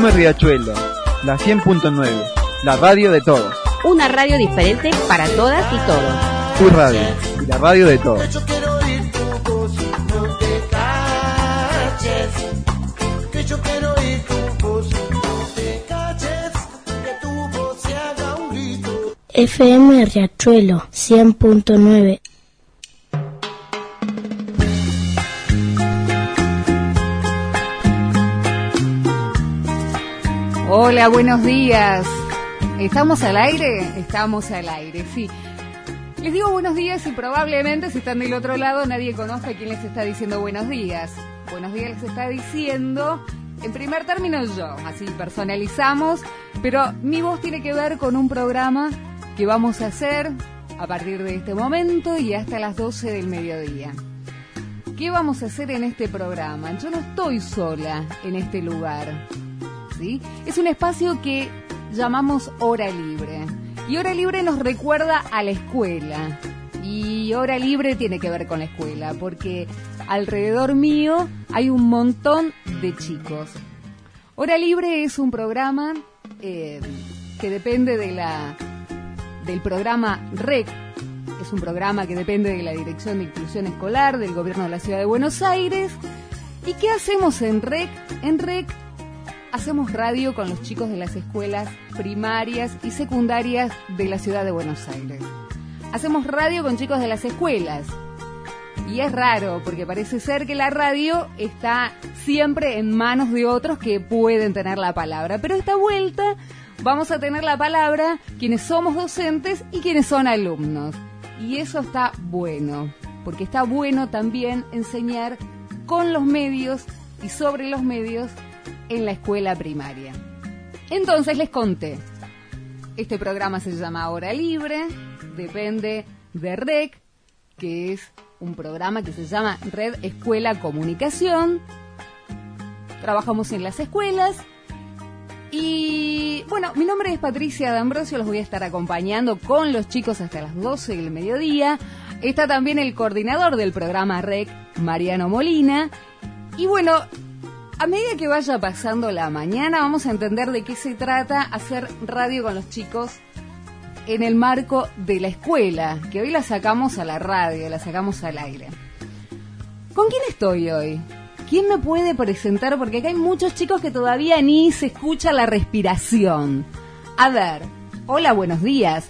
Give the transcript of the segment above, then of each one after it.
FM Riachuelo, la 100.9, la radio de todos. Una radio diferente para todas y todos. Tu radio, la radio de todos. FM Riachuelo 100.9 Hola, buenos días. ¿Estamos al aire? Estamos al aire, sí. Les digo buenos días y probablemente si están del otro lado nadie conozca quién les está diciendo buenos días. Buenos días les está diciendo, en primer término yo, así personalizamos, pero mi voz tiene que ver con un programa que vamos a hacer a partir de este momento y hasta las 12 del mediodía. ¿Qué vamos a hacer en este programa? Yo no estoy sola en este lugar. Es un espacio que llamamos Hora Libre. Y Hora Libre nos recuerda a la escuela. Y Hora Libre tiene que ver con la escuela, porque alrededor mío hay un montón de chicos. Hora Libre es un programa eh, que depende de la, del programa REC. Es un programa que depende de la Dirección de Inclusión Escolar del Gobierno de la Ciudad de Buenos Aires. ¿Y qué hacemos en REC? En REC hacemos radio con los chicos de las escuelas primarias y secundarias de la ciudad de Buenos Aires. Hacemos radio con chicos de las escuelas. Y es raro, porque parece ser que la radio está siempre en manos de otros que pueden tener la palabra. Pero esta vuelta vamos a tener la palabra quienes somos docentes y quienes son alumnos. Y eso está bueno, porque está bueno también enseñar con los medios y sobre los medios en la escuela primaria. Entonces les conté, este programa se llama Hora Libre, depende de REC, que es un programa que se llama Red Escuela Comunicación. Trabajamos en las escuelas. Y bueno, mi nombre es Patricia D'Ambrosio, los voy a estar acompañando con los chicos hasta las 12 del mediodía. Está también el coordinador del programa REC, Mariano Molina. Y bueno, a medida que vaya pasando la mañana, vamos a entender de qué se trata hacer radio con los chicos en el marco de la escuela, que hoy la sacamos a la radio, la sacamos al aire. ¿Con quién estoy hoy? ¿Quién me puede presentar? Porque acá hay muchos chicos que todavía ni se escucha la respiración. A ver, hola, buenos días.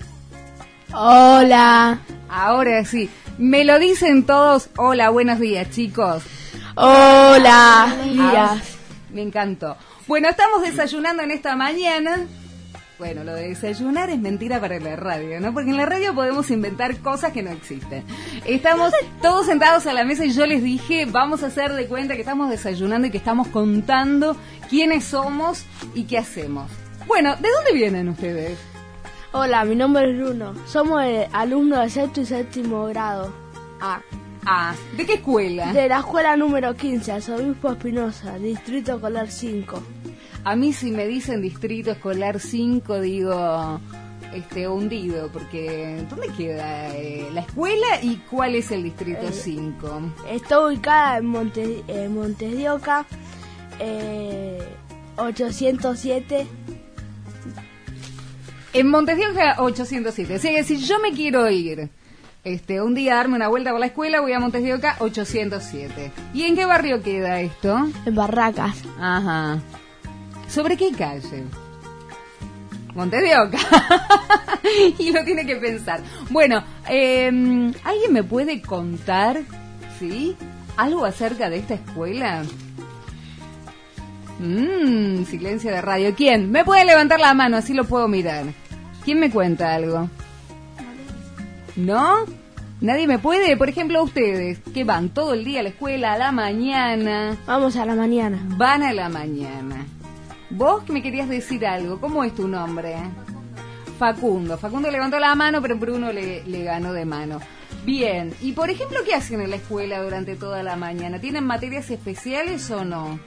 Hola Ahora sí, me lo dicen todos, hola, buenos días, chicos. Hola Ah, me encantó. Bueno, estamos desayunando en esta mañana. Bueno, lo de desayunar es mentira para la radio, ¿no? Porque en la radio podemos inventar cosas que no existen. Estamos todos sentados a la mesa y yo les dije, vamos a hacer de cuenta que estamos desayunando y que estamos contando quiénes somos y qué hacemos. Bueno, ¿de dónde vienen ustedes? Hola, mi nombre es Bruno. Somos eh, alumnos de sexto y séptimo grado. Ah, ah, ¿de qué escuela? De la escuela número 15, Arzobispo Espinosa, Distrito Escolar 5. A mí si me dicen Distrito Escolar 5 digo este hundido porque ¿dónde queda eh, la escuela y cuál es el Distrito Eh, 5? Está ubicada en Monte, eh, Montes de Oca, eh, 807. En Montes de Oca 807. O sea que si yo me quiero ir este un día darme una vuelta por la escuela voy a Montes de Oca 807. ¿Y en qué barrio queda esto? En Barracas. Ajá. ¿Sobre qué calle? Montes de Oca. y lo tiene que pensar. Bueno, eh, ¿alguien me puede contar, sí, algo acerca de esta escuela? Mmm, silencio de radio. ¿Quién? ¿Me puede levantar la mano? Así lo puedo mirar. ¿Quién me cuenta algo? ¿No? ¿Nadie me puede? Por ejemplo, ustedes, que van todo el día a la escuela, a la mañana. Vamos a la mañana. Van a la mañana. Vos que me querías decir algo, ¿cómo es tu nombre? Facundo. Facundo levantó la mano, pero Bruno le, le ganó de mano. Bien, y por ejemplo, ¿qué hacen en la escuela durante toda la mañana? ¿Tienen materias especiales o no?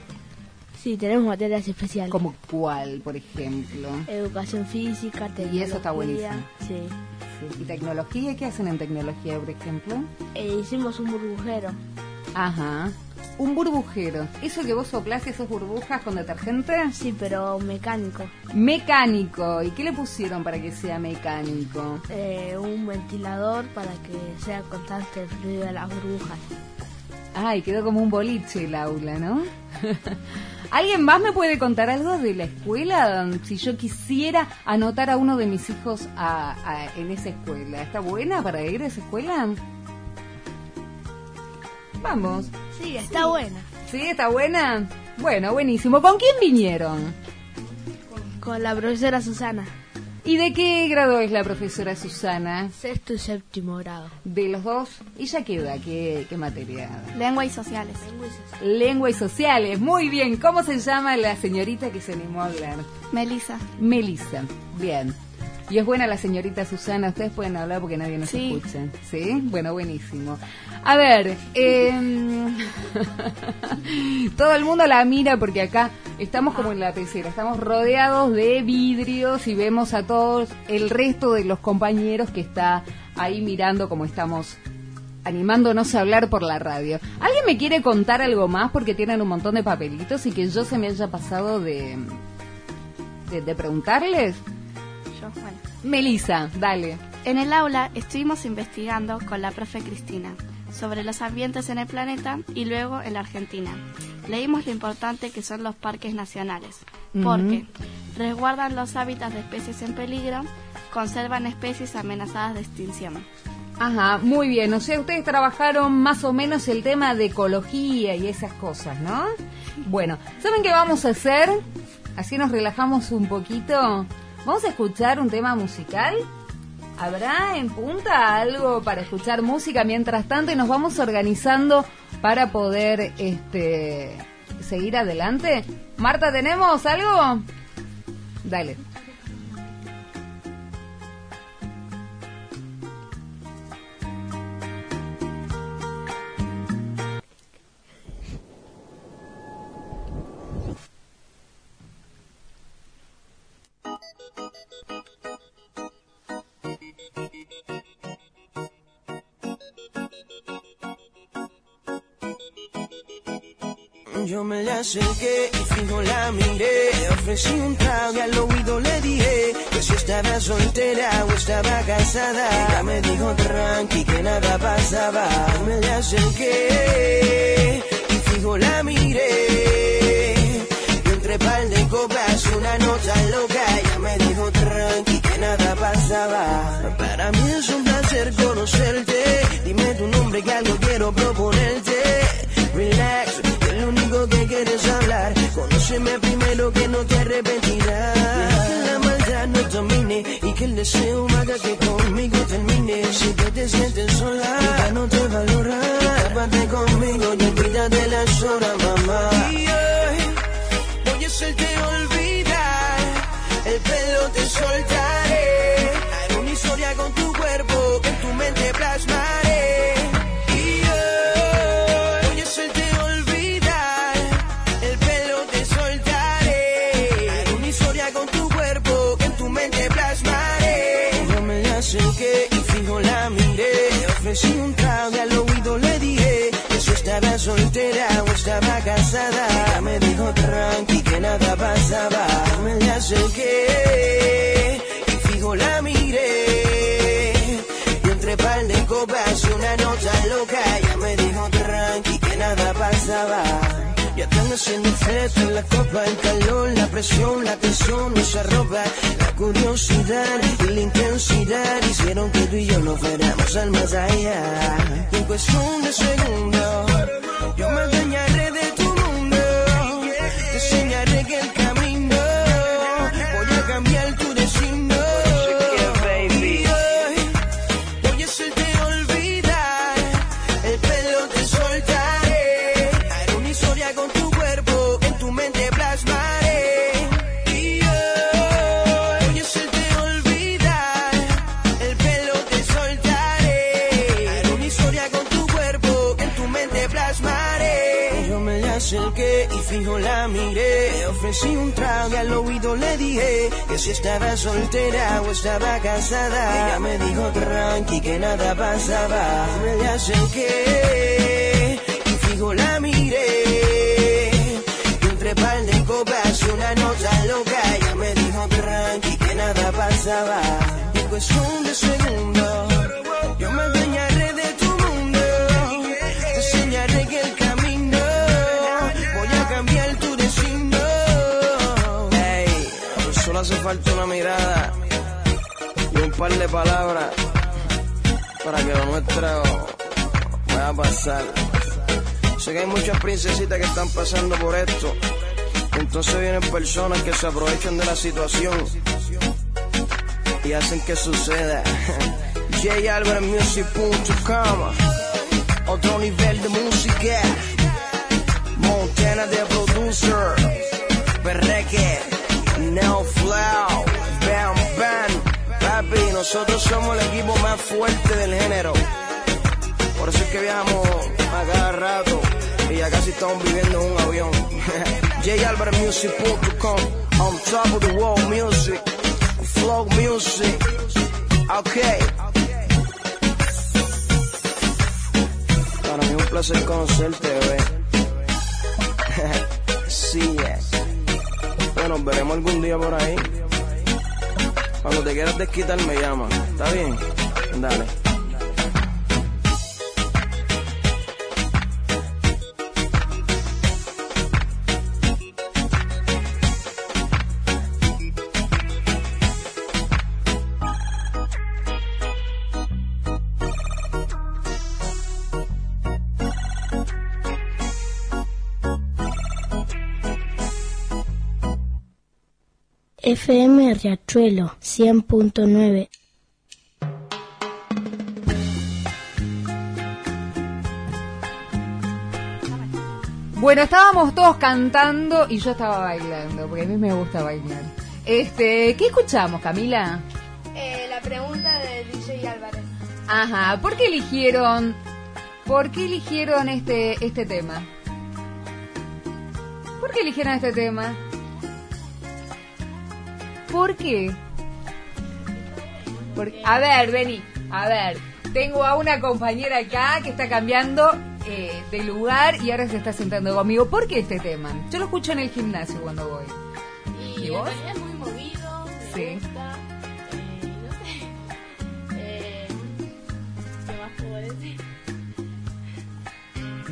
Sí, tenemos materias especiales. ¿Como cuál, por ejemplo? Educación física, tecnología. Y eso está buenísimo. Sí. ¿Y tecnología? ¿Qué hacen en tecnología, por ejemplo? Eh, hicimos un burbujero. Ajá. Un burbujero. ¿Eso que vos soplás esas burbujas con detergente? Sí, pero mecánico. Mecánico. ¿Y qué le pusieron para que sea mecánico? Eh, un ventilador para que sea constante el fluido de las burbujas. Ay, quedó como un boliche el aula, ¿no? ¿Alguien más me puede contar algo de la escuela? Si yo quisiera anotar a uno de mis hijos a- a- en esa escuela. ¿Está buena para ir a esa escuela? Vamos. Sí, está buena. ¿Sí? ¿Está buena? Bueno, buenísimo. ¿Con quién vinieron? Con la profesora Susana. ¿Y de qué grado es la profesora Susana? Sexto y séptimo grado. ¿De los dos? ¿Ella qué da? ¿Qué, qué materia? Lengua y sociales. Lengua y sociales. Muy bien. ¿Cómo se llama la señorita que se animó a hablar? Melissa. Melissa. Bien. Y es buena la señorita Susana. Ustedes pueden hablar porque nadie nos Sí. escucha. ¿Sí? Bueno, buenísimo. A ver. em, todo el mundo la mira porque acá estamos como en la pecera. Estamos rodeados de vidrios y vemos a todos el resto de los compañeros que está ahí mirando como estamos animándonos a hablar por la radio. ¿Alguien me quiere contar algo más porque tienen un montón de papelitos y que yo se me haya pasado de, de, de preguntarles? Yo, bueno. Melissa, dale. En el aula estuvimos investigando con la profe Cristina sobre los ambientes en el planeta y luego en la Argentina. Leímos lo importante que son los parques nacionales, porque resguardan los hábitats de especies en peligro, conservan especies amenazadas de extinción. Ajá, muy bien. O sea, ustedes trabajaron más o menos el tema de ecología y esas cosas, ¿no? Bueno, ¿saben qué vamos a hacer? Así nos relajamos un poquito. Vamos a escuchar un tema musical. ¿Habrá en punta algo para escuchar música mientras tanto y nos vamos organizando para poder este seguir adelante? Marta, ¿tenemos algo? Dale. Yo me le acerqué y fijo la miré. Ofrecí un trago y al oído le dije que si estaba soltera o estaba casada. Ella me dijo tranqui que nada pasaba. Yo me le acerqué y fijo la miré. Y entre par de copas una nota loca. Ella me dijo tranqui que nada pasaba. Para mí es un placer conocerte. Dime tu nombre que algo quiero proponerte. Relax, lo único que quieres hablar. Conóceme primero que no te arrepentirás. Que la maldad no domine y que el deseo haga que conmigo termine. Si que te sientes sola, ya no te valora. Tápate conmigo y olvídate las horas, mamá. Y hoy voy a hacerte olvidar. El pelo te soltaré. Acerqué y fijo la miré. Y entre par de copas y una nota loca, ella me dijo tranqui que nada pasaba. Ya están haciendo efecto en la copa, el calor, la presión, la tensión, esa ropa, la curiosidad y la intensidad hicieron que tú y yo nos fuéramos al más allá. En cuestión de segundos, fijo la miré. Ofrecí un trago y al oído le dije que si estaba soltera o estaba casada. Ella me dijo tranqui que nada pasaba. Me le acerqué y dijo la miré. Y entre par de copas y una nota loca, ella me dijo tranqui que nada pasaba. Y en cuestión de segundos, yo me adueñaré hace falta una mirada y un par de palabras para que lo nuestro pueda pasar. Sé que hay muchas princesitas que están pasando por esto. Entonces vienen personas que se aprovechan de la situación y hacen que suceda. JAlvarezMusic.com Otro nivel de música. Montana de producer. Perreque. No flow. Bam bam. Papi, nosotros somos el equipo más fuerte del género. Por eso es que viajamos a cada rato y ya casi estamos viviendo en un avión. JAlvarezMusic.com On top of the world music. Flow music. Okay. Para mí es un placer conocerte, bebé. sí, es. Nos veremos algún día por ahí. Cuando te quieras desquitar me llama. ¿Está bien? Dale. FM Riachuelo 100.9. Bueno, estábamos todos cantando y yo estaba bailando, porque a mí me gusta bailar. Este, ¿qué escuchamos, Camila? Eh, la pregunta de DJ Álvarez. Ajá, ¿por qué eligieron por qué eligieron este este tema? ¿Por qué eligieron este tema? ¿Por qué? Porque, a ver, vení, a ver. Tengo a una compañera acá que está cambiando eh, de lugar y ahora se está sentando conmigo. ¿Por qué este tema? Yo lo escucho en el gimnasio cuando voy. Y, ¿Y vos? es muy movido, me Sí. gusta. Eh, no sé. Eh, ¿Qué más puedo decir?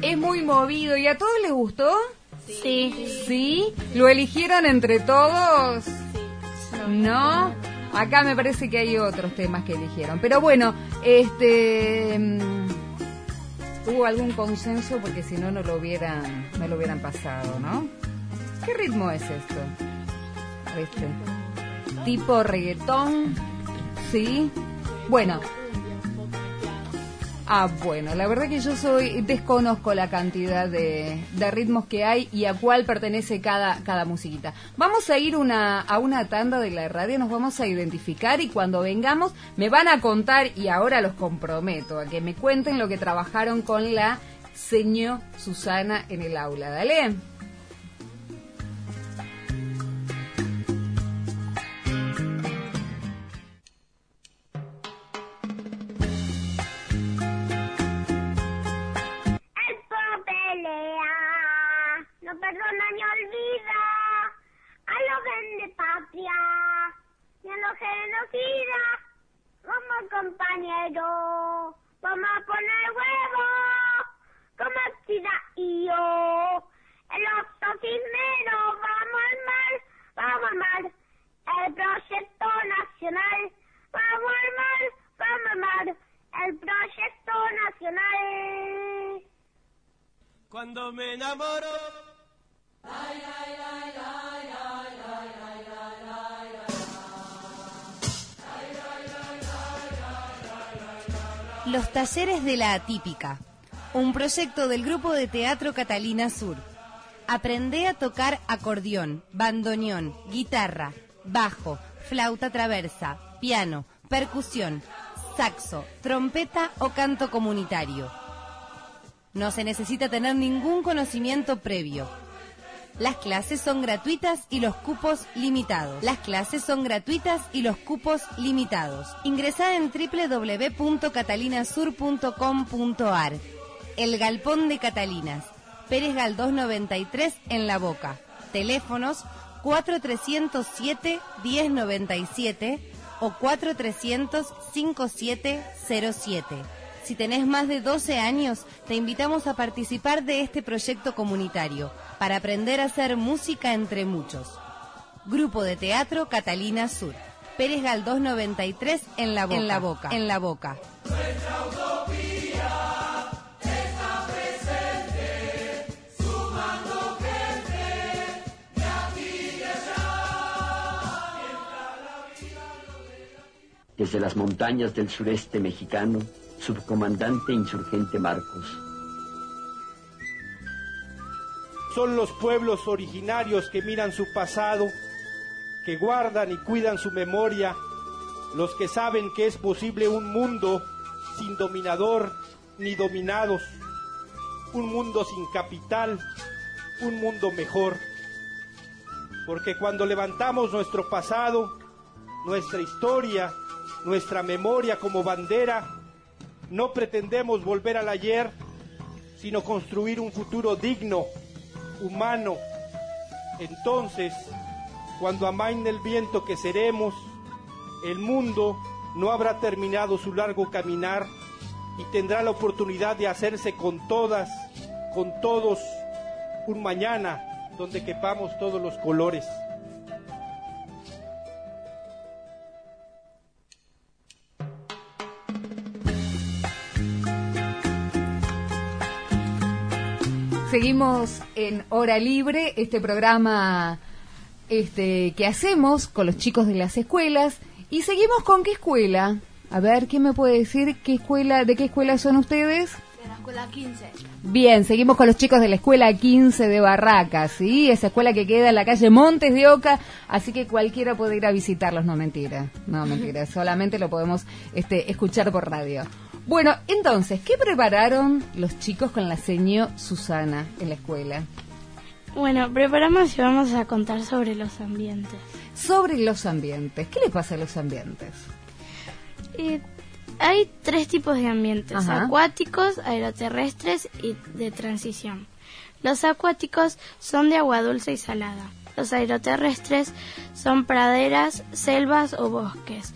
Es muy movido y a todos les gustó. Sí. ¿Sí? ¿Lo eligieron entre todos? ¿No? Acá me parece que hay otros temas que eligieron. Pero bueno, este mm, hubo algún consenso porque si no no lo hubieran no lo hubieran pasado, ¿no? ¿Qué ritmo es esto? Este tipo reggaetón, ¿sí? Bueno, Ah, bueno, la verdad que yo soy desconozco la cantidad de, ritmos que hay y a cuál pertenece cada, cada musiquita. Vamos a ir una, a una tanda de la radio, nos vamos a identificar y cuando vengamos me van a contar, y ahora los comprometo, a que me cuenten lo que trabajaron con la señor Susana en el aula. Dale. Perdona ni olvida a los vende patria y a los genocida. Como compañero, vamos a poner huevo, como Tida y yo. En los tocineros vamos al mar, vamos al mar. El proyecto nacional, vamos al mar, vamos al mar. El proyecto nacional. Cuando me enamoro. Los talleres de la atípica. Un proyecto del grupo de teatro Catalina Sur. Aprende a tocar acordeón, bandoneón, guitarra, bajo, flauta traversa, piano, percusión, saxo, trompeta o canto comunitario. No se necesita tener ningún conocimiento previo. Las clases son gratuitas y los cupos limitados. Las clases son gratuitas y los cupos limitados. Ingresá en www.catalinasur.com.ar. El Galpón de Catalinas. Pérez Galdós 93 en La Boca. Teléfonos 4307 1097 o 4300 5707. Si tenés más de 12 años, te invitamos a participar de este proyecto comunitario para aprender a hacer música entre muchos. Grupo de Teatro Catalina Sur. Pérez Galdós 93 en La Boca. En La Boca. En La Boca. Desde las montañas del sureste mexicano, subcomandante insurgente Marcos. Son los pueblos originarios que miran su pasado, que guardan y cuidan su memoria, los que saben que es posible un mundo sin dominador ni dominados, un mundo sin capital, un mundo mejor. Porque cuando levantamos nuestro pasado, nuestra historia, nuestra memoria como bandera, no pretendemos volver al ayer, sino construir un futuro digno, humano. Entonces, cuando amaine el viento que seremos, el mundo no habrá terminado su largo caminar y tendrá la oportunidad de hacerse con todas, con todos, un mañana donde quepamos todos los colores. Seguimos en Hora Libre, este programa este, que hacemos con los chicos de las escuelas. Y seguimos con qué escuela. A ver, ¿quién me puede decir qué escuela, de qué escuela son ustedes? De la escuela 15. Bien, seguimos con los chicos de la escuela 15 de Barracas, ¿sí? Esa escuela que queda en la calle Montes de Oca, así que cualquiera puede ir a visitarlos, no mentira, no mentira, solamente lo podemos este, escuchar por radio. Bueno, entonces, ¿qué prepararon los chicos con la seño Susana en la escuela? Bueno, preparamos y vamos a contar sobre los ambientes. Sobre los ambientes, ¿qué le pasa a los ambientes? Eh, hay tres tipos de ambientes, Ajá. acuáticos, aeroterrestres y de transición. Los acuáticos son de agua dulce y salada. Los aeroterrestres son praderas, selvas o bosques.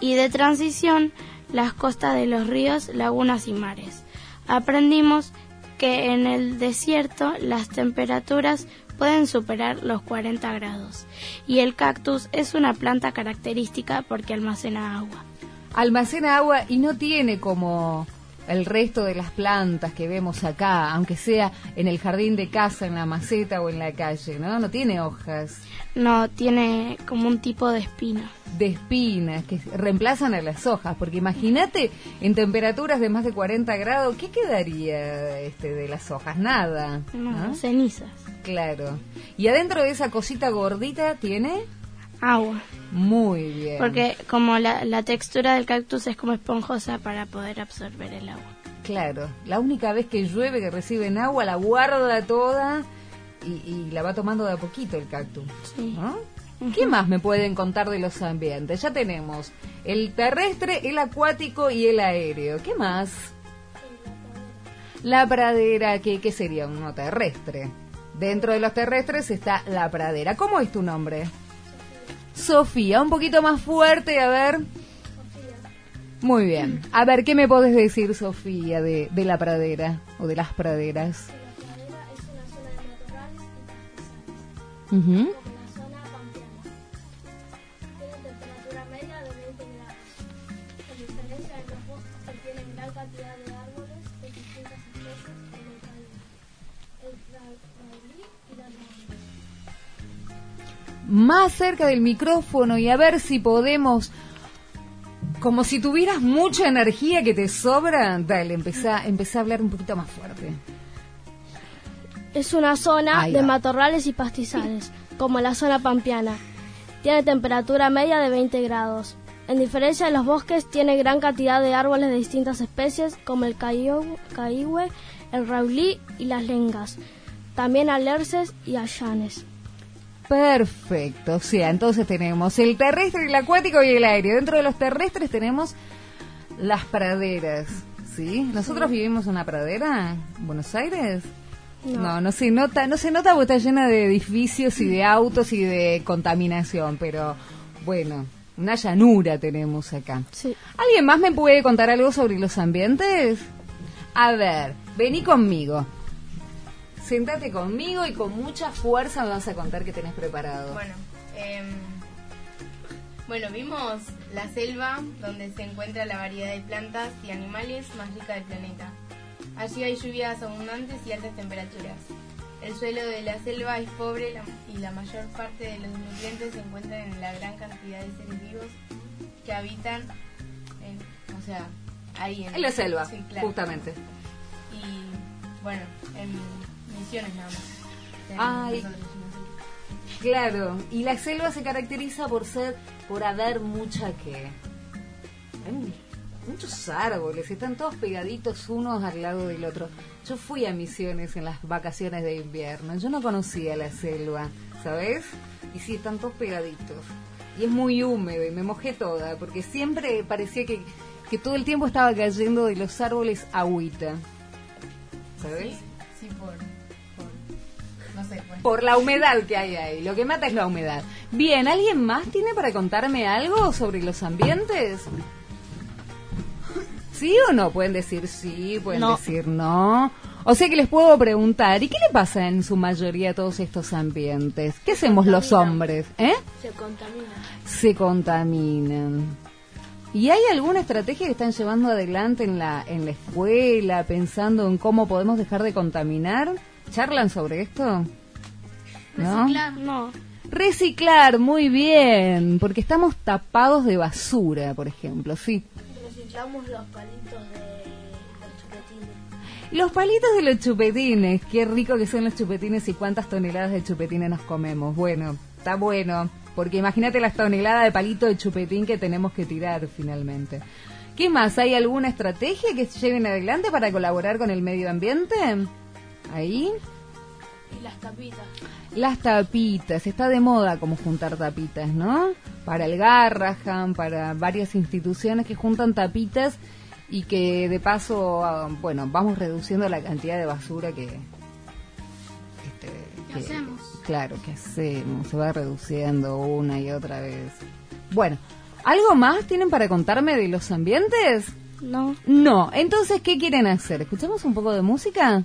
Y de transición, las costas de los ríos, lagunas y mares. Aprendimos que en el desierto las temperaturas pueden superar los 40 grados y el cactus es una planta característica porque almacena agua. Almacena agua y no tiene como el resto de las plantas que vemos acá, aunque sea en el jardín de casa, en la maceta o en la calle, ¿no? No tiene hojas No, tiene como un tipo de espina. de espinas que reemplazan a las hojas, porque imagínate en temperaturas de más de 40 grados, ¿qué quedaría este de las hojas? Nada. No, ¿no? cenizas. Claro. Y adentro de esa cosita gordita tiene Agua. muy bien. Porque como la, la textura del cactus es como esponjosa para poder absorber el agua. Claro, la única vez que llueve que reciben agua la guarda toda y, y la va tomando de a poquito el cactus. Sí. ¿no? ¿Qué más me pueden contar de los ambientes? Ya tenemos el terrestre, el acuático y el aéreo. ¿Qué más? La pradera, ¿qué, qué sería uno terrestre? Dentro de los terrestres está la pradera. ¿Cómo es tu nombre? Sofía, un poquito más fuerte, a ver. Muy bien. A ver, ¿qué me podés decir, Sofía, de, de la pradera o de las praderas? Temperatura más cerca del micrófono y a ver si podemos, como si tuvieras mucha energía que te sobra, dale, empezá, empezá a hablar un poquito más fuerte. Es una zona de matorrales y pastizales, como la zona pampeana. Tiene temperatura media de 20 grados. En diferencia de los bosques, tiene gran cantidad de árboles de distintas especies, como el caigüe, el raulí y las lengas. También alerces y allanes. Perfecto, o sea, entonces tenemos el terrestre, el acuático y el aéreo. Dentro de los terrestres tenemos las praderas, ¿sí? ¿Nosotros vivimos en una pradera en Buenos Aires? No, no se nota, no se nota porque está llena de edificios y de autos y de contaminación, pero bueno, una llanura tenemos acá. Sí. ¿Alguien más me puede contar algo sobre los ambientes? A ver, vení conmigo. Sentate conmigo y con mucha fuerza me vas a contar qué tenés preparado. Bueno, em, bueno, vimos la selva donde se encuentra la variedad de plantas y animales más rica del planeta. Allí hay lluvias abundantes y altas temperaturas. El suelo de la selva es pobre y la mayor parte de los nutrientes se encuentran en la gran cantidad de seres vivos que habitan, en, o sea, ahí en, En la selva, Sí, claro. justamente. Y bueno, en misiones nada más. Ay. Claro, y la selva se caracteriza por ser, por haber mucha que... Hay muchos árboles, están todos pegaditos unos al lado del otro. Yo fui a Misiones en las vacaciones de invierno, yo no conocía la selva, ¿sabes? Y sí, están todos pegaditos. Y es muy húmedo y me mojé toda, porque siempre parecía que, que todo el tiempo estaba cayendo de los árboles agüita. ¿Sabes? Sí, sí, por, sé, pues. Por la humedad que hay ahí. Lo que mata es la humedad. Bien, ¿alguien más tiene para contarme algo sobre los ambientes? ¿Sí o no? Pueden decir sí, pueden No. decir no. O sea que les puedo preguntar, ¿y qué le pasa en su mayoría a todos estos ambientes? ¿Qué hacemos los hombres? ¿Eh? Se contamina. Se contaminan. ¿Y hay alguna estrategia que están llevando adelante en la, en la escuela, pensando en cómo podemos dejar de contaminar? ¿Charlan sobre esto? ¿No? No. Reciclar, muy bien, porque estamos tapados de basura, por ejemplo, sí. Reciclamos los palitos de los chupetines. Los palitos de los chupetines, qué rico que son los chupetines y cuántas toneladas de chupetines nos comemos. Bueno, está bueno, porque imagínate las toneladas de palito de chupetín que tenemos que tirar finalmente. ¿Qué más? ¿Hay alguna estrategia que se lleven adelante para colaborar con el medio ambiente? Ahí. Y las tapitas. Las tapitas, está de moda como juntar tapitas, ¿no? Para el Garrahan, para varias instituciones que juntan tapitas y que de paso, ah, bueno, vamos reduciendo la cantidad de basura que... este, que- hacemos? Claro, que hacemos, se va reduciendo una y otra vez. Bueno, ¿algo más tienen para contarme de los ambientes? No. No, entonces, ¿qué quieren hacer? ¿Escuchamos un poco de música?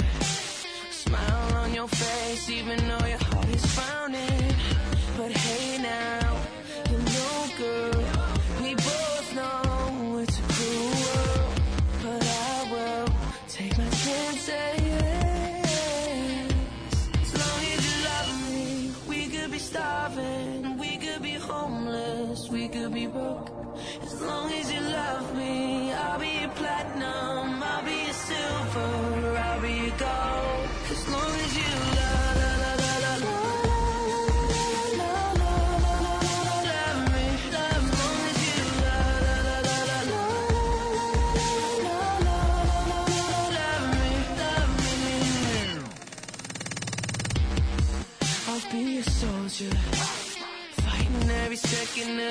your face even though you're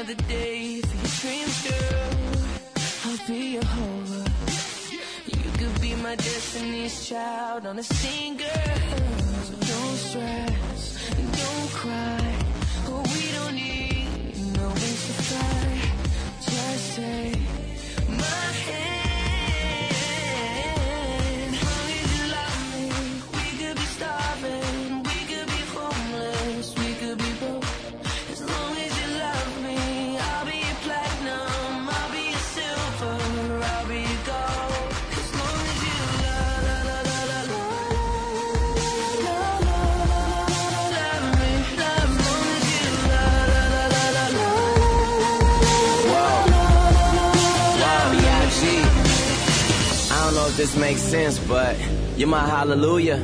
the day for your dreams, girl. I'll be your hover. You could be my destiny's child on a girl. So don't stress and don't cry. Oh, we don't need no wings to fly. Just take this makes sense, but you're my hallelujah.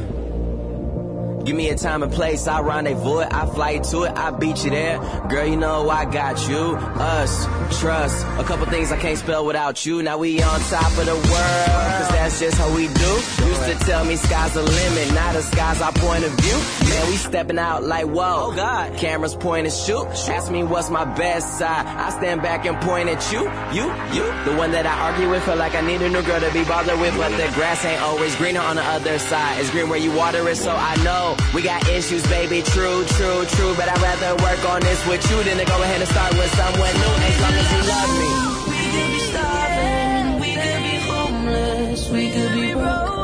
Give me a time and place, I rendezvous it, I fly to it, I beat you there. Girl, you know I got you, us, trust. A couple things I can't spell without you. Now we on top of the world, cause that's just how we do. Used to tell me sky's the limit, now the sky's our point of view. Man, we stepping out like whoa. Oh God, cameras point and shoot. Ask me what's my best side. I stand back and point at you, you, you. The one that I argue with, feel like I need a new girl to be bothered with, but the grass ain't always greener on the other side. It's green where you water it, so I know we got issues, baby. True, true, true. But I'd rather work on this with you than to go ahead and start with someone new. As long as you love me. We could be starving, we could be homeless, we could be broke.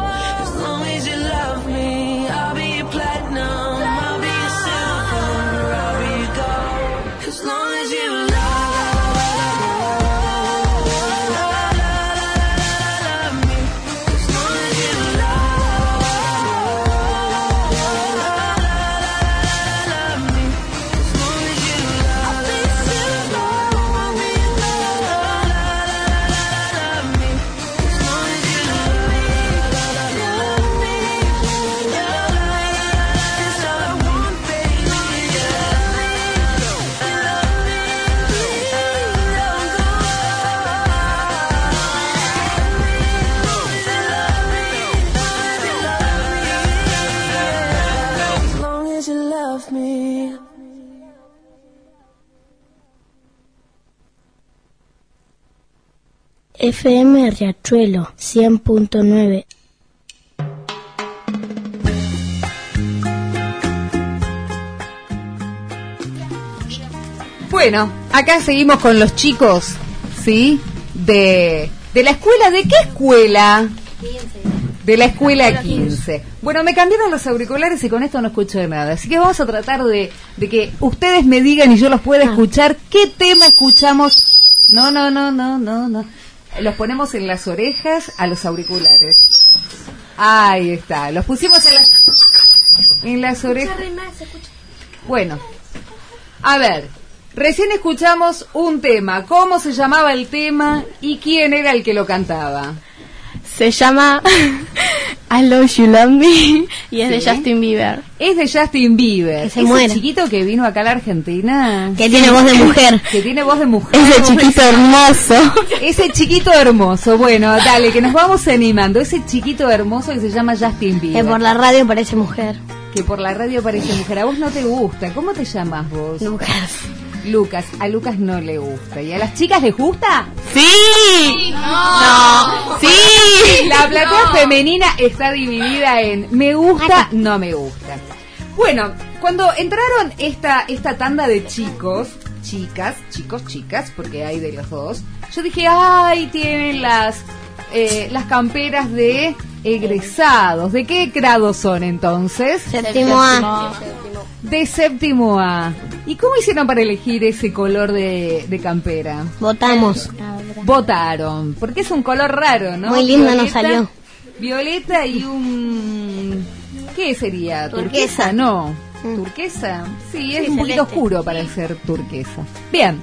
FM Riachuelo 100.9 Bueno, acá seguimos con los chicos, ¿sí? De, de la escuela, ¿de qué escuela? De la escuela 15. Bueno, me cambiaron los auriculares y con esto no escucho nada. Así que vamos a tratar de, de que ustedes me digan y yo los pueda escuchar qué tema escuchamos. No, no, no, no, no, no. Los ponemos en las orejas a los auriculares. Ahí está. Los pusimos en las, en las orejas. Bueno, a ver, recién escuchamos un tema. ¿Cómo se llamaba el tema y quién era el que lo cantaba? Se llama I Love You Love Me y es de. Justin Bieber. Es de Justin Bieber. Que se Ese muere. chiquito que vino acá a la Argentina. Que tiene voz de mujer. Que tiene voz de mujer. Ese chiquito hermoso. Ese chiquito hermoso. Bueno, dale, que nos vamos animando. Ese chiquito hermoso que se llama Justin Bieber. Que por la radio parece mujer. Que por la radio parece mujer. A vos no te gusta. ¿Cómo te llamas vos? Lucas. Lucas. A Lucas no le gusta. ¿Y a las chicas les gusta? ¡Sí! No. Sí. La platea femenina está dividida en me gusta, no me gusta. Bueno, cuando entraron esta, esta tanda de chicos, chicas, chicos, chicas, porque hay de los dos, yo dije, ay, tienen las, eh, las camperas de egresados. ¿De qué grado son entonces? Séptimo A. De séptimo A. ¿Y cómo hicieron para elegir ese color de, de campera? Votamos. Votaron, porque es un color raro, ¿no? Muy lindo nos salió. Violeta y un... ¿Qué sería? ¿Turquesa? Turquesa. No. Mm. ¿Turquesa? Sí, es Sí, un poquito celeste. oscuro para ser turquesa. Bien.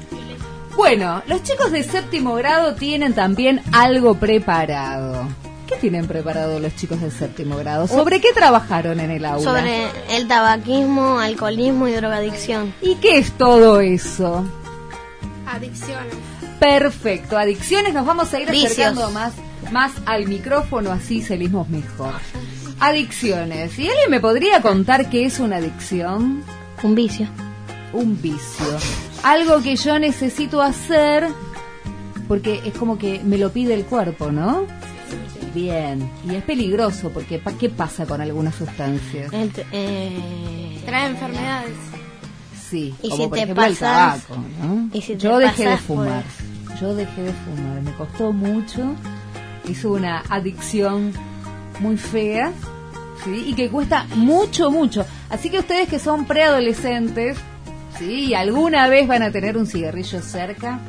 Bueno, los chicos de séptimo grado tienen también algo preparado. ¿Qué tienen preparado los chicos de séptimo grado? ¿Sobre qué trabajaron en el aula? Sobre el tabaquismo, alcoholismo y drogadicción. ¿Y qué es todo eso? Adicciones. Perfecto, adicciones, nos vamos a ir Vicios. acercando más, más al micrófono, así salimos mejor. Adicciones. ¿Y alguien me podría contar qué es una adicción? Un vicio. Un vicio. Algo que yo necesito hacer porque es como que me lo pide el cuerpo, ¿no? Bien. Y es peligroso porque pa- ¿qué pasa con algunas sustancias? Ent- eh, Trae enfermedades. Sí, Y como si por te ejemplo el tabaco, ¿no? y si te Yo dejé de fumar. Yo dejé de fumar, me costó mucho. Es una adicción muy fea, ¿sí? Y que cuesta mucho, mucho. Así que ustedes que son preadolescentes, ¿sí? Y alguna vez van a tener un cigarrillo cerca,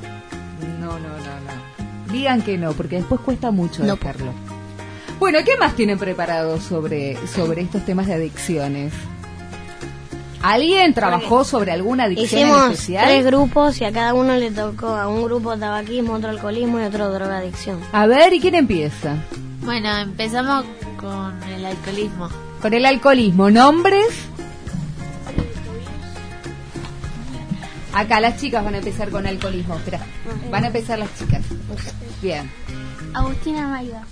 no, no, no, no. Digan que no, porque después cuesta mucho No. dejarlo. Bueno, ¿qué más tienen preparado sobre, sobre estos temas de adicciones? ¿Alguien trabajó sobre alguna adicción en Hicimos especial? tres grupos y a cada uno le tocó a un grupo tabaquismo, otro alcoholismo y otro drogadicción. A ver, ¿y quién empieza? Bueno, empezamos con el alcoholismo. con el alcoholismo. ¿Nombres? Acá las chicas van a empezar con alcoholismo. Espera, van a empezar las chicas. Bien. Agustina Maida.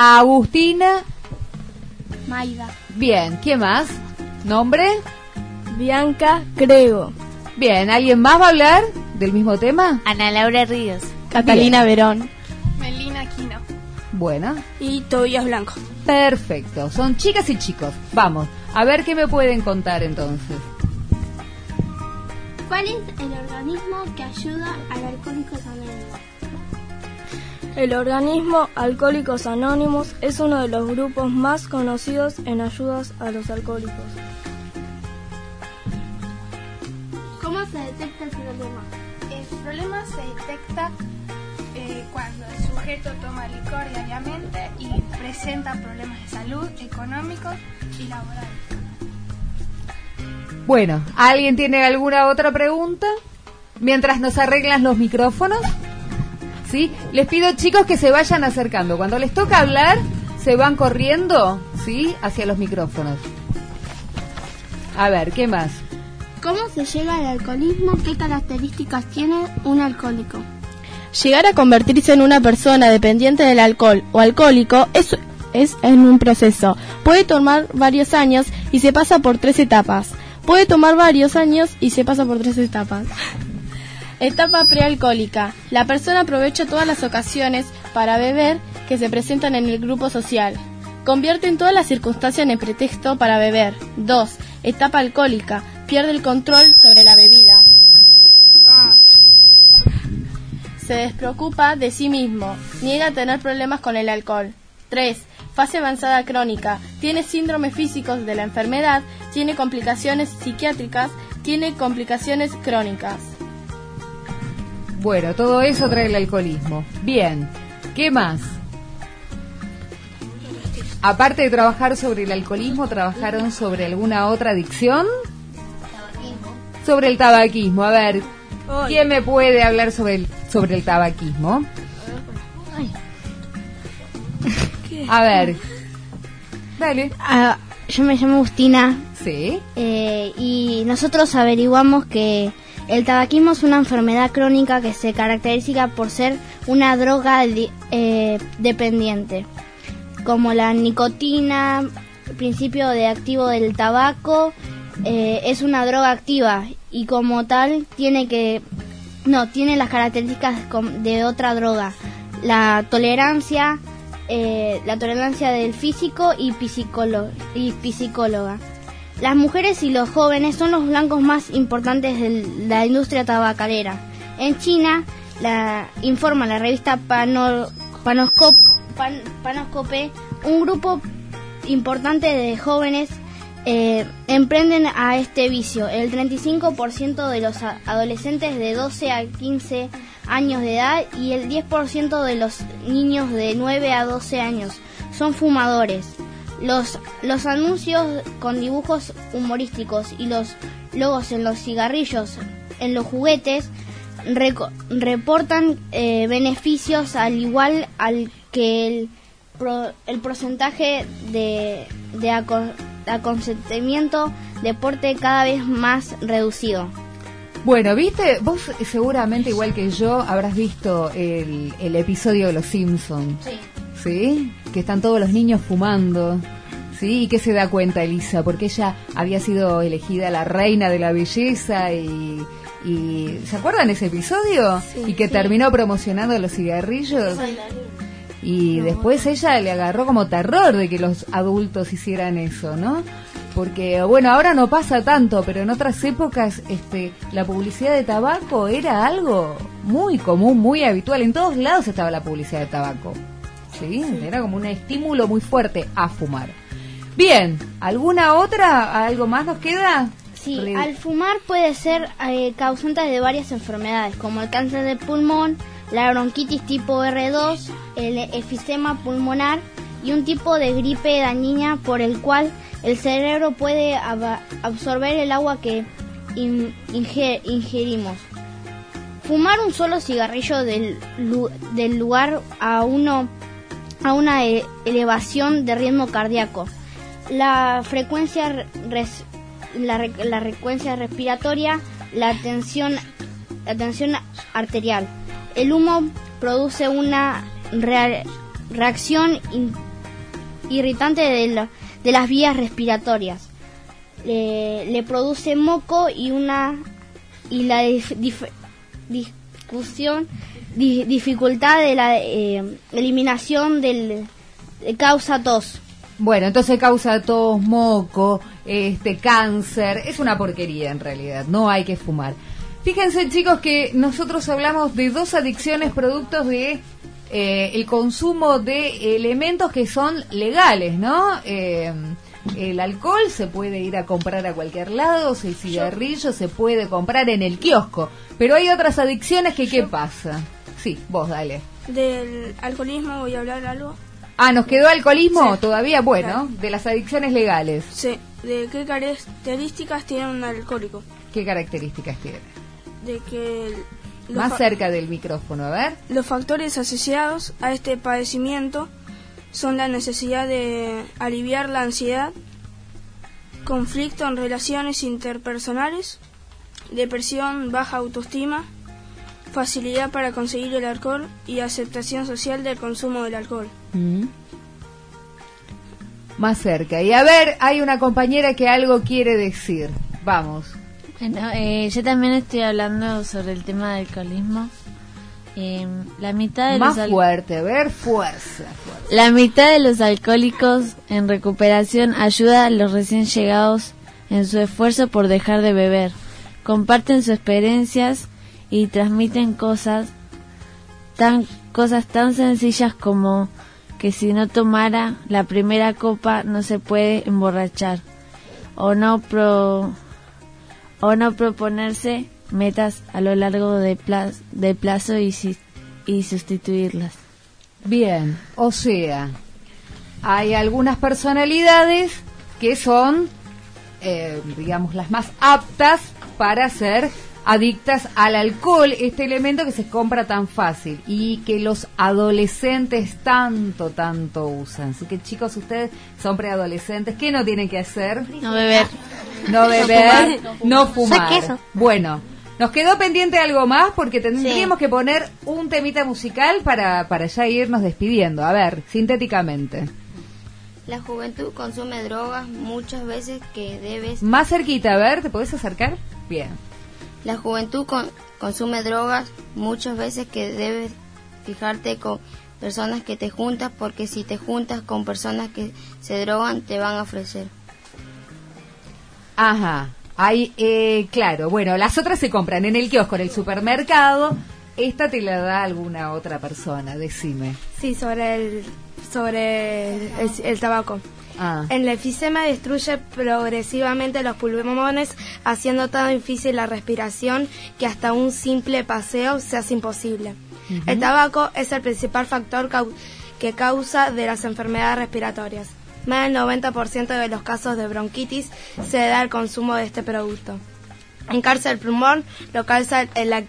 Agustina. Maida. Bien, ¿quién más? ¿Nombre? Bianca Crego. Bien, ¿alguien más va a hablar del mismo tema? Ana Laura Ríos. Catalina Verón. Melina Aquino. Bueno. Y Tobias Blanco. Perfecto, son chicas y chicos. Vamos, a ver qué me pueden contar entonces. ¿Cuál es el organismo que ayuda al Alcohólicos Anónimos? El organismo Alcohólicos Anónimos es uno de los grupos más conocidos en ayudas a los alcohólicos. ¿Cómo se detecta el problema? El problema se detecta eh, cuando el sujeto toma licor diariamente y presenta problemas de salud, económicos y laborales. Bueno, ¿alguien tiene alguna otra pregunta? Mientras nos arreglan los micrófonos. ¿Sí? Les pido chicos que se vayan acercando. Cuando les toca hablar, se van corriendo, ¿sí? Hacia los micrófonos. A ver, ¿qué más? ¿Cómo se llega al alcoholismo? ¿Qué características tiene un alcohólico? Llegar a convertirse en una persona dependiente del alcohol o alcohólico es, es en un proceso. Puede tomar varios años y se pasa por tres etapas. Puede tomar varios años y se pasa por tres etapas. Etapa prealcohólica. La persona aprovecha todas las ocasiones para beber que se presentan en el grupo social. Convierte en todas las circunstancias en pretexto para beber. 2. Etapa alcohólica. Pierde el control sobre la bebida. Se despreocupa de sí mismo. Niega tener problemas con el alcohol. 3. Fase avanzada crónica. Tiene síndromes físicos de la enfermedad, tiene complicaciones psiquiátricas, tiene complicaciones crónicas. Bueno, todo eso trae el alcoholismo. Bien, ¿qué más? Aparte de trabajar sobre el alcoholismo, ¿trabajaron sobre alguna otra adicción? Sobre el tabaquismo. A ver, ¿quién me puede hablar sobre el, sobre el tabaquismo? A ver. Dale. Ah, yo me llamo Agustina. Sí. Eh, y nosotros averiguamos que el tabaquismo es una enfermedad crónica que se caracteriza por ser una droga eh, dependiente, como la nicotina, principio de activo del tabaco, eh, es una droga activa y como tal tiene que no tiene las características de otra droga, la tolerancia, eh, la tolerancia del físico y, y psicóloga. Las mujeres y los jóvenes son los blancos más importantes de la industria tabacalera. En China, la, informa la revista Pano- Panoscop- Pan- Panoscope, un grupo importante de jóvenes eh, emprenden a este vicio. El 35% de los adolescentes de 12 a 15 años de edad y el 10% de los niños de 9 a 12 años son fumadores. Los, los anuncios con dibujos humorísticos y los logos en los cigarrillos, en los juguetes, reco- reportan eh, beneficios al igual al que el, pro- el porcentaje de, de aco- aconsentimiento deporte cada vez más reducido. Bueno, viste, vos seguramente igual que yo habrás visto el, el episodio de Los Simpsons. Sí. ¿Sí? Que están todos los niños fumando. ¿Sí? ¿Y qué se da cuenta Elisa? Porque ella había sido elegida la reina de la belleza y... y ¿Se acuerdan ese episodio? y que terminó promocionando los cigarrillos. Y después ella le agarró como terror de que los adultos hicieran eso, ¿no? Porque, bueno, ahora no pasa tanto, pero en otras épocas este, la publicidad de tabaco era algo muy común, muy habitual. En todos lados estaba la publicidad de tabaco. ¿Sí? Era como un estímulo muy fuerte a fumar. Bien, ¿alguna otra? ¿Algo más nos queda? Sí, al fumar puede ser eh, causante de varias enfermedades, como el cáncer de pulmón, la bronquitis tipo R2, el efisema pulmonar y un tipo de gripe dañina por el cual el cerebro puede absorber el agua que in- inge- ingerimos. Fumar un solo cigarrillo del, lu- del lugar a, uno, a una e- elevación de ritmo cardíaco la frecuencia res- la, re- la frecuencia respiratoria, la tensión la tensión arterial. El humo produce una rea- reacción in- irritante de, la- de las vías respiratorias. Le, produce moco y una y la discusión di- dificultad de la eh, eliminación del de causa tos. Bueno, entonces causa tos, moco, este cáncer, es una porquería en realidad, no hay que fumar. Fíjense chicos que nosotros hablamos de dos adicciones productos de eh, el consumo de elementos que son legales, ¿no? Eh, el alcohol se puede ir a comprar a cualquier lado, el cigarrillo se puede comprar en el kiosco, pero hay otras adicciones que ¿qué pasa? Sí, vos dale. Del alcoholismo voy a hablar algo. Ah, ¿nos quedó alcoholismo Sí. todavía? Bueno, Claro. de las adicciones legales. Sí, de qué características tiene un alcohólico. ¿Qué características tiene? De que Más cerca del micrófono, a ver. los factores asociados a este padecimiento son la necesidad de aliviar la ansiedad, conflicto en relaciones interpersonales, depresión, baja autoestima, facilidad para conseguir el alcohol y aceptación social del consumo del alcohol. Más cerca. Y a ver, hay una compañera que algo quiere decir. Vamos. Bueno, eh, yo también estoy hablando sobre el tema del alcoholismo. Eh, la mitad de Más los fuerte, a ver, fuerza. fuerza. La mitad de los alcohólicos en recuperación ayuda a los recién llegados en su esfuerzo por dejar de beber. Comparten sus experiencias y transmiten cosas tan cosas tan sencillas como que si no tomara la primera copa no se puede emborrachar o no pro o no proponerse metas a lo largo de, pla- de plazo y, si- y sustituirlas. Bien, o sea, hay algunas personalidades que son, eh, digamos, las más aptas para ser adictas al alcohol, este elemento que se compra tan fácil y que los adolescentes tanto, tanto usan. Así que chicos, ustedes son preadolescentes, ¿qué no tienen que hacer? No beber. No beber, fumar. no fumar. Bueno, nos quedó pendiente algo más porque tendríamos que poner un temita musical para, para ya irnos despidiendo. A ver, sintéticamente. La juventud consume drogas muchas veces que debes... Más cerquita, a ver, ¿te podés acercar? Bien. La juventud con- consume drogas muchas veces que debes fijarte con personas que te juntas porque si te juntas con personas que se drogan te van a ofrecer. Ajá. Hay, eh, claro, bueno, las otras se compran en el kiosco, en el supermercado. Esta te la da alguna otra persona, decime. Sí, sobre el, sobre el, el- el tabaco. Ah. El enfisema destruye progresivamente los pulmones, haciendo tan difícil la respiración que hasta un simple paseo se hace imposible. El tabaco es el principal factor cau- que causa de las enfermedades respiratorias. Más del 90% de los casos de bronquitis se da al consumo de este producto. En cárcel el pulmón lo causa el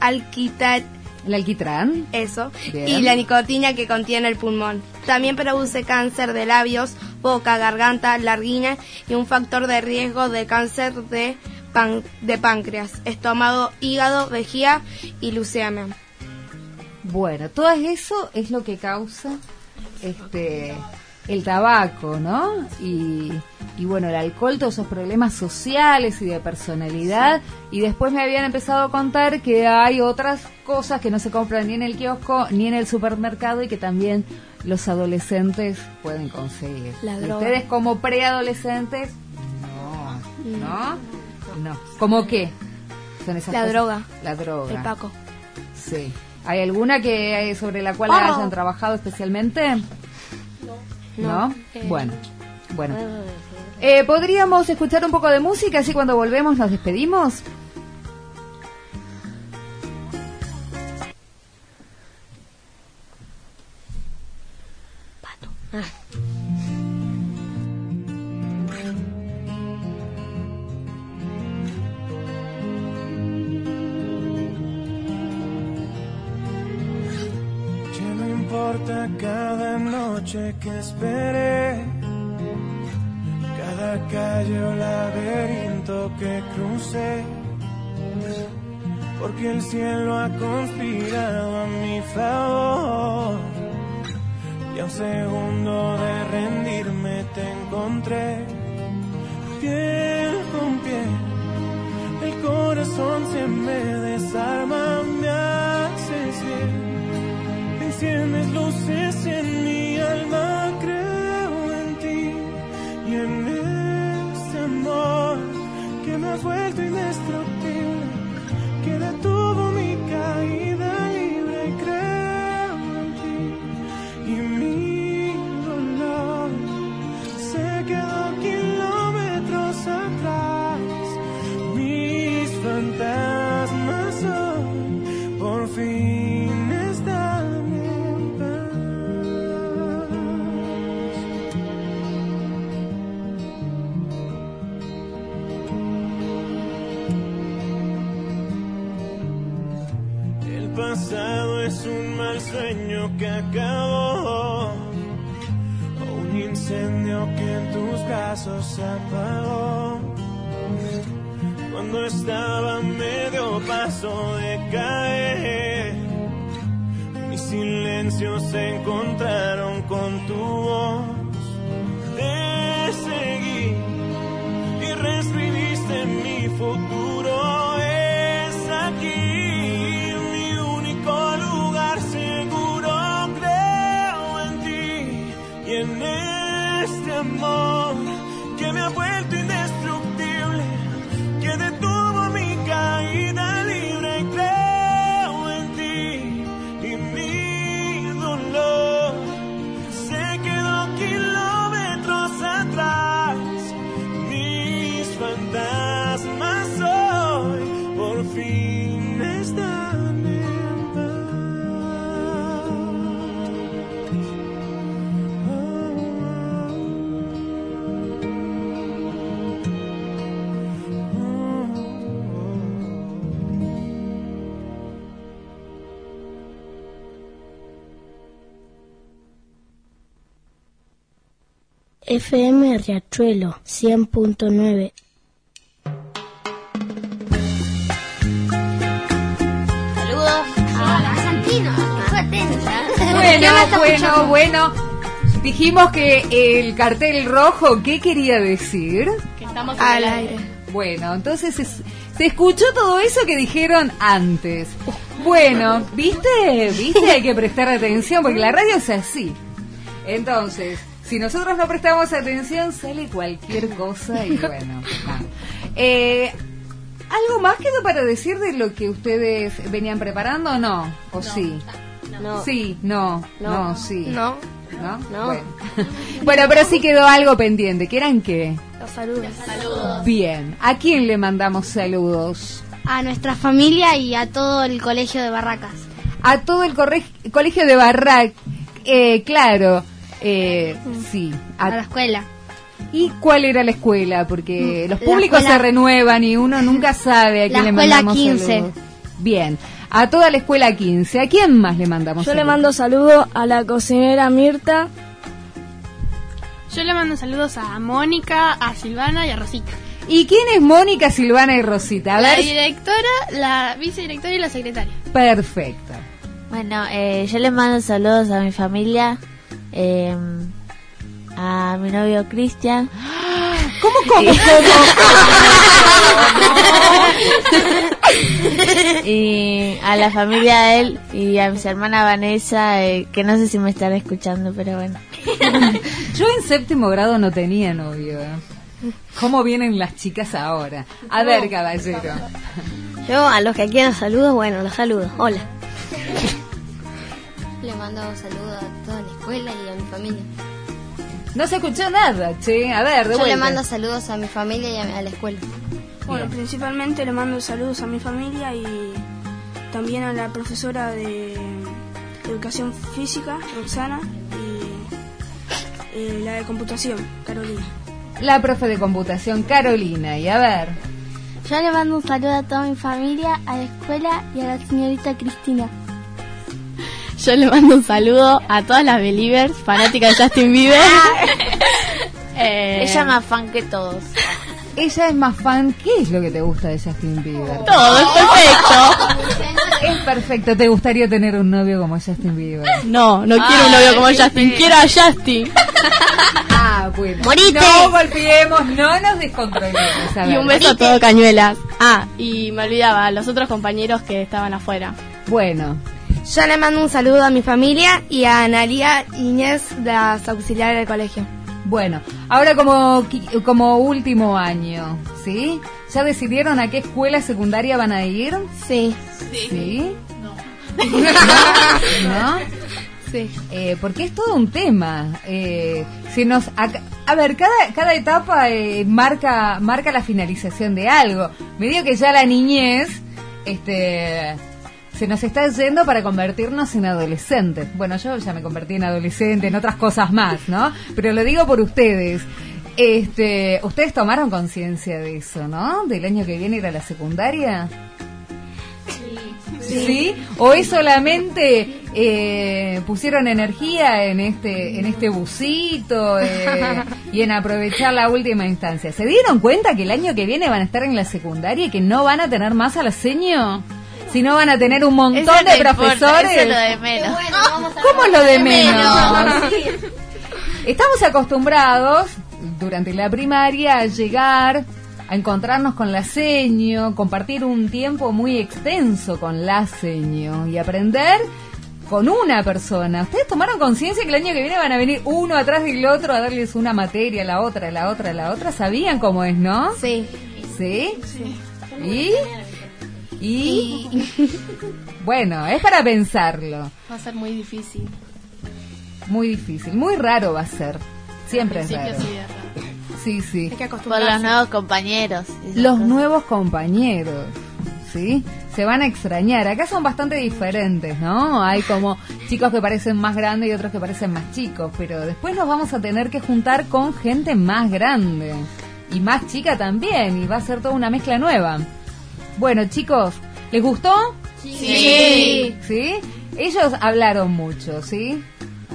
alquitrán. ¿El alquitrán? Eso. Bien. Y la nicotina que contiene el pulmón. También produce cáncer de labios, boca, garganta, larguina y un factor de riesgo de cáncer de, pan- de páncreas, estómago, hígado, vejiga y leucemia. Bueno, todo eso es lo que causa este el tabaco, ¿no? Y, y bueno, el alcohol, todos esos problemas sociales y de personalidad. Y después me habían empezado a contar que hay otras cosas que no se compran ni en el kiosco ni en el supermercado y que también los adolescentes pueden conseguir. La ¿Y droga. Ustedes como preadolescentes, no, ¿no? No. ¿Cómo qué? Son esas La cosas? droga. La droga. El paco. Sí. ¿Hay alguna que eh, sobre la cual Oh. hayan trabajado especialmente? No. No. Eh, Bueno. Bueno. Eh, ¿Podríamos escuchar un poco de música así cuando volvemos nos despedimos? Ya no importa cada noche que esperé, la calle o laberinto que crucé, porque el cielo ha conspirado a mi favor. Y a un segundo de rendirme te encontré, piel con piel. El corazón se me desarma, me haces bien. Enciendes luces en mi alma, creo en ti y en este amor que me has vuelto indestructible, que detuvo mi caída mal sueño que acabó, un incendio que en tus brazos se apagó. Cuando estaba medio paso de caer, mis silencios se encontraron con tu voz. Te seguí y reescribiste mi futuro. FM Riachuelo 100.9 Saludos a la atenta. Bueno, bueno, bueno. Dijimos que el cartel rojo, ¿qué quería decir? Que estamos Al en el aire. Bueno, entonces es- se escuchó todo eso que dijeron antes. Bueno, ¿viste? ¿Viste? Hay que prestar atención porque la radio es así. Entonces, si nosotros no prestamos atención, sale cualquier cosa y bueno. Eh, ¿Algo más quedó para decir de lo que ustedes venían preparando o no? ¿O sí? No. Sí, no, no, No. sí. No. ¿No? No. Bueno. bueno, pero sí quedó algo pendiente. ¿Qué eran qué? Los saludos. Bien. ¿A quién le mandamos saludos? A nuestra familia y a todo el colegio de Barracas. A todo el colegio de Barrac. Eh, claro. Eh, sí. A la escuela. ¿Y cuál era la escuela? Porque los La públicos escuela- se renuevan y uno nunca sabe a quién le escuela mandamos 15. saludos. Bien. A toda la escuela 15. ¿A quién más le mandamos Yo le mando saludos a la cocinera Mirta. Yo le mando saludos a Mónica, a Silvana y a Rosita. ¿Y quién es Mónica, Silvana y Rosita? A La ver. directora, la vicedirectora y la secretaria. Perfecto. Bueno, eh, yo le mando saludos a mi familia, eh, a mi novio Cristian. ¿Cómo, cómo, y a la familia de él y a mis hermanas Vanessa, eh, que no sé si me están escuchando, pero bueno. Yo en séptimo grado no tenía novio. ¿eh? ¿Cómo vienen las chicas ahora? A ver, caballero. Yo a los que aquí los saludos, bueno, los saludo. Hola. Le mando saludos a toda la escuela y a mi familia. No se escuchó nada, che. A ver, de Yo vuelta. le mando saludos a mi familia y a, a la escuela. Bueno, principalmente le mando saludos a mi familia y también a la profesora de educación física, Roxana, y eh, la de computación, Carolina. La profe de computación, Carolina. Y a ver. Yo le mando un saludo a toda mi familia, a la escuela y a la señorita Cristina. Yo le mando un saludo a todas las Believers, fanáticas de Justin Bieber. Eh, Ella más fan que todos. Ella es más fan. ¿Qué es lo que te gusta de Justin Bieber? Todo, es perfecto. Es perfecto. ¿Te gustaría tener un novio como Justin Bieber? No, no quiero un novio como Justin, quiero a Justin. Ah, bueno. Morite. No golpeemos, no nos descontrolemos. A Y un beso a todo cañuelas. Ah, y me olvidaba, los otros compañeros que estaban afuera. Bueno. Yo le mando un saludo a mi familia y a Analia Iñez, las auxiliares del colegio. Bueno, ahora como, qui- como último año, ¿sí? ¿Ya decidieron a qué escuela secundaria van a ir? Sí. ¿Sí? ¿No? Sí. Eh, porque es todo un tema. Eh, si nos, a, a ver, cada, cada etapa eh, marca, marca la finalización de algo. Me digo que ya la niñez este, se nos está yendo para convertirnos en adolescentes. Bueno, yo ya me convertí en adolescente, en otras cosas más, ¿no? Pero lo digo por ustedes. Este, ustedes tomaron conciencia de eso, ¿no? Del año que viene ir a la secundaria. Sí. ¿O es solamente eh, pusieron energía en este en este busito eh, y en aprovechar la última instancia? ¿Se dieron cuenta que el año que viene van a estar en la secundaria y que no van a tener más a la seño? Si no van a tener un montón Eso no de importa, profesores. eso es lo de menos. ¿Cómo es lo de menos? menos. Estamos acostumbrados durante la primaria a llegar a encontrarnos con la seño, compartir un tiempo muy extenso con la seño y aprender con una persona. ¿Ustedes tomaron conciencia que el año que viene van a venir uno atrás del otro a darles una materia, la otra, la otra, la otra? ¿Sabían cómo es, no? Sí. ¿Sí? ¿Y? ¿Y? Bueno, es para pensarlo. Va a ser muy difícil. Muy difícil, muy raro va a ser. Siempre es raro. sí, es raro. Sí, sí. Hay que Por acostumbrarse. los nuevos compañeros. Los cosas. nuevos compañeros, ¿sí? Se van a extrañar. Acá son bastante diferentes, ¿no? Hay como chicos que parecen más grandes y otros que parecen más chicos, pero después nos vamos a tener que juntar con gente más grande y más chica también y va a ser toda una mezcla nueva. Bueno, chicos, ¿les gustó? Sí. ¿Sí? Ellos hablaron mucho, ¿sí?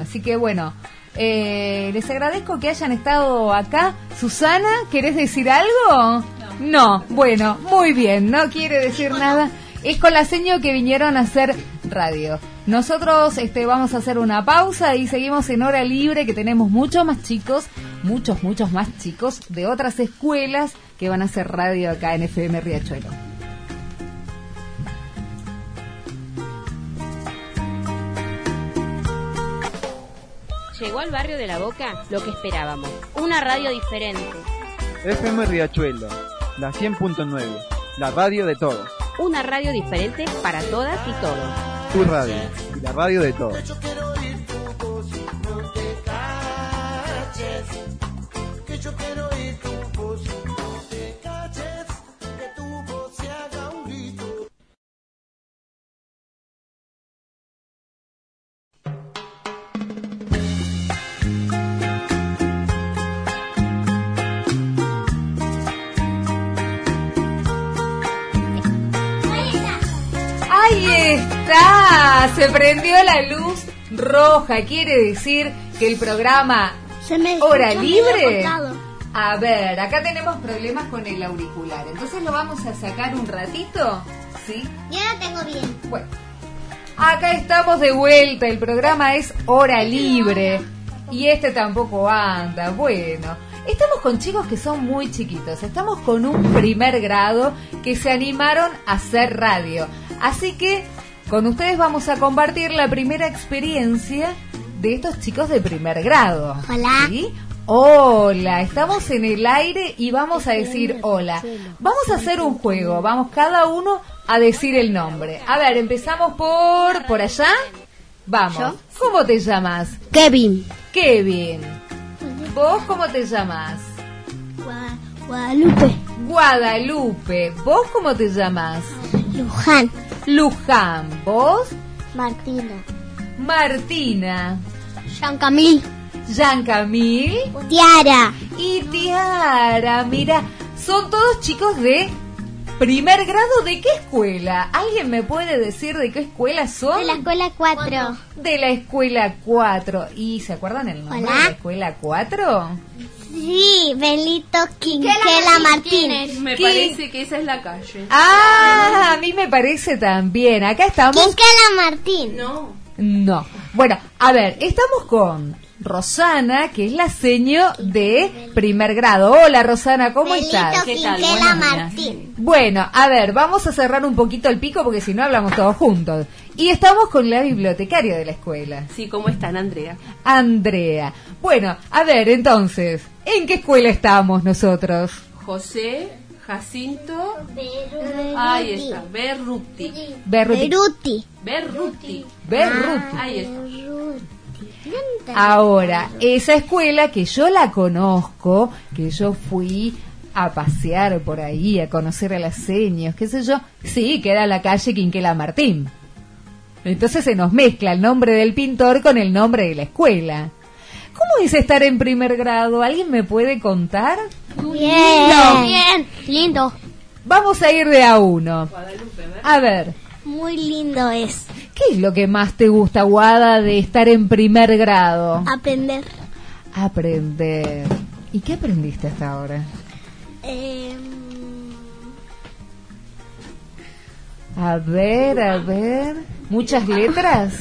Así que bueno, eh, les agradezco que hayan estado acá. Susana, ¿querés decir algo? No. bueno, muy bien, no quiere decir nada. Es con la seño que vinieron a hacer radio. Nosotros este, vamos a hacer una pausa y seguimos en hora libre que tenemos muchos más chicos, muchos, muchos más chicos de otras escuelas que van a hacer radio acá en FM Riachuelo. Llegó al barrio de La Boca lo que esperábamos, una radio diferente, FM Riachuelo, la 100.9, la radio de todos. una radio diferente para todas y todos. Tu radio, y la radio de todos. Que yo quiero oír tu Ahí está, se prendió la luz roja. Quiere decir que el programa Hora escucha medio Libre. A ver, acá tenemos problemas con el auricular. Entonces lo vamos a sacar un ratito. ¿Sí? Yo la tengo bien. Bueno, acá estamos de vuelta. El programa es Hora Libre. Y este tampoco anda. Bueno, estamos con chicos que son muy chiquitos. Estamos con un primer grado que se animaron a hacer radio. Así que con ustedes vamos a compartir la primera experiencia de estos chicos de primer grado. Hola. ¿Sí? Hola, estamos en el aire y vamos a decir hola. Vamos a hacer un juego, vamos cada uno a decir el nombre. A ver, empezamos por por allá. Vamos. ¿Cómo te llamas? Kevin. Kevin. ¿Vos cómo te llamas? Guadalupe. Guadalupe. ¿Vos cómo te llamas? Luján. Luján. ¿Vos? Martina. Martina. Jean Camil. Jean Camil. Tiara. Y Tiara. Mira, son todos chicos de primer grado. ¿De qué escuela? ¿Alguien me puede decir de qué escuela son? De la escuela 4. De la escuela 4. ¿Y se acuerdan el nombre Hola. de la escuela 4? Sí, Belito Quinquela Martínez. Me ¿Qué? parece que esa es la calle. Ah, a mí me parece también. Acá estamos. Quinquela Martín. No. No. Bueno, a ver, estamos con Rosana, que es la seño de primer grado. Hola, Rosana, ¿cómo Belito estás? Quinquela Martín. Bueno, a ver, vamos a cerrar un poquito el pico porque si no hablamos todos juntos. Y estamos con la bibliotecaria de la escuela. Sí, ¿cómo están, Andrea? Andrea. Bueno, a ver, entonces, ¿en qué escuela estamos nosotros? José Jacinto. Ahí está, Berruti. Berruti. Berruti. Berruti. Ahí está. Ahora, esa escuela que yo la conozco, que yo fui a pasear por ahí, a conocer a las señas, qué sé yo, sí, queda la calle Quinquela Martín. Entonces se nos mezcla el nombre del pintor con el nombre de la escuela. ¿Cómo es estar en primer grado? ¿Alguien me puede contar? Bien. Bien. Lindo. Vamos a ir de a uno. A ver, Muy lindo es. ¿Qué es lo que más te gusta, Guada, de estar en primer grado? Aprender. Aprender. ¿Y qué aprendiste hasta ahora? Eh, A ver, a ver. ¿Muchas letras?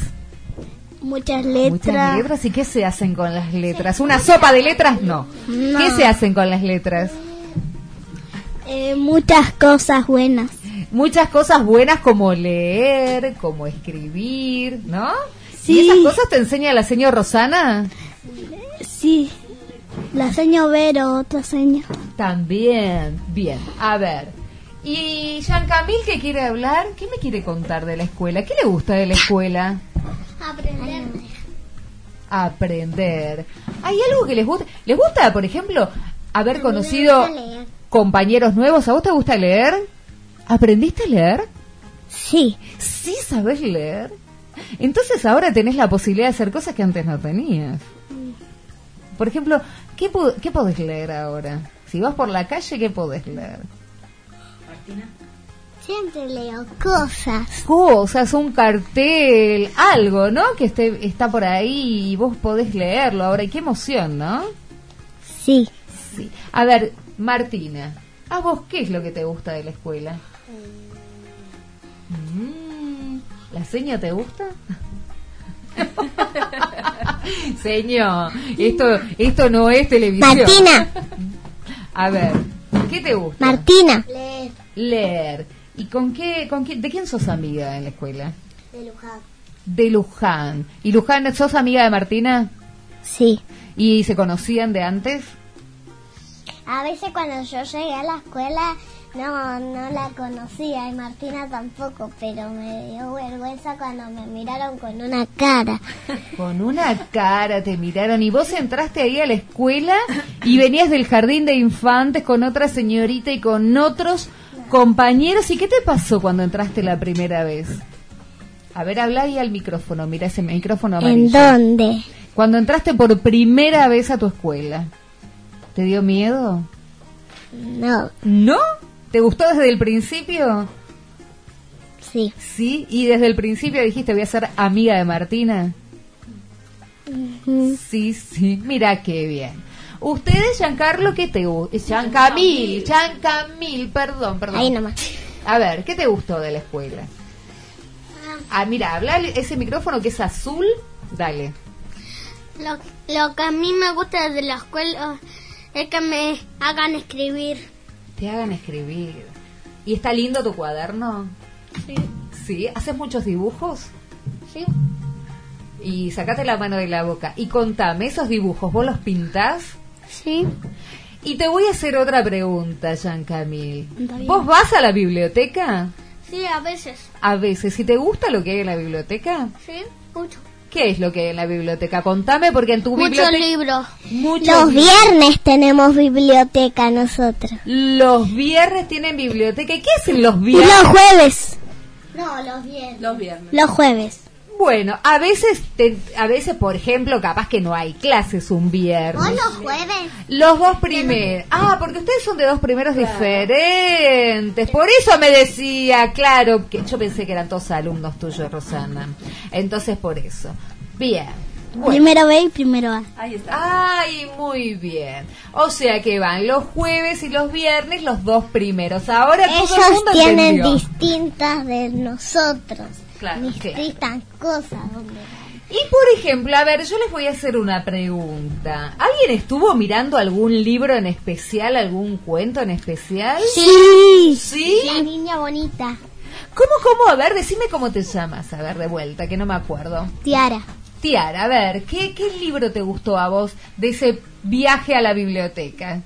muchas Muchas letras. letras. ¿Y qué se hacen con las letras? ¿Una sopa de letras? No. No. ¿Qué se hacen con las letras? Eh, muchas cosas buenas. Muchas cosas buenas como leer, como escribir, ¿no? Sí. ¿Y esas cosas te enseña la señora Rosana? Sí. La seño Vero, otra seño. También. Bien, a ver. ¿Y Jean Camil qué quiere hablar? ¿Qué me quiere contar de la escuela? ¿Qué le gusta de la escuela? Aprender. Aprender. ¿Hay algo que les gusta? ¿Les gusta, por ejemplo, haber conocido compañeros nuevos? ¿A vos te gusta leer? ¿Aprendiste a leer? Sí. ¿Sí sabes leer? Entonces ahora tenés la posibilidad de hacer cosas que antes no tenías. Por ejemplo, ¿qué, qué podés leer ahora? Si vas por la calle, ¿qué podés leer? Siempre leo cosas. Cosas, un cartel, algo, ¿no? Que esté, está por ahí y vos podés leerlo ahora. Y qué emoción, ¿no? Sí. Sí. A ver, Martina, ¿a vos qué es lo que te gusta de la escuela? Mm, ¿La seña te gusta? Señor, esto, esto no es televisión. Martina. A ver, ¿qué te gusta? Martina. Leer. ¿Y con qué, con qué, de quién sos amiga en la escuela? De Luján. De Luján. ¿Y Luján, sos amiga de Martina? Sí. ¿Y se conocían de antes? A veces cuando yo llegué a la escuela no, no la conocía y Martina tampoco, pero me dio vergüenza cuando me miraron con una cara. Con una cara te miraron y vos entraste ahí a la escuela y venías del jardín de infantes con otra señorita y con otros compañeros. ¿Y qué te pasó cuando entraste la primera vez? A ver, habla ahí al micrófono, mira ese micrófono amarillo. ¿En dónde? Cuando entraste por primera vez a tu escuela, ¿te dio miedo? No. ¿No? ¿Te gustó desde el principio? Sí. Sí, y desde el principio dijiste voy a ser amiga de Martina. Sí, sí, mira qué bien. Ustedes, Giancarlo, ¿qué te gusta? Giancamil, Giancamil, perdón, perdón. Ahí nomás. A ver, ¿qué te gustó de la escuela? Ah, mira, habla ese micrófono que es azul, dale. Lo, lo que a mí me gusta de la escuela es que me hagan escribir. Te hagan escribir. ¿Y está lindo tu cuaderno? Sí. ¿Sí? ¿Haces muchos dibujos? Sí. Y sacate la mano de la boca. Y contame, esos dibujos, ¿vos los pintás? Sí. Y te voy a hacer otra pregunta, Jean Camille. ¿Vos vas a la biblioteca? Sí, a veces. A veces. ¿Y te gusta lo que hay en la biblioteca? Sí, mucho. ¿Qué es lo que hay en la biblioteca? Contame porque en tu Muchos biblioteca... libros. Muchos Los libros. viernes tenemos biblioteca nosotros. Los viernes tienen biblioteca. ¿Y qué hacen los viernes? Los jueves. No, los viernes. Los viernes. Los jueves. Bueno, a veces, te- a veces, por ejemplo, capaz que no hay clases un viernes. los jueves? Los dos primeros. Ah, porque ustedes son de dos primeros diferentes. Por eso me decía, claro, que yo pensé que eran todos alumnos tuyos, Rosana. Entonces, por eso. Bien. Primero B y primero A. Ahí está. Ay, muy bien. O sea que van los jueves y los viernes los dos primeros. Ahora todo el Ellos mundo tienen entendió. distintas de nosotros. Claro, cosas. Y por ejemplo, a ver, yo les voy a hacer una pregunta. ¿Alguien estuvo mirando algún libro en especial, algún cuento en especial? Sí. ¿Sí? La niña bonita. ¿Cómo, cómo? A ver, decime cómo te llamas. A ver, de vuelta, que no me acuerdo. Tiara. Tiara, a ver, ¿qué, qué libro te gustó a vos de ese viaje a la biblioteca?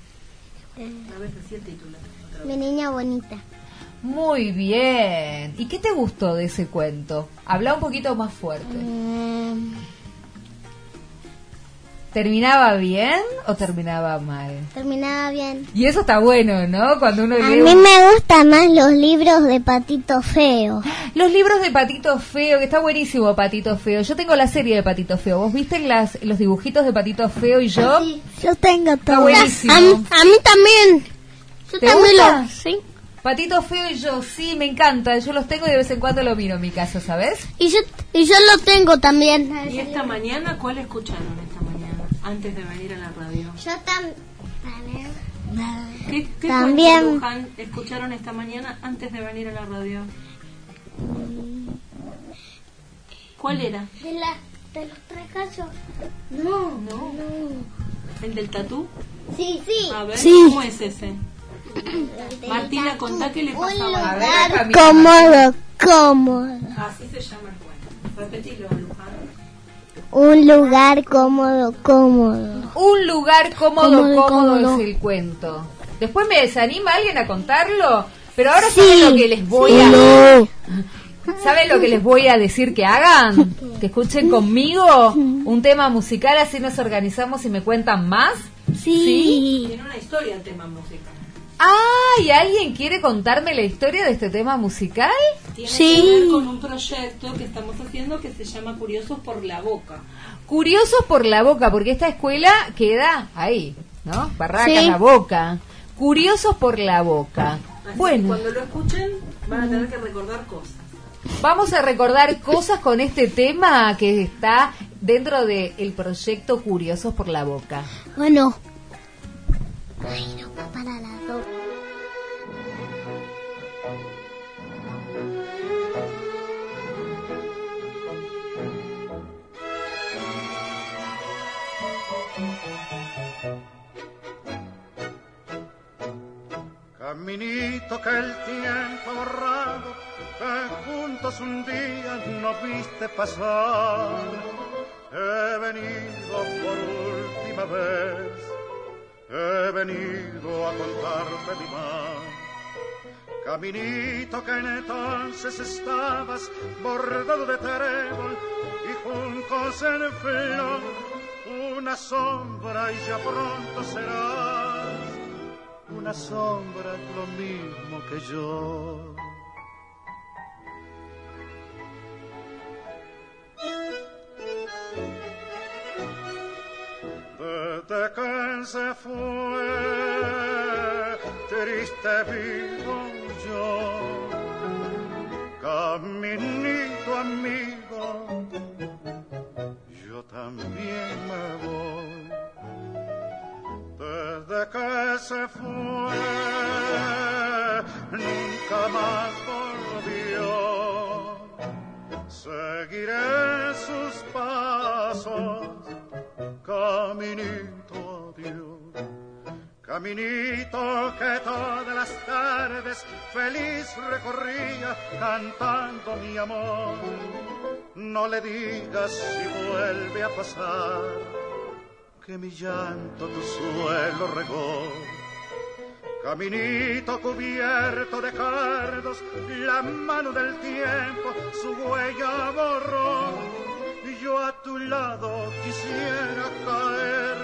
A ver, decía el título. Mi niña bonita. Muy bien. ¿Y qué te gustó de ese cuento? Habla un poquito más fuerte. Mm, ¿Terminaba bien o terminaba mal? terminaba bien. Y eso está bueno, ¿no? Cuando uno A lee mí un- me gustan más los libros de Patito Feo. Los libros de Patito Feo, que está buenísimo Patito Feo. Yo tengo la serie de Patito Feo. ¿Vos viste las, los dibujitos de Patito Feo y yo? Yo tengo todo. buenísimo. A, mí- a mí también. Yo ¿Te también gusta? lo. Sí. Patito Feo y yo, sí, me encanta. Yo los tengo y de vez en cuando lo miro en mi casa, ¿sabes? Y yo, y yo lo tengo también. ¿Y esta mañana cuál escucharon esta mañana? Antes de venir a la radio. Yo también. ¿Qué, qué También. cuento, Luján, escucharon esta mañana antes de venir a la radio? ¿Cuál era? De, la, de los tres gallos. No, no. ¿El del tatú? Sí, sí. A ver, Sí. ¿cómo es ese? Martina, contá qué le Un pasaba. lugar cómodo, cómodo. Así se llama el cuento. Repetilo, Luján. Un lugar cómodo, cómodo. Un lugar cómodo, Cómodo, cómodo, cómodo. es el cuento. Después me desanima alguien a contarlo, pero ahora Sí. saben lo que les voy Sí. a No. ¿Saben lo que les voy a decir que hagan? Que escuchen conmigo un tema musical, así nos organizamos y me cuentan más. Sí. Tiene una historia el tema música. ¡Ay! ¿Alguien quiere contarme la historia de este tema musical? Tiene Sí. que ver con un proyecto que estamos haciendo que se llama Curiosos por la Boca. Curiosos por la boca, porque esta escuela queda ahí, ¿no? Barraca, Sí. la boca. Curiosos por la boca. Así Bueno, cuando lo escuchen van a tener que recordar cosas. vamos a recordar cosas con este tema que está dentro del proyecto Curiosos por la boca. Bueno. Ay, no para las Caminito que el tiempo borrado, que juntos un día nos viste pasar. He venido por última vez, he venido a contarte mi mal. Caminito que entonces estabas bordado de trébol y juncos en flor, una sombra y ya pronto serás una sombra lo mismo que yo. Desde que se fue, triste vivo yo, caminito amigo, yo también me voy desde que se fue, nunca más volvió. Seguiré sus pasos, caminito adiós. Caminito que todas las tardes feliz recorría cantando mi amor. No le digas si vuelve a pasar que mi llanto tu suelo regó. Caminito cubierto de cardos, la mano del tiempo su huella borró. Y yo a tu lado quisiera caer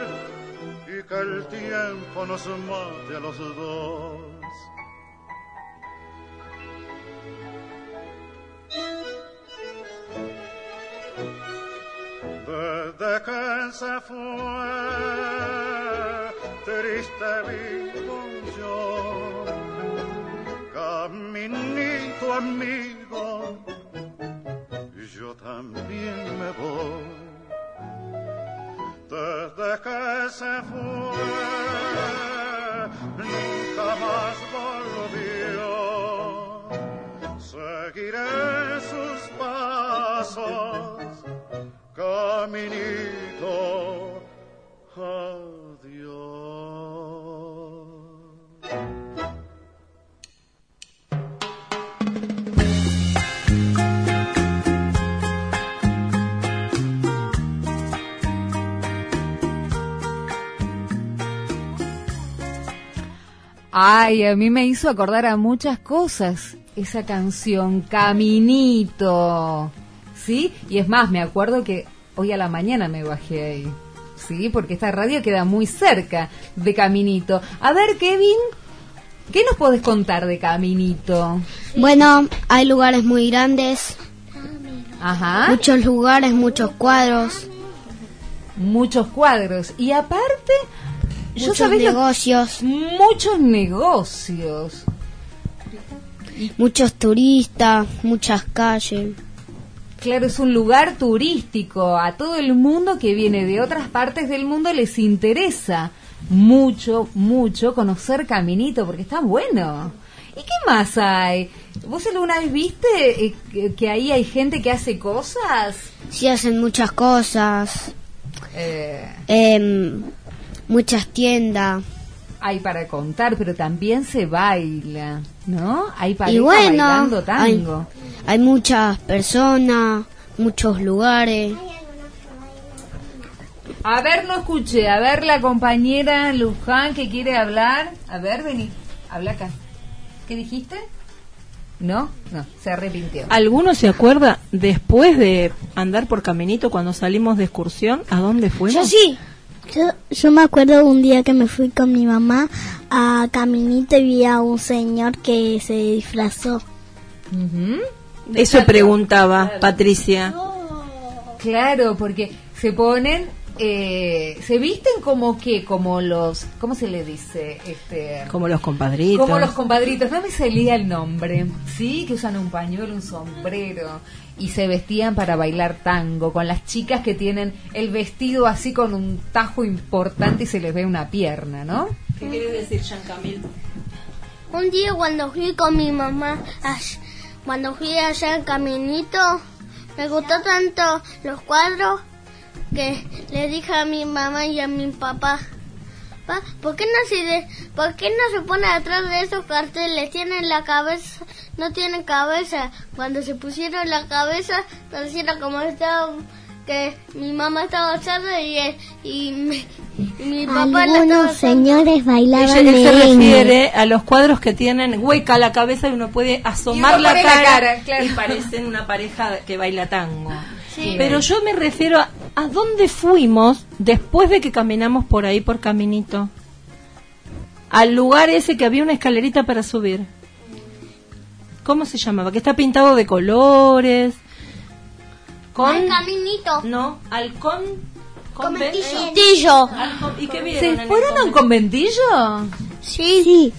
y que el tiempo nos mate a los dos. Desde que se fue, triste vivo infinito amigo, yo también me voy. Desde que se fue, nunca más volvió. Seguiré sus pasos, caminito. Oh. Ay, a mí me hizo acordar a muchas cosas esa canción, Caminito. ¿Sí? Y es más, me acuerdo que hoy a la mañana me bajé ahí. ¿Sí? Porque esta radio queda muy cerca de Caminito. A ver, Kevin, ¿qué nos podés contar de Caminito? Bueno, hay lugares muy grandes, Ajá. muchos lugares, muchos cuadros, Muchos cuadros. Y aparte, yo muchos negocios, muchos negocios. muchos turistas, muchas calles. Claro, es un lugar turístico. A todo el mundo que viene de otras partes del mundo les interesa mucho, mucho conocer Caminito porque está bueno. ¿Y qué más hay? ¿Vos alguna vez viste eh, que, ahí hay gente que hace cosas? Sí hacen muchas cosas, Eh, em, muchas tiendas. hay para contar, pero también se baila, ¿no? Hay pareja Y bueno, bailando hay, tango. hay muchas personas, muchos lugares. A ver, no escuché. A ver, la compañera Luján que quiere hablar. A ver, vení. Habla acá. ¿Qué dijiste? ¿No? No, se arrepintió. ¿Alguno se acuerda después de andar por Caminito cuando salimos de excursión? ¿A dónde fuimos? sí. Yo, yo me acuerdo un día que me fui con mi mamá a Caminito y vi a un señor que se disfrazó. Eso preguntaba Patricia. Claro, porque se ponen, eh, se visten como que, como los, ¿cómo se le dice? Este, Como los compadritos. Como los compadritos, no me salía el nombre, ¿sí? Que usan un pañuelo, un sombrero y se vestían para bailar tango, con las chicas que tienen el vestido así con un tajo importante y se les ve una pierna, ¿no? ¿Qué quieres decir, Jean Camil? Un día cuando fui con mi mamá, cuando fui allá en Caminito, me gustó tanto los cuadros que le dije a mi mamá y a mi papá, "Pa, ¿por qué no se, de- ¿por qué no se pone atrás de esos carteles? Tienen la cabeza, no tienen cabeza. Cuando se pusieron la cabeza, parecía como estaba, que mi mamá estaba alzada y, y, mi- y mi papá Algunos señores bailaban Ella, él se refiere a los cuadros que tienen hueca la cabeza y uno puede asomar uno la cara, cara, claro. y parecen una pareja que baila tango. Sí. Pero yo me refiero a, a dónde fuimos después de que caminamos por ahí por Caminito. Al lugar ese que había una escalerita para subir. ¿Cómo se llamaba? Que está pintado de colores. Con Al caminito. no, halcón Conventillo. ¿Y qué vieron? ¿Se fueron a un conventillo? Sí.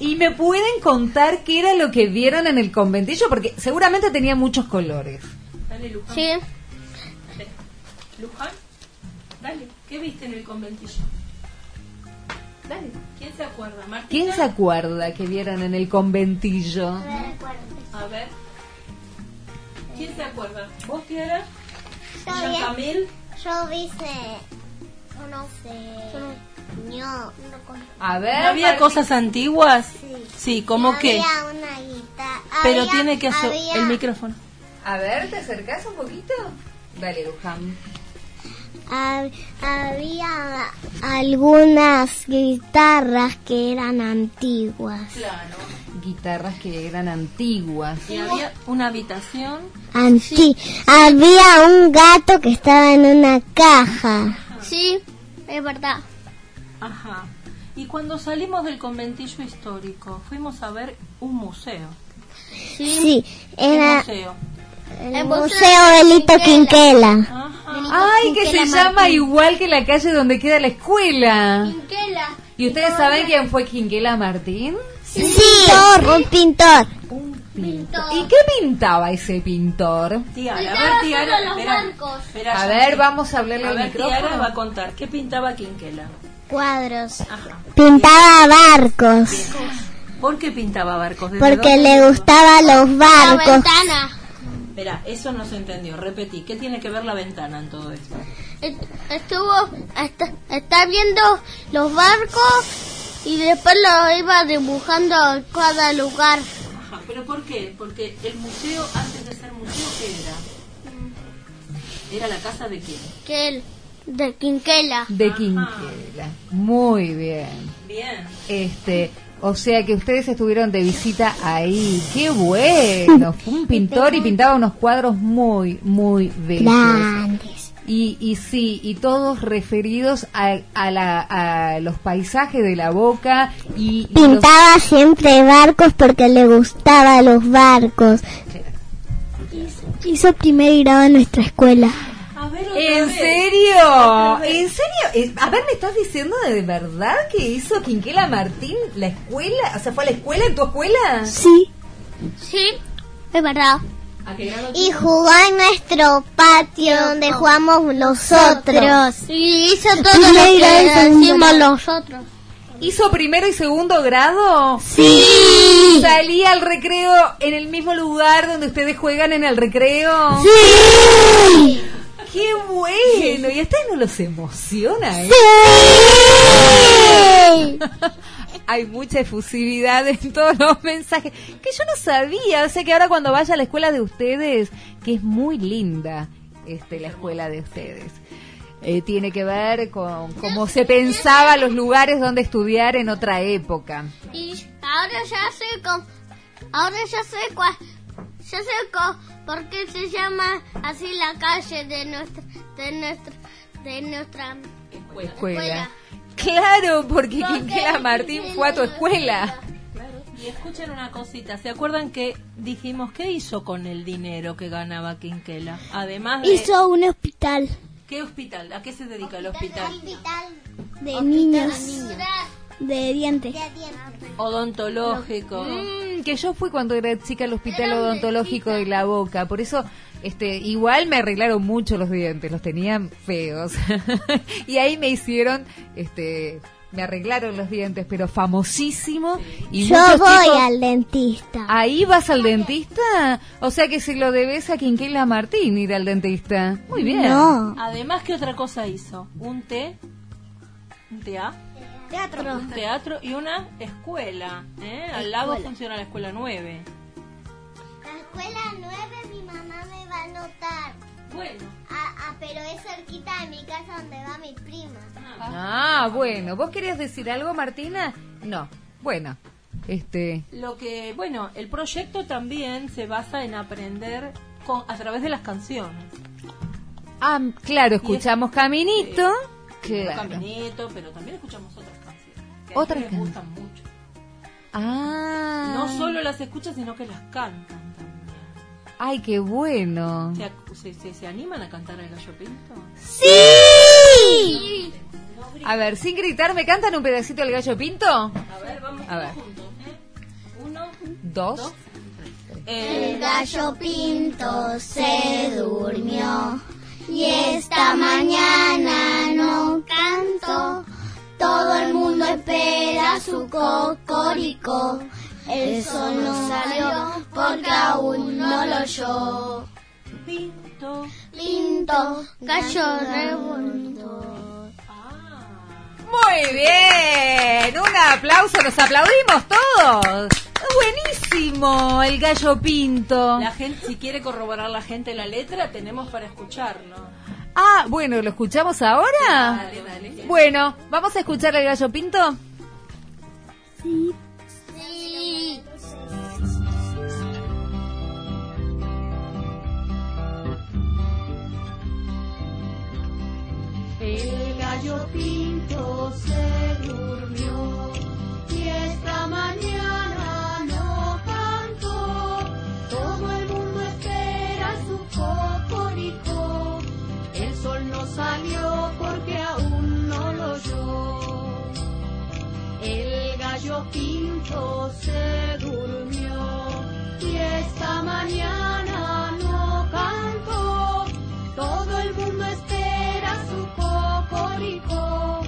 ¿Y me pueden contar qué era lo que vieron en el conventillo? Porque seguramente tenía muchos colores. Dale, Luján. Sí. Luján, dale, ¿qué viste en el conventillo? Dale, ¿quién se acuerda? Martina. ¿Quién se acuerda que vieron en el conventillo? A ver. ¿Quién se acuerda? ¿Vos, Tiara? Está ¿Jean bien. Camil? Yo viste unos ño- A ¿No ver. había Martín. cosas antiguas? Sí, ¿cómo y qué? Había una guitarra. Pero había- tiene que hacer había- el micrófono. A ver, ¿te acercás un poquito? Dale, Luján. Hab- había algunas guitarras que eran antiguas. Guitarras que eran antiguas. Y había una habitación. Anti Había un gato que estaba en una caja. Sí, es verdad. Ajá. Y cuando salimos del conventillo histórico, fuimos a ver un museo. Sí, ¿Qué era museo? el Museo Belito Quinquela. Ay, que se llama igual que la calle donde queda la escuela. Quinquela. ¿Y ustedes saben quién fue Quinquela Martín? Sí, un pintor. ¿Y qué pintaba ese pintor? Tiara, a ver, Tiara. los espera, espera, A ver, vamos a hablarle al ver, micrófono. Tiara va a contar. ¿Qué pintaba Quinquela? Cuadros. Pintaba barcos. ¿Por qué pintaba barcos? ¿Desde Porque le gustaban los La barcos. ventana. Espera, eso no se entendió. Repetí. ¿Qué tiene que ver la ventana en todo esto? Est- Estuvo, está, está viendo los barcos y después lo iba dibujando a cada lugar. Ajá, ¿pero por qué? Porque el museo, antes de ser museo, ¿qué era? ¿Era la casa de quién? Que él, de Quinquela. De Quinquela. Muy bien. Bien. Este, o sea que ustedes estuvieron de visita ahí. ¡Qué bueno! Fue un pintor y pintaba unos cuadros muy, muy bellos. Grandes. Y, y sí, y todos referidos a, a, la, a los paisajes de la boca y, y los- Pintaba siempre barcos porque le gustaban los barcos. Hizo primer grado en nuestra escuela. ¿En serio? ¿En serio? A ver, ¿me estás diciendo de verdad que hizo Quinquela Martín la escuela? O sea, ¿fue a la escuela en tu escuela? Sí. Sí, es verdad. Y jugó en nuestro patio donde jugamos nosotros. Y hizo todo lo que hicimos nosotros. ¿Hizo primero y segundo grado? Sí. ¿Salía al recreo en el mismo lugar donde ustedes juegan en el recreo? Sí. ¡Qué bueno! ¿Y a ustedes no los emociona, eh? Sí. Hay mucha efusividad en todos los mensajes que yo no sabía. O sea que ahora cuando vaya a la escuela de ustedes, que es muy linda este, la escuela de ustedes, eh, tiene que ver con cómo se pensaba los lugares donde estudiar en otra época. Y ahora ya sé con, ahora ya sé cuál, ya sé co- por qué se llama así la calle de nuestra, de nuestra, de nuestra Escuela. Claro, porque Porque Quinquela Martín fue a tu escuela. Y escuchen una cosita, ¿se acuerdan que dijimos qué hizo con el dinero que ganaba Quinquela? Además de... Hizo un hospital ¿Qué hospital? ¿A qué se dedica el hospital? de niños, de dientes. Odontológico. Mm, que yo fui cuando era chica al hospital odontológico de la boca, por eso este igual me arreglaron mucho los dientes, los tenían feos. y ahí me hicieron este me arreglaron los dientes, pero famosísimo y Yo voy chicos- al dentista. Ahí vas al dentista, o sea que se lo debes a Quinquela Martín ir al dentista. Muy bien. Además, ¿qué otra cosa hizo? Un té, un tea, Teatro. un teatro y una escuela. ¿eh? Al lado Escuela. funciona la escuela 9. La escuela 9 mi mamá me va a anotar. Bueno. Ah, ah, pero es cerquita de mi casa donde va mi prima. Ah, bueno, ¿vos querías decir algo, Martina? No. Bueno, este Lo que, bueno, el proyecto también se basa en aprender con- a través de las canciones. Ah, claro, escuchamos Caminito. Claro. Caminito, pero también escuchamos otras Que a Otras ellos les gustan mucho. Ah. No solo las escuchan, sino que las cantan. Ay, qué bueno. ¿Se, ac- se, se- se animan a cantar el gallo pinto? ¡Sí! A ver, sin gritar, ¿me cantan un pedacito del gallo pinto? A ver, vamos A ver. juntos. ¿eh? Uno, Dos. El gallo pinto se durmió y esta mañana no cantó. Todo el mundo espera su cocorico. El sol no salió porque aún no lo oyó. Pinto. Pinto, gallo revuelto. Muy bien. Un aplauso, nos aplaudimos todos. Buenísimo, el gallo pinto. La gente, si quiere corroborar la gente la letra, tenemos para escucharlo. Ah, bueno, ¿lo escuchamos ahora? Dale, dale. Bueno, ¿vamos a escuchar el gallo pinto? Sí. El gallo pinto se durmió y esta mañana salió porque aún no lo oyó. El gallo pinto se durmió y esta mañana no cantó. Todo el mundo espera su cocorico.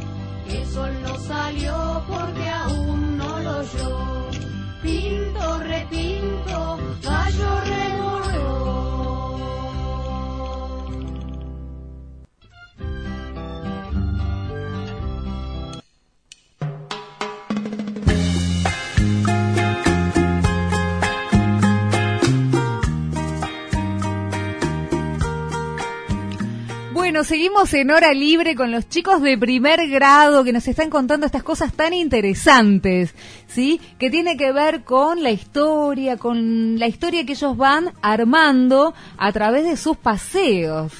El sol no salió porque aún no lo oyó. Pinto, repinto, Bueno, seguimos en hora libre con los chicos de primer grado que nos están contando estas cosas tan interesantes, ¿sí? Que tiene que ver con la historia, con la historia que ellos van armando a través de sus paseos.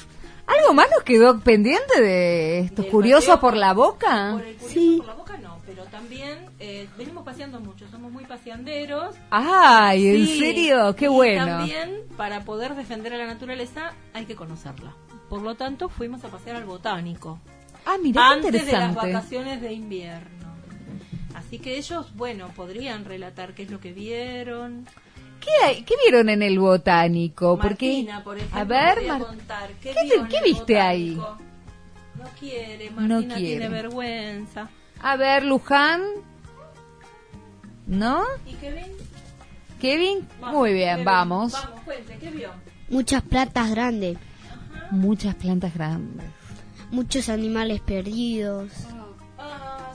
¿Algo más nos quedó pendiente de estos curiosos por la boca? Por el curioso por la boca no, pero también eh, venimos paseando mucho, somos muy paseanderos. Ay, ¿en Sí, serio? Qué y bueno. también para poder defender a la naturaleza hay que conocerla. Por lo tanto, fuimos a pasear al botánico. Ah, mira qué antes de las interesante. vacaciones de invierno. Así que ellos, bueno, podrían relatar qué es lo que vieron. ¿Qué, hay- qué vieron en el botánico? Porque Martina, por ejemplo, a ver, Mar- contar ¿qué, te- viste ahí? No quiere, No Martina quiere. tiene vergüenza. A ver, Luján. ¿No? ¿Y Kevin? Kevin, Vamos, muy bien, Kevin, vamos. Vamos, cuente, ¿qué vio? Muchas plantas grandes, Muchas plantas grandes. muchos animales perdidos.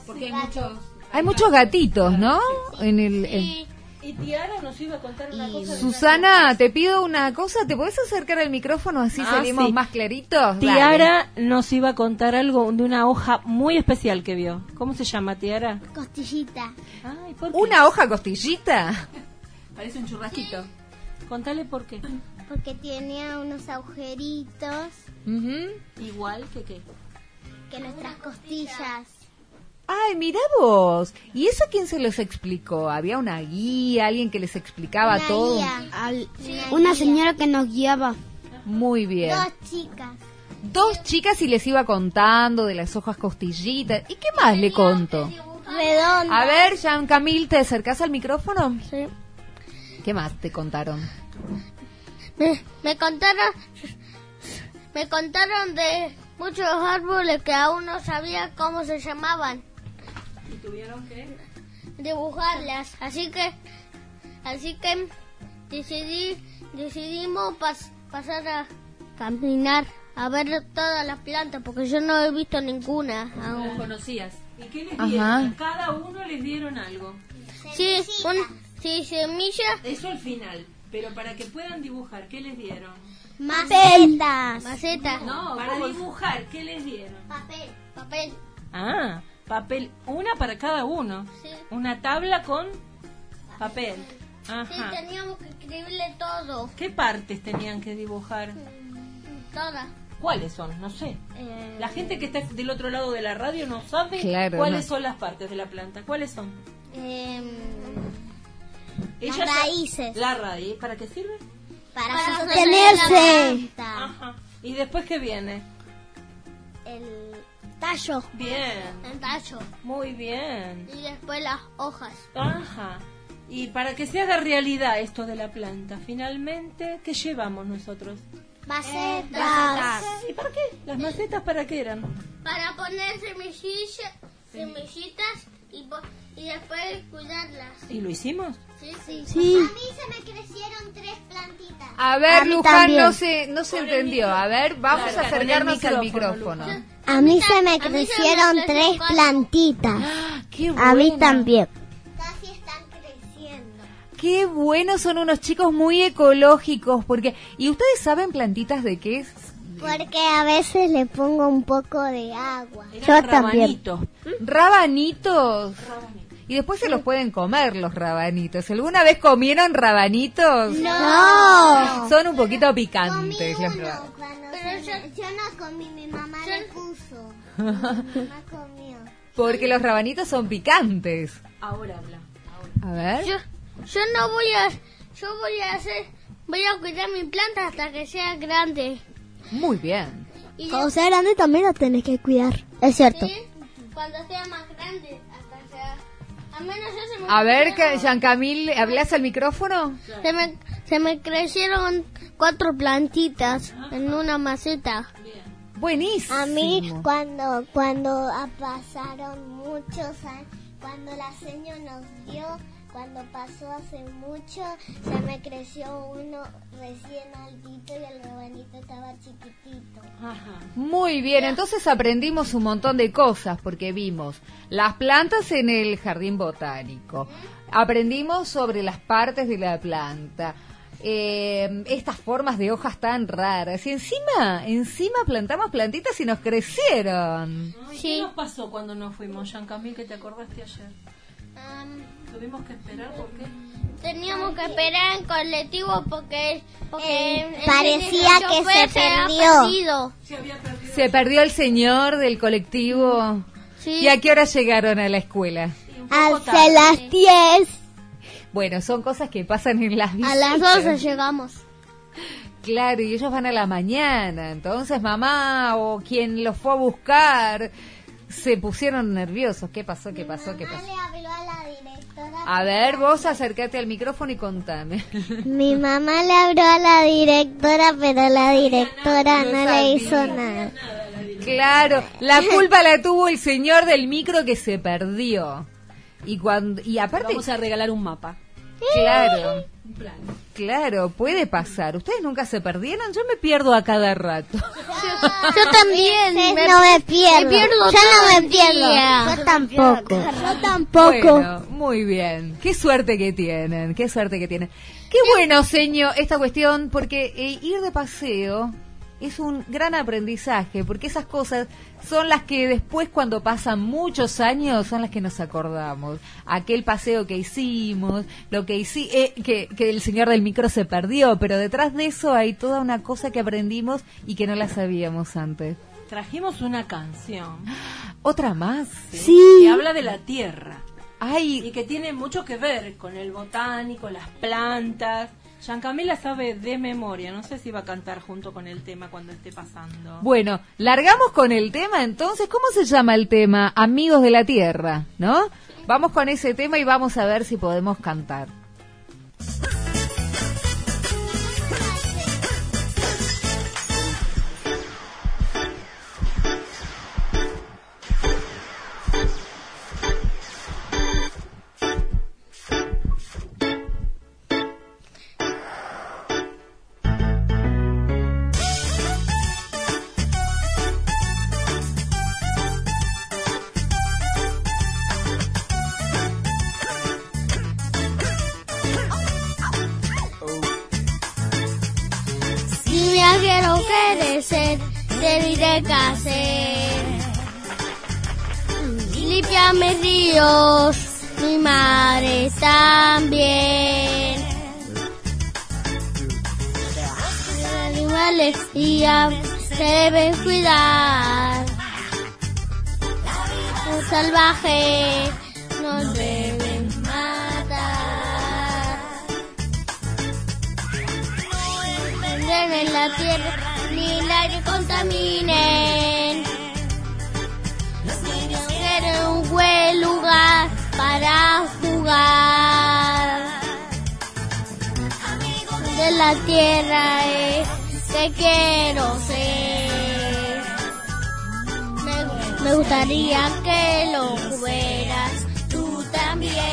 Porque hay muchos. Hay muchos gatitos, ¿no? En el, en- Y Tiara nos iba a contar una cosa. Susana, te pido una cosa, ¿te podés acercar al micrófono así Ah, salimos sí. más claritos? Tiara nos iba a contar algo de una hoja muy especial que vio. ¿Cómo se llama, Tiara? Costillita. Ay, ¿por qué? ¿Una hoja costillita? Parece un churrasquito. Contale por qué. Porque tenía unos agujeritos Igual que qué. que nuestras costillas. Ay, mira vos. ¿Y eso quién se los explicó? ¿Había una guía, alguien que les explicaba Una todo? guía. Al- Una una guía. señora que nos guiaba. Muy bien. Dos chicas. Dos chicas y les iba contando de las hojas costillitas. ¿Y qué más le conto? Redondas. A ver, Jean Camil, ¿te acercás al micrófono? Sí. ¿Qué más te contaron? Me, me contaron me contaron de muchos árboles que aún no sabía cómo se llamaban ¿Y tuvieron que? dibujarlas así que así que decidí decidimos pas- pasar a caminar a ver todas las plantas porque yo no he visto ninguna No aún. las conocías. ¿Y qué les Ajá. dieron? Cada uno les dieron algo. sí un, sí semillas Eso al final. Pero para que puedan dibujar, ¿qué les dieron? macetas macetas No, para dibujar, ¿qué les dieron? papel papel Ah, papel, una para cada uno. Sí. Una tabla con papel. sí teníamos que escribirle todo ¿Qué partes tenían que dibujar? todas ¿Cuáles son? No sé. Eh, La gente que está del otro lado de la radio no sabe Claro, cuáles no. son las partes de la planta. ¿Cuáles son? em, Ellas Las raíces. La raíz. ¿Para qué sirve? para, Para sostener sostener la la planta. Ajá. ¿Y después qué viene? El tallo. Bien. El tallo. Muy bien. Y después las hojas. Ajá. Y para que se haga realidad esto de la planta, finalmente, ¿qué llevamos nosotros? Macetas. ¿Y para qué? ¿Las macetas para qué eran? Para poner semillitas, semillitas y, po- y después cuidarlas. ¿Y lo hicimos? Sí, sí. Sí. A mí se me crecieron tres plantitas. A ver, A Luján, también. no se, no se entendió. A ver, vamos Claro, a acercarnos al micrófono. A mí se me Crecieron tres plantitas. Qué A mí también. Casi están creciendo. Qué buenos son unos chicos muy ecológicos, porque ¿y ustedes saben plantitas de qué es? Porque a veces le pongo un poco de agua. Eran Yo también. rabanitos. Rabanitos. Y después se los pueden comer los rabanitos. ¿Alguna vez comieron rabanitos? No. Son un poquito picantes los uno rabanitos. Pero yo, yo no comí, mi mamá le puso. Mi mamá comió. Porque los rabanitos son picantes. Ahora habla. A ver. Yo, yo no voy a, yo voy a hacer, voy a cuidar mi planta hasta que sea grande. Muy bien. Y Cuando sea grande también la tenés que cuidar. Es cierto. Sí, cuando sea más grande, A ver, Jean Camil, ¿hablas al micrófono? se me, se me crecieron cuatro plantitas en una maceta. Buenísimo. A mí cuando cuando pasaron muchos años, cuando la señora nos dio, cuando pasó hace mucho, se me creció uno recién altito y el rebanito estaba chiquitito. Ajá. Muy bien, entonces aprendimos un montón de cosas porque vimos las plantas en el jardín botánico, aprendimos sobre las partes de la planta, eh, estas formas de hojas tan raras. Y encima, encima plantamos plantitas y nos crecieron. Ay, ¿Qué nos pasó cuando nos fuimos, Jean Camille, que te acordaste ayer? Tuvimos que esperar, ¿por qué? Teníamos que esperar en colectivo porque, porque Eh, el parecía señor que se había perdió. perdido. Se perdió el señor del colectivo. ¿Y a qué hora llegaron a la escuela? Hasta las 10. Bueno, son cosas que pasan en las A visitas. las 12 llegamos. Claro, y ellos van a la mañana. Entonces mamá o quien los fue a buscar se pusieron nerviosos. ¿Qué pasó? ¿Qué pasó? ¿Qué pasó? Le habló a la directora. A ver, vos acércate al micrófono y contame. Mi mamá le habló a la directora, pero la directora no, le hizo nada. Claro, la culpa la tuvo el señor del micro que se perdió. Y cuando y aparte Vamos a regalar un mapa. Claro. Claro, puede pasar. ¿Ustedes nunca se perdieron? Yo me pierdo a cada rato. Yo también. No me pierdo. Me pierdo Yo no me pierdo. día. Yo tampoco. Yo tampoco. Bueno, muy bien. Qué suerte que tienen, qué suerte que tienen. Qué bueno, señor, esta cuestión, porque eh, ir de paseo es un gran aprendizaje, porque esas cosas son las que después, cuando pasan muchos años, son las que nos acordamos. Aquel paseo que hicimos, lo que hicimos, que, que el señor del micro se perdió, pero detrás de eso hay toda una cosa que aprendimos y que no la sabíamos antes. Trajimos una canción. ¿Otra más? Que habla de la tierra. Ay. Y que tiene mucho que ver con el botánico, las plantas. Giancamila sabe de memoria. No sé si va a cantar junto con el tema cuando esté pasando. Bueno, largamos con el tema entonces. ¿Cómo se llama el tema? Amigos de la Tierra, ¿no? Vamos con ese tema y vamos a ver si podemos cantar. Qué hacer. Limpia mis ríos, mi madre también. Los animales ya se deben cuidar. Los salvajes no deben matar. En la tierra contaminen. Los niños quieren un buen lugar para jugar. De la tierra es que quiero ser. Me, me gustaría que lo fueras tú también.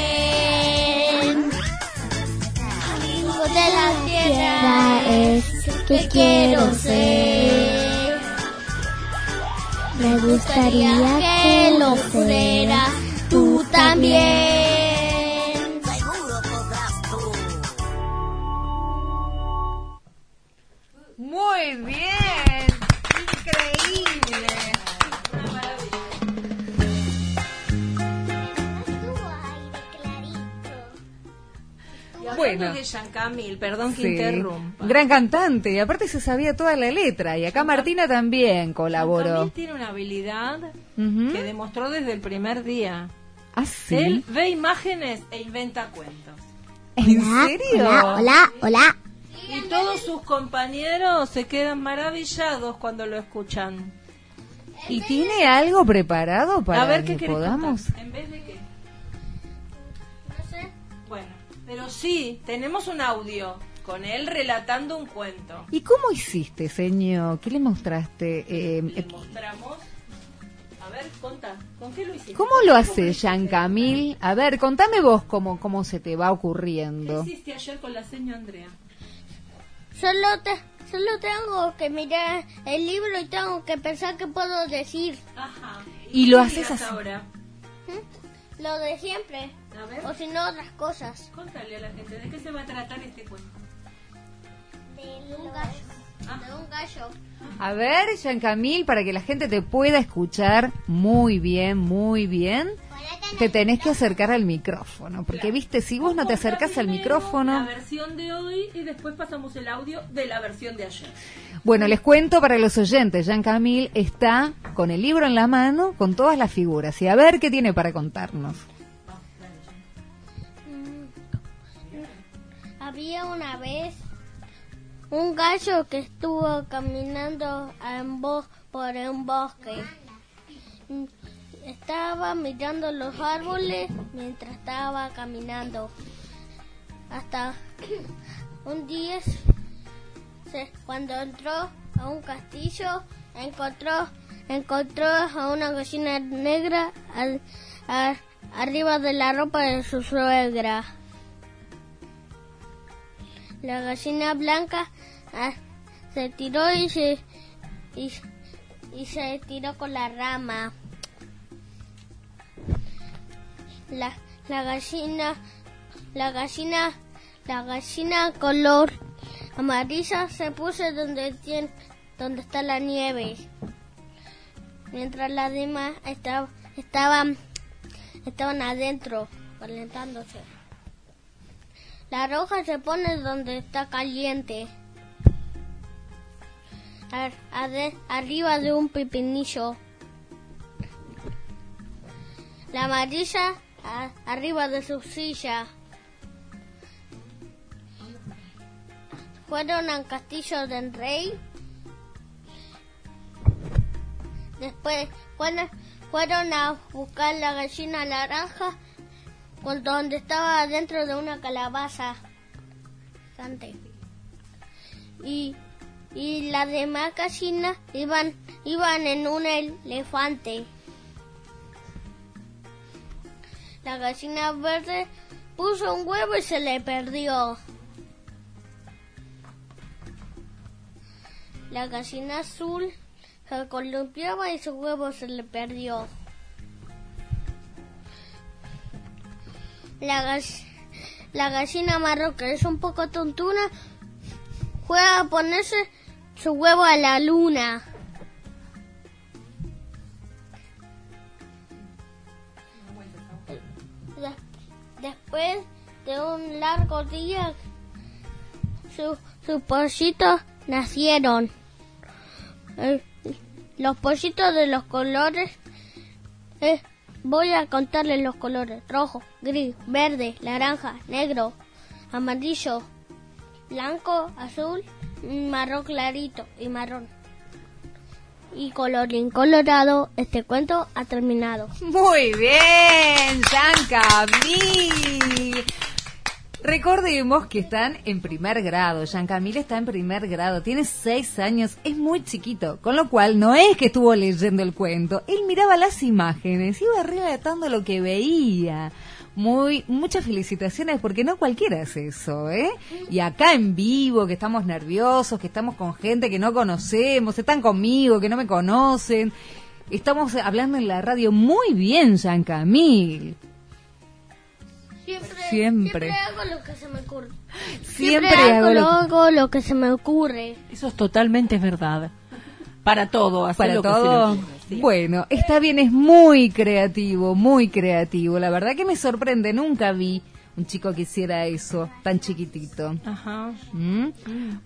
Amigos de la tierra es que quiero ser. Me gustaría que lo fueras tú también. De Giancamil, perdón que Sí, interrumpa. gran cantante y aparte se sabía toda la letra y acá Martina también colaboró. Giancamil tiene una habilidad que demostró desde el primer día. ¿Ah, sí? Él ve imágenes e inventa cuentos. ¿En Hola, serio? Hola, hola, hola. Y todos sus compañeros se quedan maravillados cuando lo escuchan. ¿Y tiene algo preparado para a ver qué que podamos? contar? ¿En vez de pero sí, tenemos un audio con él relatando un cuento. ¿Y cómo hiciste, señor? ¿Qué le mostraste? Eh, Le eh, mostramos. A ver, conta, ¿con qué lo hiciste? ¿Cómo lo hace Jean Camil? A ver, contame vos cómo, cómo se te va ocurriendo. ¿Qué hiciste ayer con la señora Andrea? Solo, te, solo tengo que mirar el libro y tengo que pensar qué puedo decir. Ajá. Y lo ¿Qué haces así. ahora? Lo de siempre. A ver. O si no, otras cosas. Contale a la gente, ¿de qué se va a tratar este cuento? De un gallo. De un gallo. A ver, Jean Camil, para que la gente te pueda escuchar muy bien, muy bien, te tenés que acercar al micrófono. Porque, viste, si vos no te acercás al La micrófono. versión de hoy y después pasamos el audio de la versión de ayer. Bueno, les cuento para los oyentes, Jean Camil está con el libro en la mano, con todas las figuras. Y a ver qué tiene para contarnos. Había una vez un gallo que estuvo caminando en por un bosque. Estaba mirando los árboles mientras estaba caminando. Hasta un día, cuando entró a un castillo, encontró, a una gallina negra arriba de la ropa de su suegra. La gallina blanca ah, se tiró y se y, se tiró con la rama. La, la gallina la gallina la gallina color amarilla se puso donde donde está la nieve. Mientras las demás esta- estaban estaban adentro calentándose. La roja se pone donde está caliente. Arriba de un pepinillo. La amarilla arriba de su silla. Fueron al castillo del rey. Después fueron a buscar la gallina naranja por donde estaba dentro de una calabaza. Y, y las demás gallinas iban, iban en un elefante. La gallina verde puso un huevo y se le perdió. La gallina azul se columpiaba y su huevo se le perdió. La, gall- la gallina que es un poco tontuna, fue a ponerse su huevo a la luna. Des- Después de un largo día, su- sus pollitos nacieron. Eh, los pollitos de los colores eh, voy a contarles los colores. Rojo, gris, verde, naranja, negro, amarillo, blanco, azul, marrón clarito y marrón. Y colorín colorado, este cuento ha terminado. Muy bien, Jean Camil. Recordemos que están en primer grado. Jean Camil está en primer grado, tiene seis años, es muy chiquito, con lo cual no es que estuvo leyendo el cuento. Él miraba las imágenes, iba relatando lo que veía. Muy, muchas felicitaciones porque no cualquiera hace eso, ¿eh? Y acá en vivo, que estamos nerviosos, que estamos con gente que no conocemos, están conmigo, que no me conocen. Estamos hablando en la radio muy bien, Jean Camil. Siempre, Siempre. hago lo que se me ocurre. Siempre hago, hago lo- lo, hago lo que se me ocurre. Eso es totalmente verdad. Para todo, hacer Para lo que se le todo. ocurre, sí. Bueno, está bien, es muy creativo, muy creativo. La verdad que me sorprende, nunca vi un chico que hiciera eso, tan chiquitito. Ajá. ¿Mm?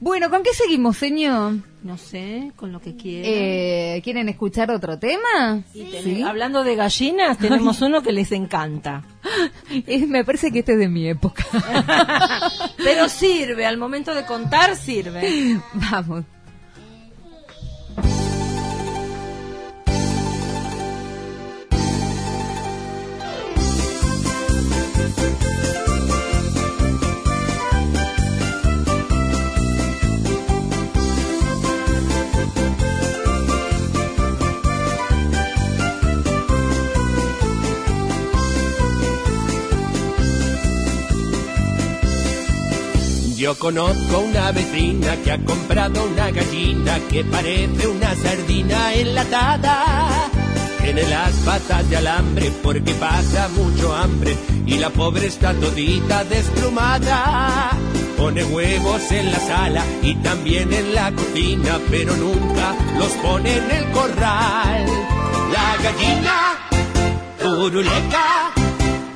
Bueno, ¿con qué seguimos, señor? No sé, con lo que quiera. Eh, ¿Quieren escuchar otro tema? Ten- Hablando de gallinas, tenemos uno que les encanta. Me parece que este es de mi época. Pero sirve, al momento de contar sirve. Vamos. Yo conozco una vecina que ha comprado una gallina que parece una sardina enlatada. Tiene las patas de alambre porque pasa mucho hambre y la pobre está todita desplumada. Pone huevos en la sala y también en la cocina, pero nunca los pone en el corral. La gallina turuleca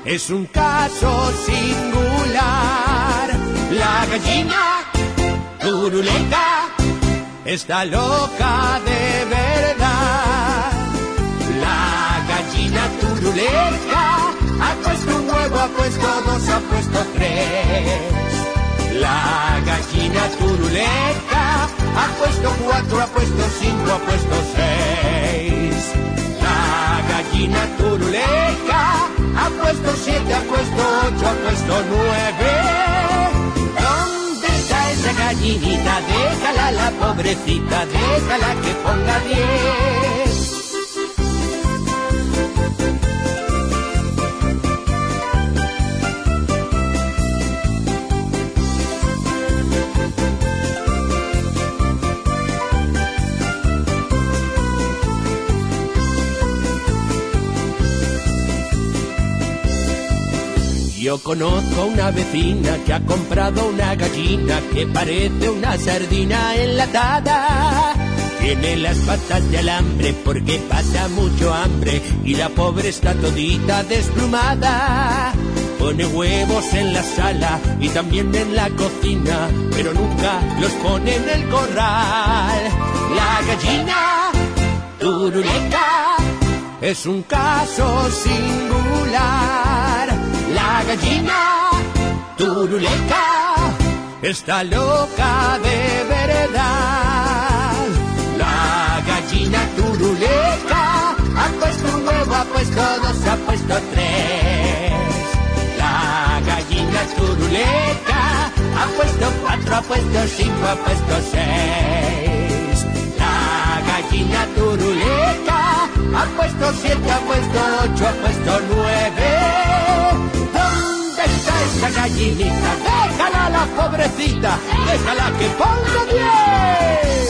es un caso singular. La gallina turuleca está loca turuleca ha puesto un huevo, ha puesto dos, ha puesto tres. La gallina turuleca ha puesto cuatro, ha puesto cinco, ha puesto seis. La gallina turuleca ha puesto siete, ha puesto ocho, ha puesto nueve. ¿Dónde está esa gallinita? Déjala la pobrecita, déjala que ponga diez. Yo conozco una vecina que ha comprado una gallina que parece una sardina enlatada. Tiene las patas de alambre porque pasa mucho hambre y la pobre está todita desplumada. Pone huevos en la sala y también en la cocina, pero nunca los pone en el corral. La gallina turuleca es un caso singular. La gallina turuleca está loca de verdad. La gallina turuleca ha puesto un huevo, ha puesto dos, ha puesto tres. La gallina turuleca ha puesto cuatro, ha puesto cinco, ha puesto seis. La gallina turuleca ha puesto siete, ha puesto ocho, ha puesto nueve. ¿Dónde está esa gallinita? Déjala la pobrecita, déjala que ponga bien.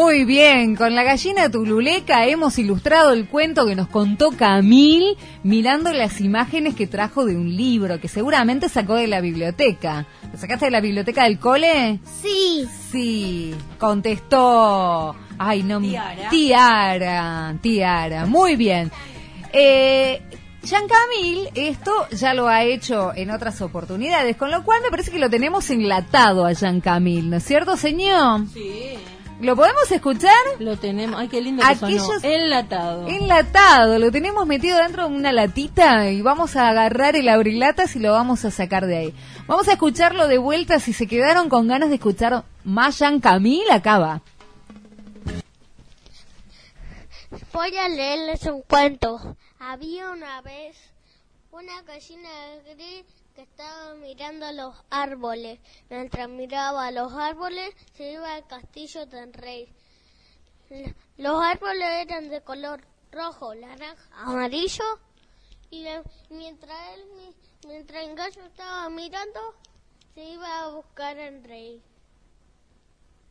Muy bien, con la gallina tululeca hemos ilustrado el cuento que nos contó Camil mirando las imágenes que trajo de un libro que seguramente sacó de la biblioteca. ¿Lo sacaste de la biblioteca del cole? Sí. Sí, contestó. Ay, no Tiara. Tiara, Tiara. Muy bien. Eh, Jean Camil, esto ya lo ha hecho en otras oportunidades, con lo cual me parece que lo tenemos enlatado a Jean Camil, ¿no es cierto, señor? Sí. ¿Lo podemos escuchar? Lo tenemos. Ay, qué lindo que Aquellos- sonó. Enlatado. Enlatado, lo tenemos metido dentro de una latita y vamos a agarrar el abrilatas y lo vamos a sacar de ahí. Vamos a escucharlo de vuelta. Si se quedaron con ganas de escuchar más Jean Camil, acaba. Voy a leerles un cuento. Había una vez una gallina gris estaba mirando los árboles. Mientras miraba los árboles, se iba al castillo del rey. Los árboles eran de color rojo, naranja, amarillo. Y mientras él, mi- mientras el gallo estaba mirando, se iba a buscar al rey.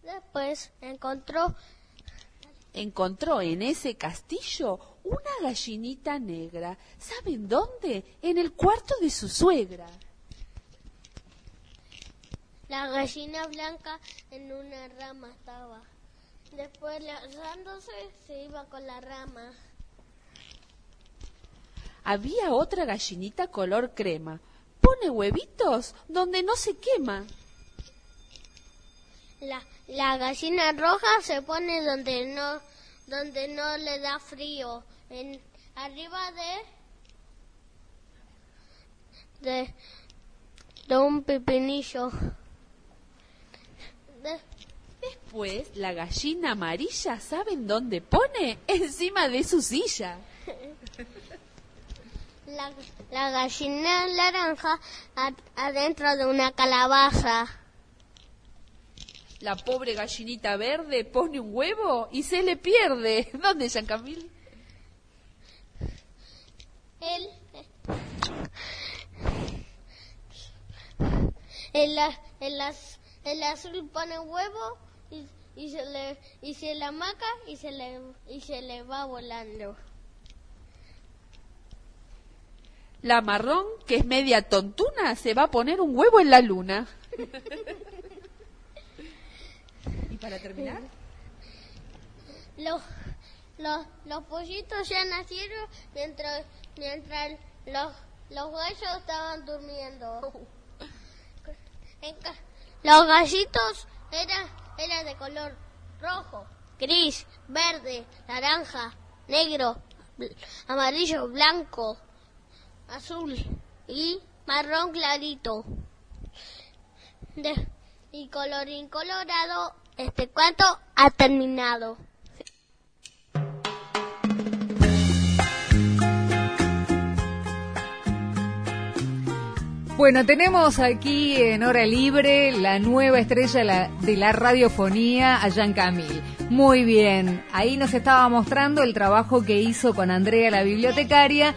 Después encontró encontró en ese castillo una gallinita negra. ¿Saben dónde? En el cuarto de su suegra. La gallina blanca en una rama estaba. Después lanzándose se iba con la rama. Había otra gallinita color crema. Pone huevitos donde no se quema. La, la gallina roja se pone donde no donde no le da frío. En, arriba de de, de un pepinillo. De- Después, la gallina amarilla, ¿saben dónde pone? Encima de su silla. la, la gallina naranja adentro de una calabaza. La pobre gallinita verde pone un huevo y se le pierde. ¿Dónde, Jean Camille? El, el, a- el, az- el azul pone huevo y, se le y se la maca y se le y se le va volando. La marrón, que es media tontuna, se va a poner un huevo en la luna. ¿Y para terminar? Los los los pollitos ya nacieron mientras mientras los los gallos estaban durmiendo. Los gallitos eran eran de color rojo, gris, verde, naranja, negro, amarillo, blanco, azul y marrón clarito. Y colorín colorado, este cuento ha terminado. Bueno, tenemos aquí en Hora Libre la nueva estrella la- de la radiofonía, a Jean Camil. Muy bien, ahí nos estaba mostrando el trabajo que hizo con Andrea, la bibliotecaria,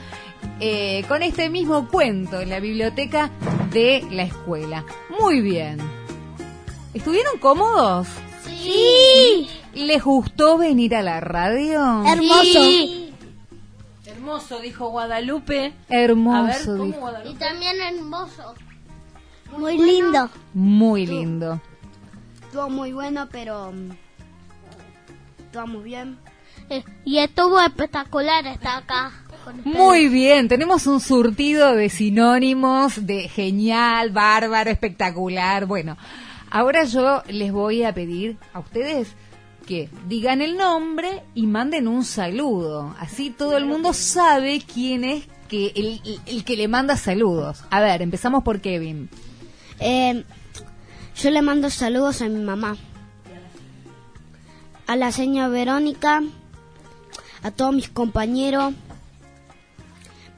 eh, con este mismo cuento en la biblioteca de la escuela. Muy bien. ¿Estuvieron cómodos? Sí. ¿Les gustó venir a la radio? Sí. Hermoso, dijo Guadalupe. Hermoso, A ver, ¿cómo dijo. Y también hermoso. Muy lindo. Muy lindo. Estuvo muy bueno, pero mm, estuvo muy bien. Eh, Y estuvo espectacular estar acá. Muy bien, tenemos un surtido de sinónimos de genial, bárbaro, espectacular. Bueno, ahora yo les voy a pedir a ustedes que digan el nombre y manden un saludo. Así todo el mundo sabe quién es que el, el- el que le manda saludos. A ver, empezamos por Kevin. Eh, yo le mando saludos a mi mamá, a la señora Verónica, a todos mis compañeros.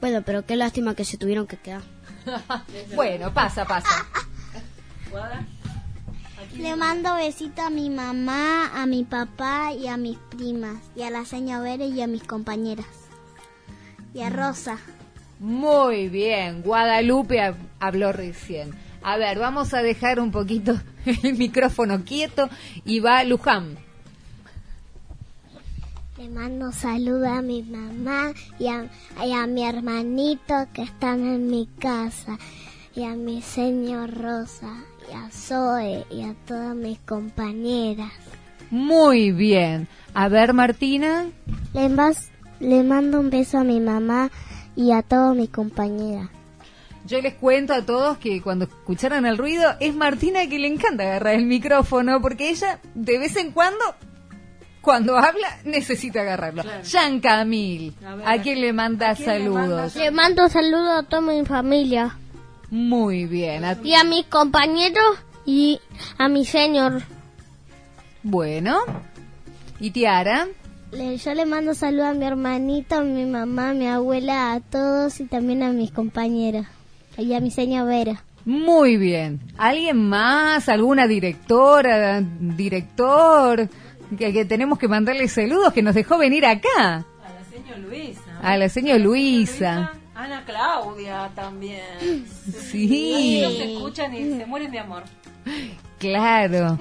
Bueno, pero qué lástima que se tuvieron que quedar. bueno, pasa, pasa. Le mando besito a mi mamá, a mi papá y a mis primas. Y a la señora Vera y a mis compañeras. Y a Rosa. Muy bien, Guadalupe hab- habló recién. A ver, vamos a dejar un poquito el micrófono quieto y va Luján. Le mando saludos a mi mamá y a, y a mi hermanito que están en mi casa. Y a mi señor Rosa. A Zoe y a todas mis compañeras. Muy bien. A ver, Martina. Le, le mando un beso a mi mamá y a todas mis compañeras. Yo les cuento a todos que cuando escucharon el ruido es Martina que le encanta agarrar el micrófono porque ella de vez en cuando, cuando habla, necesita agarrarlo. Jean Camil, A ver, ¿a quién le manda quién le saludos? Le mando saludos a toda mi familia. Muy bien. a- Y a mis compañeros y a mi señor. Bueno. ¿Y Tiara? Le- yo le mando saludos a mi hermanito, a mi mamá, a mi abuela, a todos y también a mis compañeros. Y a mi señora Vera. Muy bien. ¿Alguien más? ¿Alguna directora, director? Que, que tenemos que mandarle saludos que nos dejó venir acá. A la señora Luisa. A la señora Luisa. Ana Claudia también. Sí. Se escuchan y se mueren de amor. Claro,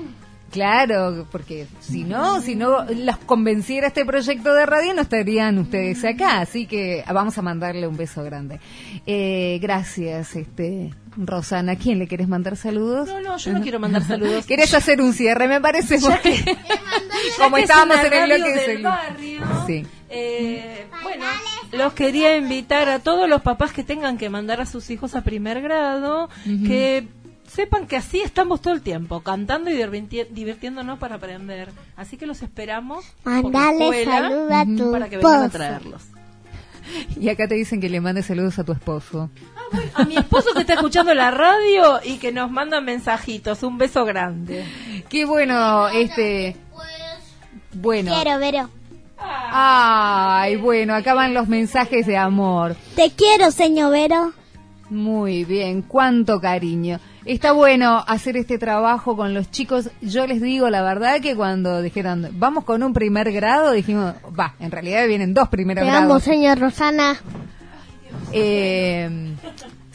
claro, porque si no, si no los convenciera este proyecto de radio, no estarían ustedes acá. Así que vamos a mandarle un beso grande. Eh, gracias, este Rosana. ¿A quién le querés mandar saludos? No, no, yo no quiero mandar saludos. ¿Querés hacer un cierre? Me parece Ya muy que- bien. Ya Como que es estábamos en el bloque de del barrio, Sí. eh, bueno, los quería invitar a todos los papás que tengan que mandar a sus hijos a primer grado, que sepan que así estamos todo el tiempo, cantando y divirti- divirtiéndonos para aprender. Así que los esperamos por la Mandale escuela salud a tu para que vengan a traerlos. Y acá te dicen que le mandes saludos a tu esposo. A mi esposo que está escuchando la radio y que nos manda mensajitos. Un beso grande. Qué bueno, este. Bueno. Quiero, Vero. Ay, bueno, acá van los mensajes de amor. Te quiero, señor Vero. Muy bien, cuánto cariño. Está bueno hacer este trabajo con los chicos. Yo les digo la verdad que cuando dijeron, vamos con un primer grado, dijimos, va, en realidad vienen dos primeros Te grados. amo, señor Rosana. Eh,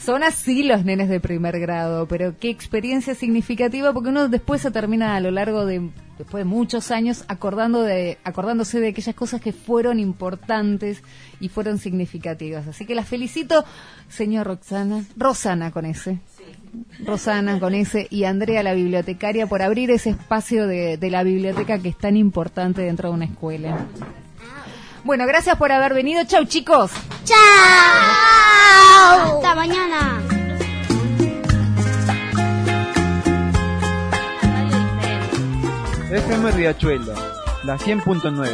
Son así los nenes de primer grado, pero qué experiencia significativa porque uno después se termina a lo largo de después de muchos años acordando de acordándose de aquellas cosas que fueron importantes y fueron significativas. Así que las felicito, señor Roxana, Rosana con ese. Rosana con ese y Andrea la bibliotecaria por abrir ese espacio de, de la biblioteca que es tan importante dentro de una escuela. Bueno, gracias por haber venido. Chau, chicos. ¡Chao! Hasta mañana. FM Riachuelo, la 100.9,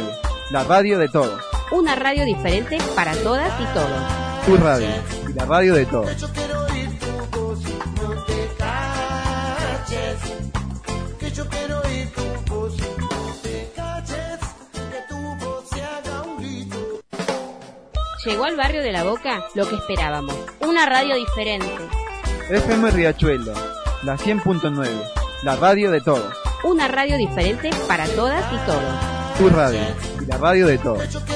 la radio de todos. Una radio diferente para todas y todos. Tu radio y la radio de todos. Llegó al barrio de la Boca lo que esperábamos. Una radio diferente. FM Riachuelo, la 100.9, la radio de todos. Una radio diferente para todas y todos. Tu radio y la radio de todos.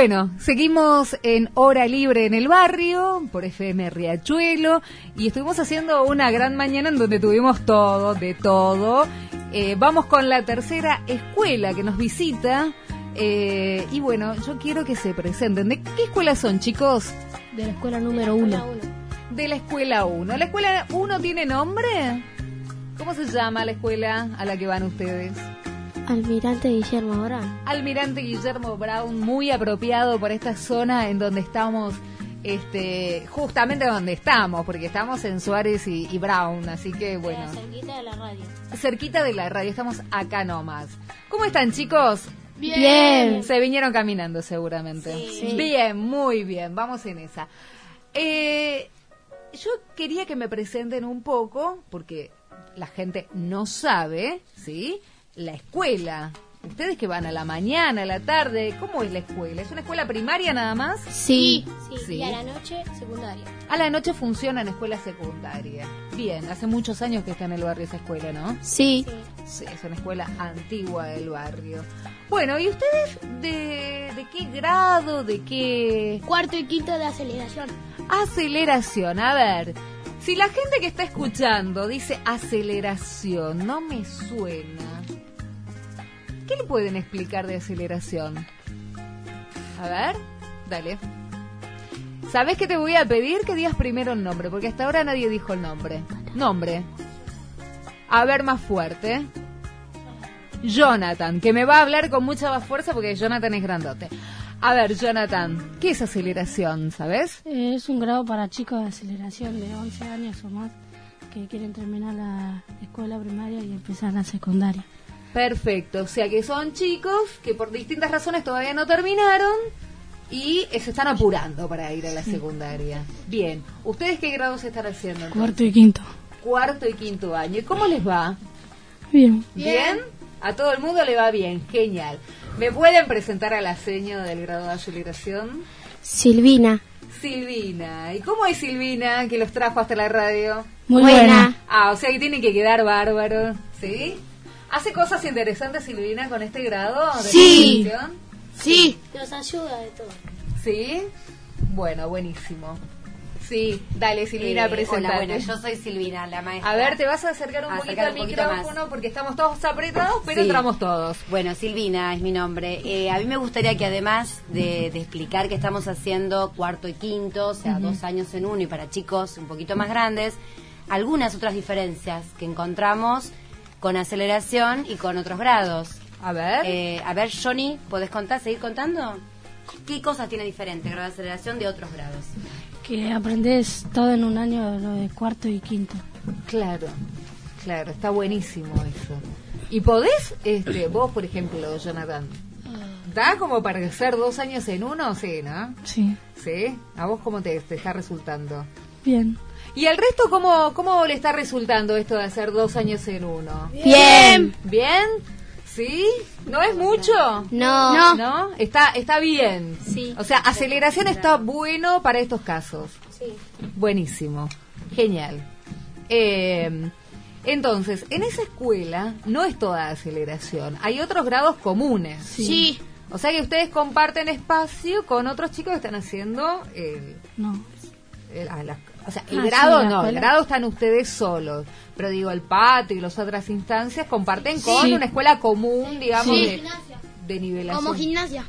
Bueno, seguimos en Hora Libre en el barrio, por FM Riachuelo, y estuvimos haciendo una gran mañana en donde tuvimos todo, de todo. Eh, vamos con la tercera escuela que nos visita, eh, y bueno, yo quiero que se presenten. ¿De qué escuela son, chicos? De la escuela número uno. De la escuela 1. ¿La escuela 1 tiene nombre? ¿Cómo se llama la escuela a la que van ustedes? Almirante Guillermo Brown. Almirante Guillermo Brown, muy apropiado por esta zona en donde estamos, este, justamente donde estamos, porque estamos en Suárez y, y Brown, así que bueno, Cerquita de la radio. cerquita de la radio, estamos acá nomás. ¿Cómo están chicos? Bien. Se vinieron caminando seguramente. Sí. Bien, muy bien, vamos en esa. Eh, yo quería que me presenten un poco, porque la gente no sabe, ¿sí? La escuela. Ustedes que van a la mañana, a la tarde, ¿cómo es la escuela? ¿Es una escuela primaria nada más? Sí. Sí. Y a la noche, secundaria. A la noche funciona en escuela secundaria. Bien, hace muchos años que está en el barrio esa escuela, ¿no? Sí. Sí, es una escuela antigua del barrio. Bueno, ¿y ustedes de, de qué grado, de qué Cuarto y quinto de aceleración. aceleración? A ver, si la gente que está escuchando dice aceleración, no me suena. ¿Qué le pueden explicar de aceleración? A ver, dale. ¿Sabes qué te voy a pedir? Que digas primero el nombre, porque hasta ahora nadie dijo el nombre. Nombre. A ver, más fuerte. Jonathan, que me va a hablar con mucha más fuerza porque Jonathan es grandote. A ver, Jonathan, ¿qué es aceleración, sabes? Eh, Es un grado para chicos de aceleración de 11 años o más que quieren terminar la escuela primaria y empezar la secundaria. Perfecto, o sea que son chicos que por distintas razones todavía no terminaron y eh, se están apurando para ir a la secundaria. Bien, ¿ustedes qué grados están haciendo? entonces? Cuarto y quinto. Cuarto y quinto año. ¿Y cómo les va? Bien. ¿Bien? A todo el mundo le va bien, genial. ¿Me pueden presentar a la seño del grado de aceleración? Silvina. Silvina. ¿Y cómo es Silvina que los trajo hasta la radio? Muy buena. Ah, o sea que tienen que quedar bárbaros, ¿sí? ¿Hace cosas interesantes Silvina con este grado de Sí. Sí. Nos ayuda de todo. ¿Sí? Bueno, buenísimo. Sí, dale Silvina, Eh, presentate. Hola, bueno, yo soy Silvina, la maestra. A ver, te vas a acercar un poquito al micrófono porque estamos todos apretados, pero Sí. entramos todos. Bueno, Silvina es mi nombre. Eh, a mí me gustaría que además de, de explicar que estamos haciendo cuarto y quinto, o sea, dos años en uno y para chicos un poquito más grandes, algunas otras diferencias que encontramos con aceleración y con otros grados. A ver. Eh, a ver, Johnny, ¿podés contar, seguir contando? ¿Qué cosas tiene diferente el grado de aceleración de otros grados? Que aprendes todo en un año lo de cuarto y quinto. Claro, claro, está buenísimo eso. ¿Y podés, este, vos, por ejemplo, Jonathan, da como para hacer dos años en uno? Sí, ¿no? Sí. ¿Sí? ¿A vos cómo te, te está resultando? Bien. ¿Y al resto cómo, cómo le está resultando esto de hacer dos años en uno? Bien. ¿Bien? ¿Sí? ¿No es mucho? No. No. ¿No? Está, está bien. Sí. O sea, aceleración está bueno para estos casos. Sí. Buenísimo. Genial. Eh, entonces, en esa escuela no es toda aceleración. Hay otros grados comunes. Sí. O sea que ustedes comparten espacio con otros chicos que están haciendo el... No. El- la- o sea, el Ah, grado no, el grado están ustedes solos. Pero digo, el patio y las otras instancias comparten con Sí. una escuela común, digamos, Sí. de, de nivelación. Como gimnasia.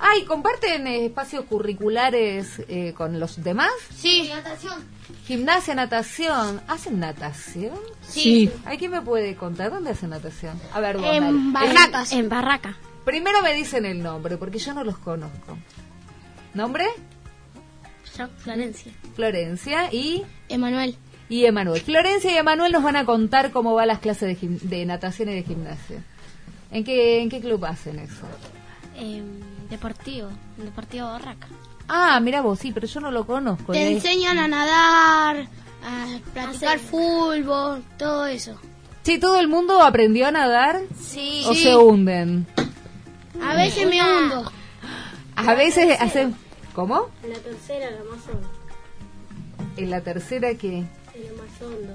Ah, ¿y comparten eh, espacios curriculares eh, con los demás? Sí. Natación. Gimnasia, natación. ¿Hacen natación? Sí. ¿Hay quién me puede contar dónde hacen natación? A ver, vos, En barracas. En barraca. Primero me dicen el nombre, porque yo no los conozco. ¿Nombre? Florencia. Florencia y... Emanuel. Y Emanuel. Florencia y Emanuel nos van a contar cómo van las clases de, natación y de gimnasia. ¿En qué, ¿En qué club hacen eso? deportivo. Deportivo barraca. Ah, mira vos, sí, pero yo no lo conozco. Te Eh, enseñan a nadar, a practicar fútbol, todo eso. Sí, ¿todo el mundo aprendió a nadar? Sí. ¿O Sí. se hunden? A veces me hundo. A veces hacen... ¿Cómo? En la tercera, la más hondo. En la tercera que... En la más hondo.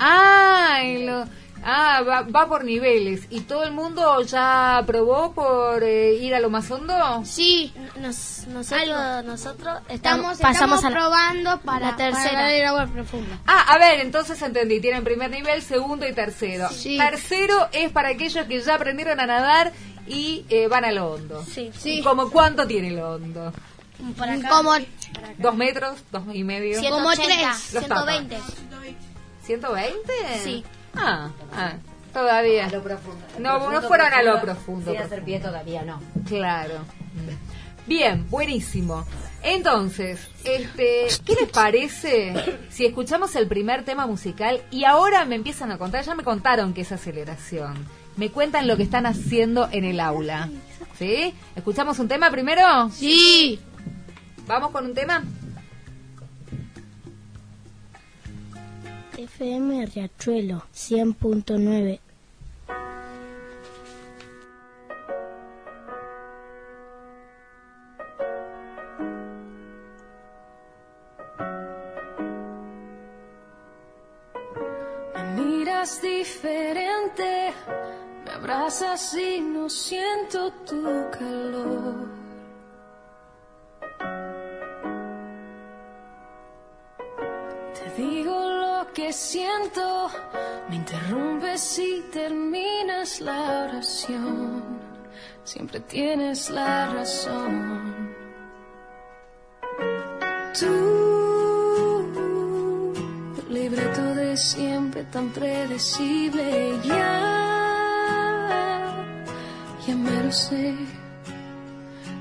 Ah, en lo- ah va, va por niveles. ¿Y todo el mundo ya aprobó por eh, ir a lo más hondo? Sí. Nos, nosotros, nosotros estamos- pasamos estamos a la, probando para la tercera. para el agua profunda. Ah, a ver, entonces entendí. Tienen primer nivel, segundo y tercero. Sí. Tercero es para aquellos que ya aprendieron a nadar y eh, van a lo hondo. Sí. ¿Y ¿Cómo cuánto tiene lo hondo? Como ¿Dos metros? ¿Dos y medio? Como tres. Los tapas. 120. ¿120? Sí. Ah, ah, todavía. A lo profundo. No, Profundo, no fueron a lo profundo. profundo. Sí, hacer pie todavía no. Claro. Bien, buenísimo. Entonces, este, ¿qué les parece si escuchamos el primer tema musical y ahora me empiezan a contar, ya me contaron que es aceleración. Me cuentan lo que están haciendo en el aula. ¿Sí? ¿Escuchamos un tema primero? Sí. ¿Vamos con un tema? FM Riachuelo 100.9. Me miras diferente, me abrazas y no siento tu calor. Digo lo que siento, me interrumpes y terminas la oración. Siempre tienes la razón. Tú libreto de siempre tan predecible ya ya me lo sé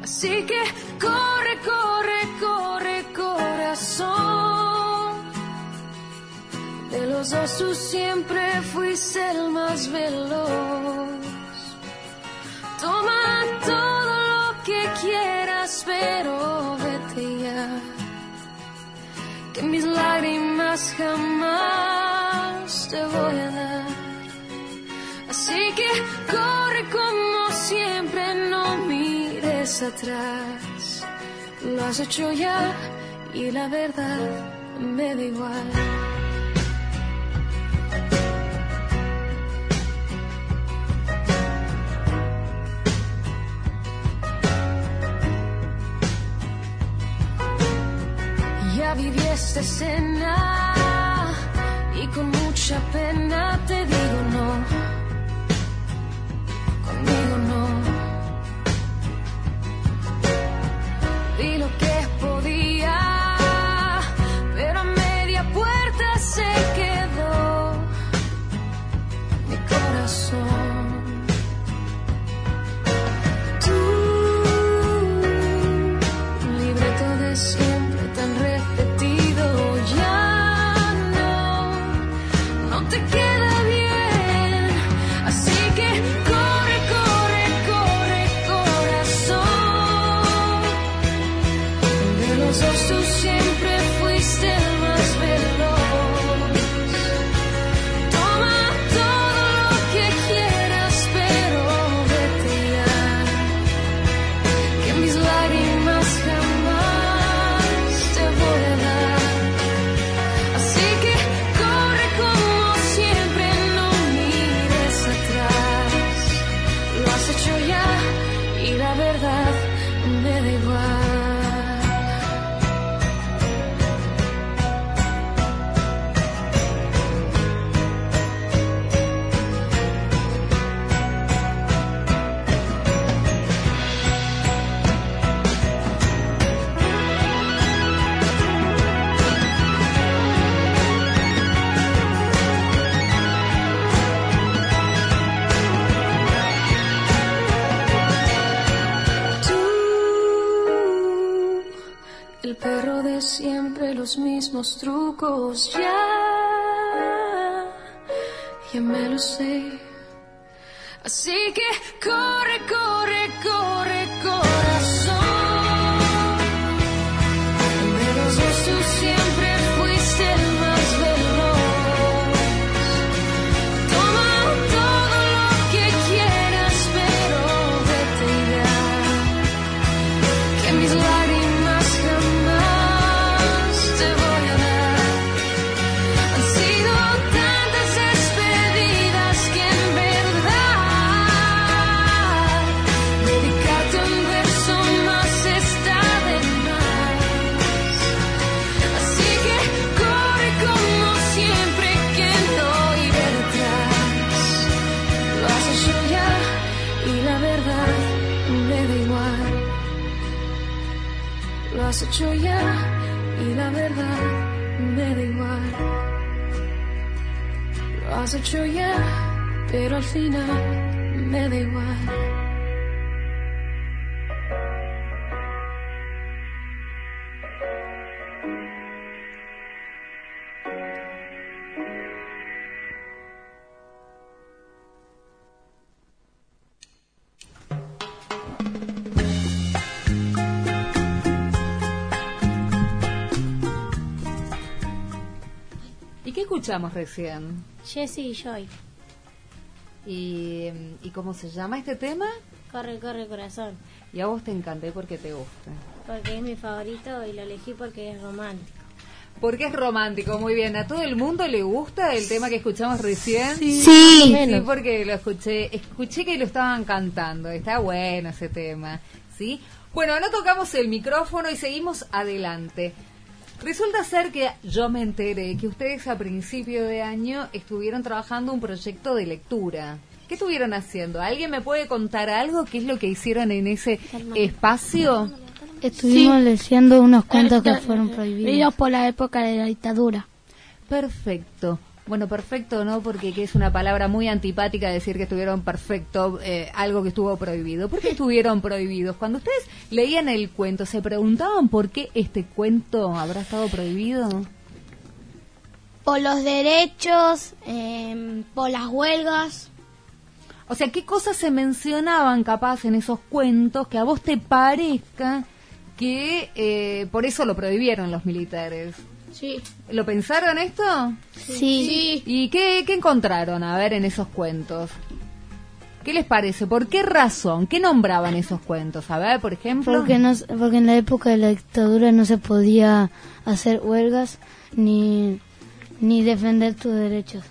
así que corre corre corre corazón de los dos siempre fuiste el más veloz toma todo lo que quieras pero vete ya que mis lágrimas jamás te voy a dar. Así que corre como siempre, no mires atrás. Lo has hecho ya y la verdad me da igual. Ya viví esta escena y con mucha pena te digo no. Ya, ya me lo sé. Así que corre, corre, hecho ya y la verdad me da igual. Lo has hecho ya, pero al final me da igual. Escuchamos recién? Jessie y Joy. ¿Y, ¿Y cómo se llama este tema? Corre, corre, corazón. Y a vos te encanta, ¿y por qué te gusta? Porque es mi favorito y lo elegí porque es romántico. Porque es romántico, muy bien. ¿A todo el mundo le gusta el tema que escuchamos recién? Sí. Sí, menos. porque lo escuché, escuché que lo estaban cantando. Está bueno ese tema, ¿sí? Bueno, no tocamos el micrófono y seguimos adelante. Resulta ser que yo me enteré que ustedes a principio de año estuvieron trabajando un proyecto de lectura. ¿Qué estuvieron haciendo? ¿Alguien me puede contar algo? ¿Qué es lo que hicieron en ese espacio? Estuvimos leyendo unos cuentos que fueron eh, prohibidos. por la época de la dictadura. Perfecto. Bueno, perfecto, ¿no? Porque que es una palabra muy antipática decir que estuvieron perfecto, eh, algo que estuvo prohibido. ¿Por qué estuvieron prohibidos? Cuando ustedes leían el cuento, ¿se preguntaban por qué este cuento habrá estado prohibido? Por los derechos, em, por las huelgas. O sea, ¿qué cosas se mencionaban capaz en esos cuentos que a vos te parezca que eh, por eso lo prohibieron los militares? Sí. ¿Lo pensaron esto? Sí. ¿Y qué, qué encontraron, a ver, en esos cuentos? ¿Qué les parece? ¿Por qué razón? ¿Qué nombraban esos cuentos? A ver, por ejemplo. Porque, no, s- porque en la época de la dictadura no se podía hacer huelgas ni, ni defender tus derechos.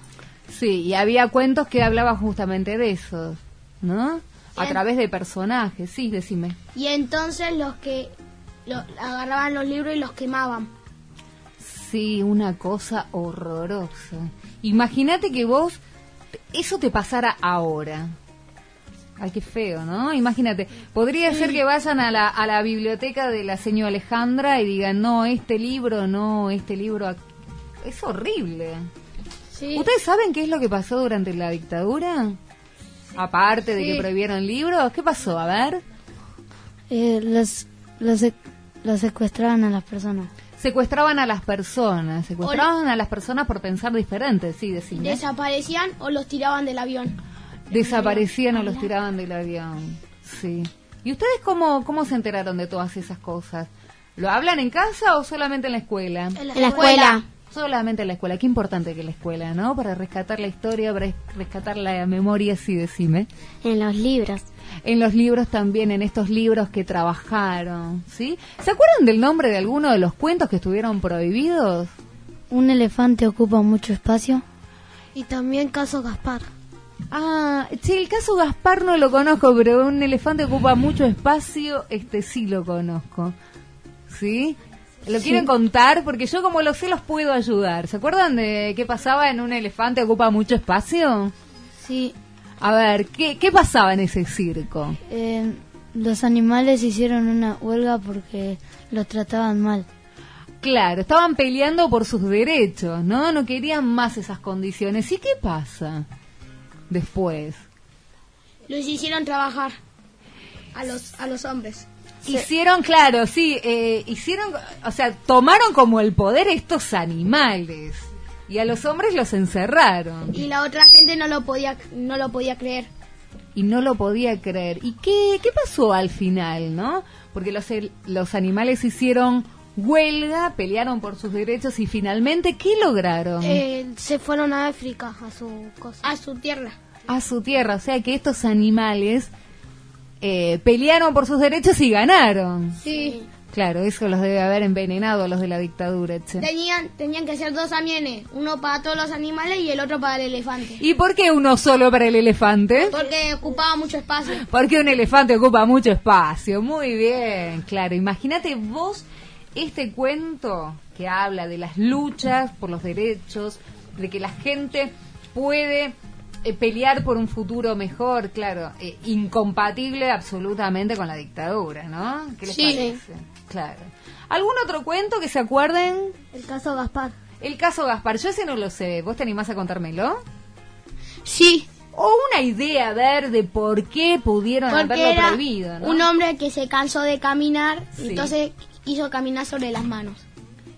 Sí, y había cuentos que hablaban justamente de eso, ¿no? A través de personajes, sí, decime. Y entonces los que lo- agarraban los libros y los quemaban. Sí, una cosa horrorosa. Imagínate que vos, eso te pasara ahora. Ay, qué feo, ¿no? Imagínate, podría ser que vayan a la, a la biblioteca de la señora Alejandra y digan, no, este libro, no, este libro... ac-". Es horrible. ¿Ustedes saben qué es lo que pasó durante la dictadura? Aparte de que prohibieron libros, ¿qué pasó? A ver. Eh, los, los, sec- los secuestraban a las personas. Secuestraban a las personas, secuestraban a las personas por pensar diferente, sí, decime. Desaparecían o los tiraban del avión. Desaparecían o los tiraban del avión. Sí. ¿Y ustedes cómo, cómo se enteraron de todas esas cosas? ¿Lo hablan en casa o solamente en la escuela? En la En la escuela. Solamente en la escuela. Qué importante que la escuela, ¿no? Para rescatar la historia, para rescatar la memoria, sí, decime. En los libros. En los libros también, en estos libros que trabajaron, ¿sí? ¿Se acuerdan del nombre de alguno de los cuentos que estuvieron prohibidos? Un elefante ocupa mucho espacio. Y también Caso Gaspar. Ah, che, el caso Gaspar no lo conozco, pero un elefante ocupa mucho espacio, este sí lo conozco. ¿Sí? ¿Lo Sí. quieren contar? Porque yo como lo sé los puedo ayudar. ¿Se acuerdan de qué pasaba en un elefante ocupa mucho espacio? Sí. A ver, ¿qué, qué pasaba en ese circo? Eh, los animales hicieron una huelga porque los trataban mal. Claro, estaban peleando por sus derechos, ¿no? No querían más esas condiciones. ¿Y qué pasa después? Los hicieron trabajar a los, a los hombres. Hicieron, claro, sí, eh, hicieron, o sea, tomaron como el poder estos animales y a los hombres los encerraron Y la otra gente no lo podía, no lo podía creer. y no lo podía creer. ¿Y qué, qué pasó al final, no? Porque los, los animales hicieron huelga, pelearon por sus derechos y finalmente, ¿qué lograron? Eh, se fueron a África, a su cosa. A su tierra. a su tierra. O sea que estos animales eh, pelearon por sus derechos y ganaron. Sí. Claro, eso los debe haber envenenado a los de la dictadura. che. Tenían, tenían que ser dos aviones, uno para todos los animales y el otro para el elefante. ¿Y por qué uno solo para el elefante? Porque ocupaba mucho espacio. Porque un elefante ocupa mucho espacio. Muy bien, claro. Imagínate vos este cuento que habla de las luchas por los derechos, de que la gente puede eh, pelear por un futuro mejor, claro, eh, incompatible absolutamente con la dictadura, ¿no? ¿Qué les Sí. parece? Claro. ¿Algún otro cuento que se acuerden? El caso Gaspar. El caso Gaspar, yo ese no lo sé. ¿Vos te animás a contármelo? Sí. O una idea, a ver, de por qué pudieron Porque haberlo era prohibido, ¿no? un hombre que se cansó de caminar, Sí. entonces quiso caminar sobre las manos.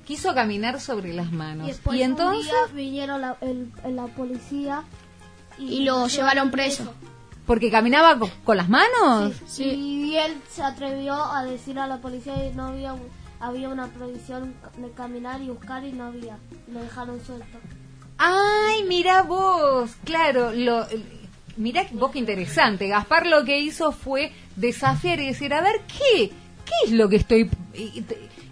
Quiso caminar sobre las manos. Y después y entonces, vinieron la, policía y, lo llevaron preso. porque caminaba co- con, las manos. Y él se atrevió a decir a la policía que no había, había una prohibición de caminar y buscar y no había. Y lo dejaron suelto. Ay, mira vos, claro, lo, mira vos qué interesante. Gaspar lo que hizo fue desafiar y decir, a ver, ¿qué? ¿Qué es lo que estoy...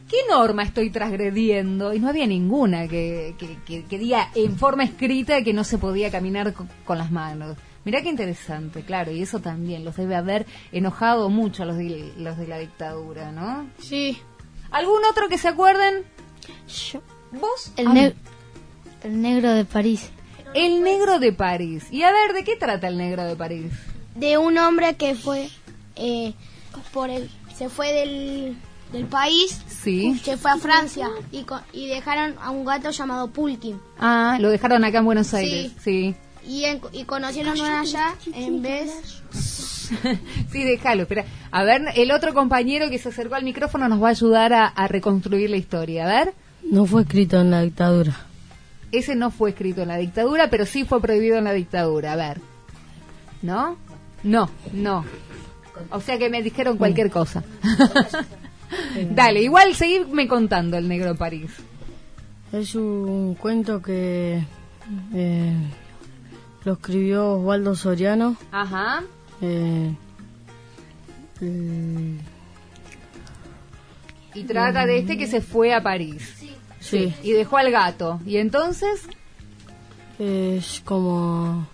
¿Qué norma estoy transgrediendo? Y no había ninguna que, que, que- que diga en forma escrita que no se podía caminar co- con las manos. Mirá qué interesante, claro, y eso también los debe haber enojado mucho a los de, los de la dictadura, ¿no? Sí. ¿Algún otro que se acuerden? ¿Vos? El, ne- el negro de París. El negro de París. Y a ver, ¿de qué trata el negro de París? De un hombre que fue eh, por el, se fue del, del país, Sí. se fue a Francia y, co- y dejaron a un gato llamado Pulkin. Ah, lo dejaron acá en Buenos Aires. Sí. Y, en- y conocieron una allá en vez Sí, déjalo. Espera. A ver, el otro compañero que se acercó al micrófono nos va a ayudar a, a reconstruir la historia. A ver. No fue escrito en la dictadura. Ese no fue escrito en la dictadura, pero sí fue prohibido en la dictadura. A ver. ¿No? No, no. O sea que me dijeron cualquier cosa. Dale, igual seguirme contando el negro de París. Es un cuento que eh, lo escribió Osvaldo Soriano. Ajá. Eh, eh, Y trata de este que se fue a París. Sí. Y dejó al gato. ¿Y entonces? es como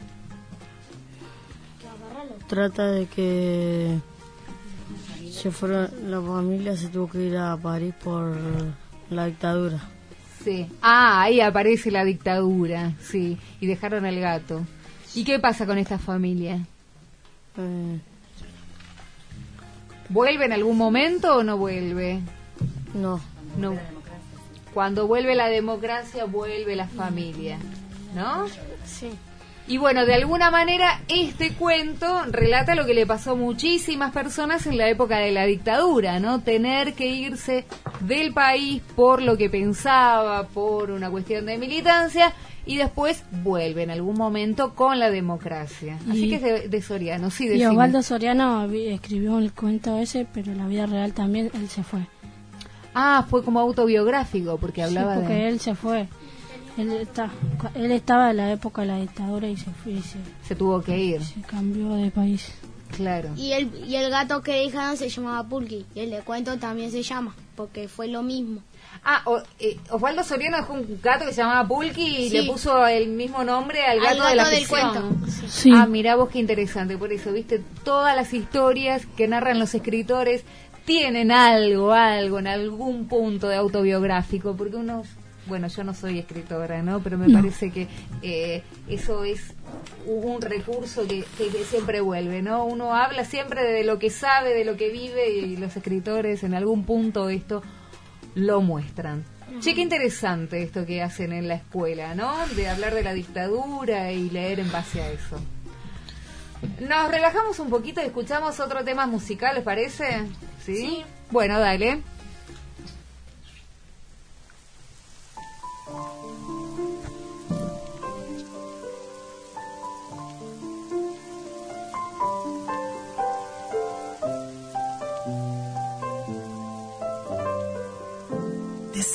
trata de que se fueron la familia se tuvo que ir a París por la dictadura Sí. Ah, ahí aparece la dictadura, sí. Y dejaron al gato. ¿Y qué pasa con esta familia? Eh, ¿Vuelve en algún momento o no vuelve? no No. Cuando vuelve la democracia, vuelve la familia, ¿no? Sí. Y bueno, de alguna manera este cuento relata lo que le pasó a muchísimas personas en la época de la dictadura, ¿no? Tener que irse del país por lo que pensaba, por una cuestión de militancia, y después vuelve en algún momento con la democracia. Así Y- que es de, de Soriano, sí, Y decime. Osvaldo Soriano escribió el cuento ese, pero en la vida real también él se fue. Ah, fue como autobiográfico, porque Sí, hablaba porque de... él se fue. Él, está, él estaba en la época de la dictadura y se fue y se, Se tuvo que ir. se cambió de país. Claro. Y el, y el gato que dejaron se llamaba Pulki. Y el de cuento también se llama. porque fue lo mismo. Ah, o- eh, Osvaldo Soriano dejó un gato que se llamaba Pulki y Sí. le puso el mismo nombre al Al gato, de la del ficción. cuento. Sí. Ah, mira vos qué interesante, por eso, viste, todas las historias que narran los escritores tienen algo, algo, en algún punto de autobiográfico, porque uno, bueno, yo no soy escritora, ¿no? Pero me No. parece que eh, eso es un recurso que, que- que siempre vuelve, ¿no? Uno habla siempre de lo que sabe, de lo que vive y los escritores en algún punto esto lo muestran. Che, qué interesante esto que hacen en la escuela, ¿no? De hablar de la dictadura y leer en base a eso. Nos relajamos un poquito y escuchamos otro tema musical, ¿les parece? ¿Sí? Bueno, dale.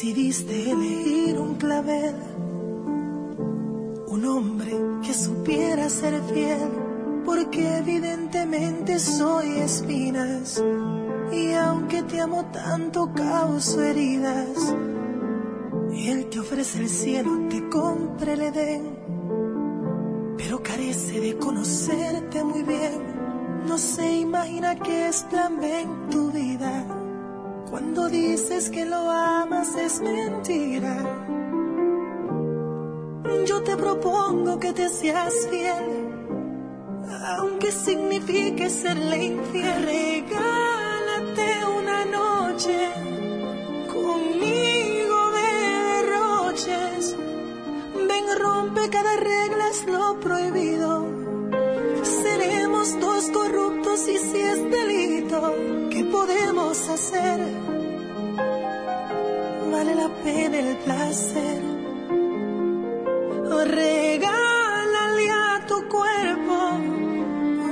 Decidiste elegir un clavel, un hombre que supiera ser fiel, porque evidentemente soy espinas, y aunque te amo tanto causo heridas, y él te ofrece el cielo, te compra el Edén, pero carece de conocerte muy bien, no se imagina que es plan B en tu vida. Cuando dices que lo amas es mentira. Yo te propongo que te seas fiel, aunque signifique serle infiel. Regálate una noche conmigo de derroches. Ven, rompe cada regla, es lo prohibido. Seremos dos corruptos y si es delito, ¿qué podemos hacer? Vale la pena el placer. Regálale a tu cuerpo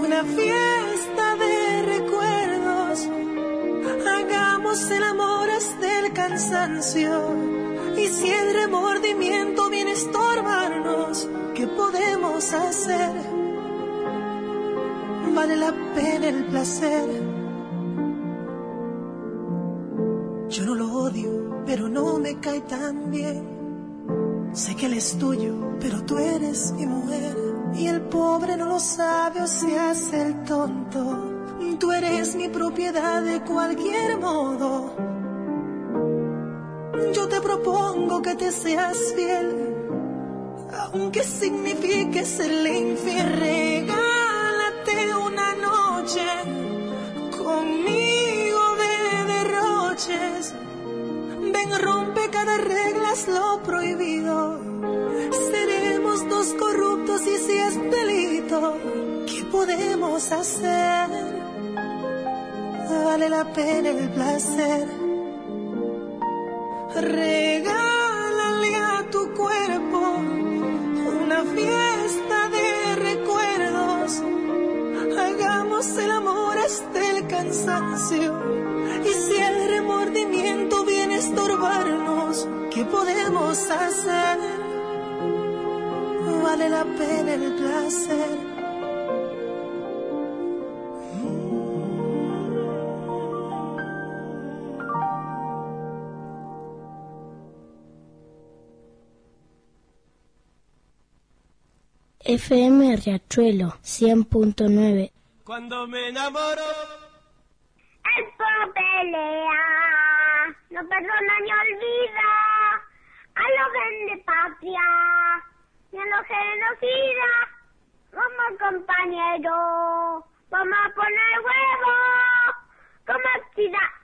una fiesta de recuerdos. Hagamos el amor hasta el cansancio. Y si el remordimiento viene a estorbarnos, ¿qué podemos hacer? Vale la pena el placer. Yo no lo odio, pero no me cae tan bien. Sé que él es tuyo, pero tú eres mi mujer. Y el pobre no lo sabe o se hace el tonto. Tú eres mi propiedad de cualquier modo. Yo te propongo que te seas fiel, aunque signifique serle infiel. Regálate conmigo de derroches. Ven, rompe cada regla, es lo prohibido. Seremos dos corruptos y si es delito, ¿qué podemos hacer? Vale la pena el placer. Regálale a tu cuerpo una fiesta El amor hasta el cansancio. Y si el remordimiento viene a estorbarnos, ¿qué podemos hacer? Vale la pena el placer. FM Riachuelo 100.9. Cuando me enamoro. El pueblo pelea, no perdona ni olvida a los vende patria y a los. Como compañero, vamos a poner huevo como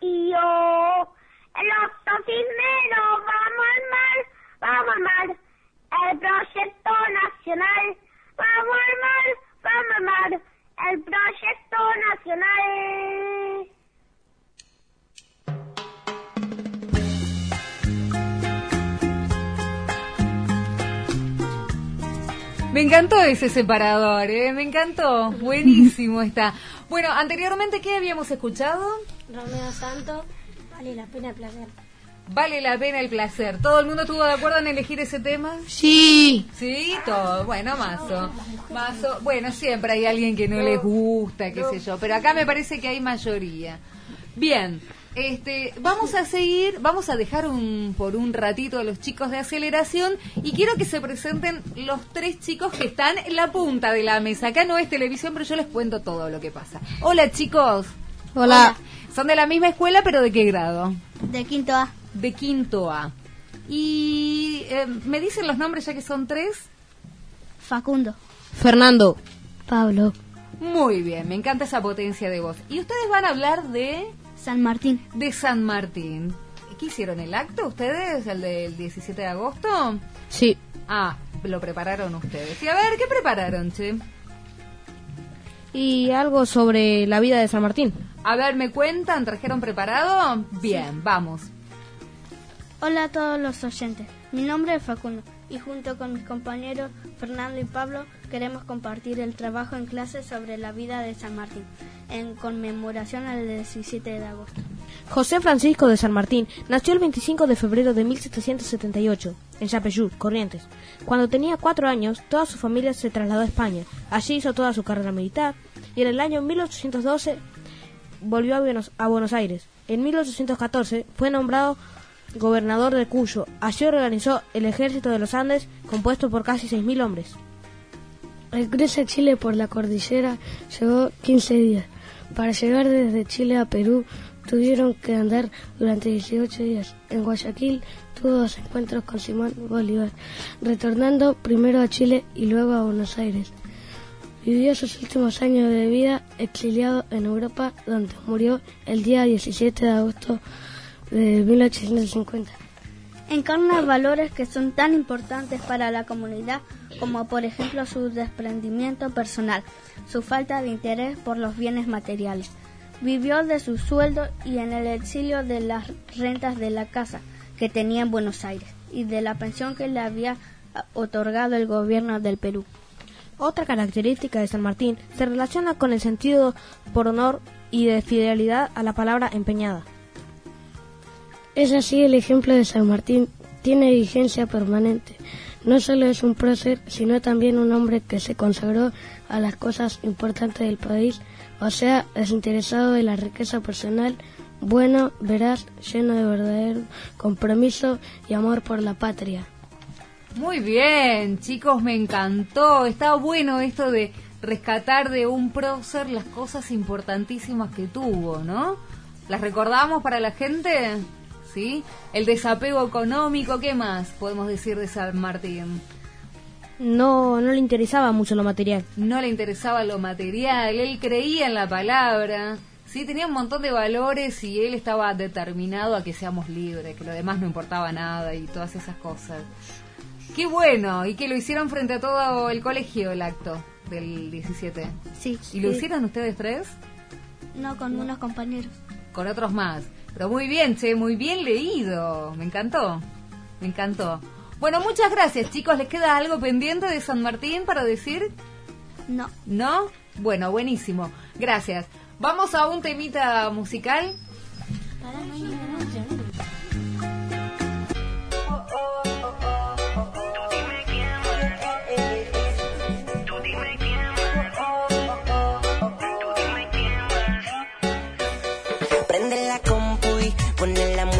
y yo. En los oficineros vamos al mar, vamos al mar. El proyecto nacional, vamos al mar, vamos al mar. El proyecto nacional. Me encantó ese separador, ¿eh? Me encantó. Buenísimo está. Bueno, anteriormente, ¿qué habíamos escuchado? Romeo Santo, vale la pena el placer. Vale la pena el placer. ¿Todo el mundo estuvo de acuerdo en elegir ese tema? Sí. Sí, todo. Bueno, mazo. Mazo. Bueno, siempre hay alguien que no les gusta, qué sé yo. Pero acá me parece que hay mayoría. Bien, este, vamos a seguir, vamos a dejar un, por un ratito a los chicos de aceleración y quiero que se presenten los tres chicos que están en la punta de la mesa. Acá no es televisión, pero yo les cuento todo lo que pasa. Hola chicos. Hola. Son de la misma escuela, pero ¿de qué grado? De quinto A. De quinto A. Y eh, me dicen los nombres ya que son tres. Facundo. Fernando. Pablo. Muy bien, me encanta esa potencia de voz. Y ustedes van a hablar de... San Martín. De San Martín. ¿Qué hicieron el acto ustedes, el del 17 de agosto? Sí. Ah, lo prepararon ustedes. Y a ver, ¿qué prepararon, che? Y algo sobre la vida de San Martín. A ver, ¿me cuentan? ¿Trajeron preparado? Bien, vamos. Hola a todos los oyentes. Mi nombre es Facundo y junto con mis compañeros Fernando y Pablo queremos compartir el trabajo en clase sobre la vida de San Martín en conmemoración al 17 de agosto. José Francisco de San Martín nació el 25 de febrero de 1778 en Chapeyú, Corrientes. Cuando tenía cuatro años, toda su familia se trasladó a España. Allí hizo toda su carrera militar y en el año 1812 volvió a Buenos, a Buenos Aires. En 1814 fue nombrado gobernador de Cuyo. Allí organizó el ejército de los Andes, compuesto por casi 6.000 hombres. El cruce a Chile por la cordillera llevó 15 días. Para llegar desde Chile a Perú tuvieron que andar durante 18 días. En Guayaquil tuvo dos encuentros con Simón Bolívar, retornando primero a Chile y luego a Buenos Aires. Vivió sus últimos años de vida exiliado en Europa, donde murió el día 17 de agosto de 1850. Encarna valores que son tan importantes para la comunidad como por ejemplo su desprendimiento personal, su falta de interés por los bienes materiales. Vivió de su sueldo y en el exilio de las rentas de la casa que tenía en Buenos Aires y de la pensión que le había otorgado el gobierno del Perú. Otra característica de San Martín se relaciona con el sentido por honor y de fidelidad a la palabra empeñada. Es así el ejemplo de San Martín tiene vigencia permanente. No solo es un prócer, sino también un hombre que se consagró a las cosas importantes del país, o sea, desinteresado de la riqueza personal, bueno, veraz, lleno de verdadero compromiso y amor por la patria. Muy bien, chicos, me encantó. Está bueno esto de rescatar de un prócer las cosas importantísimas que tuvo, ¿no? ¿Las recordamos para la gente? ¿Sí? El desapego económico, ¿qué más podemos decir de San Martín? No, no le interesaba mucho lo material. No le interesaba lo material, él creía en la palabra, sí, tenía un montón de valores y él estaba determinado a que seamos libres, que lo demás no importaba nada y todas esas cosas. Qué bueno, y que lo hicieron frente a todo el colegio el acto del 17. Sí. ¿Y lo hicieron ustedes tres? No, con unos compañeros. Con otros más. Pero muy bien, che, muy bien leído. Me encantó. Me encantó. Bueno, muchas gracias, chicos. ¿Les queda algo pendiente de San Martín para decir? No. ¿No? Bueno, buenísimo. Gracias. Vamos a un temita musical. Prende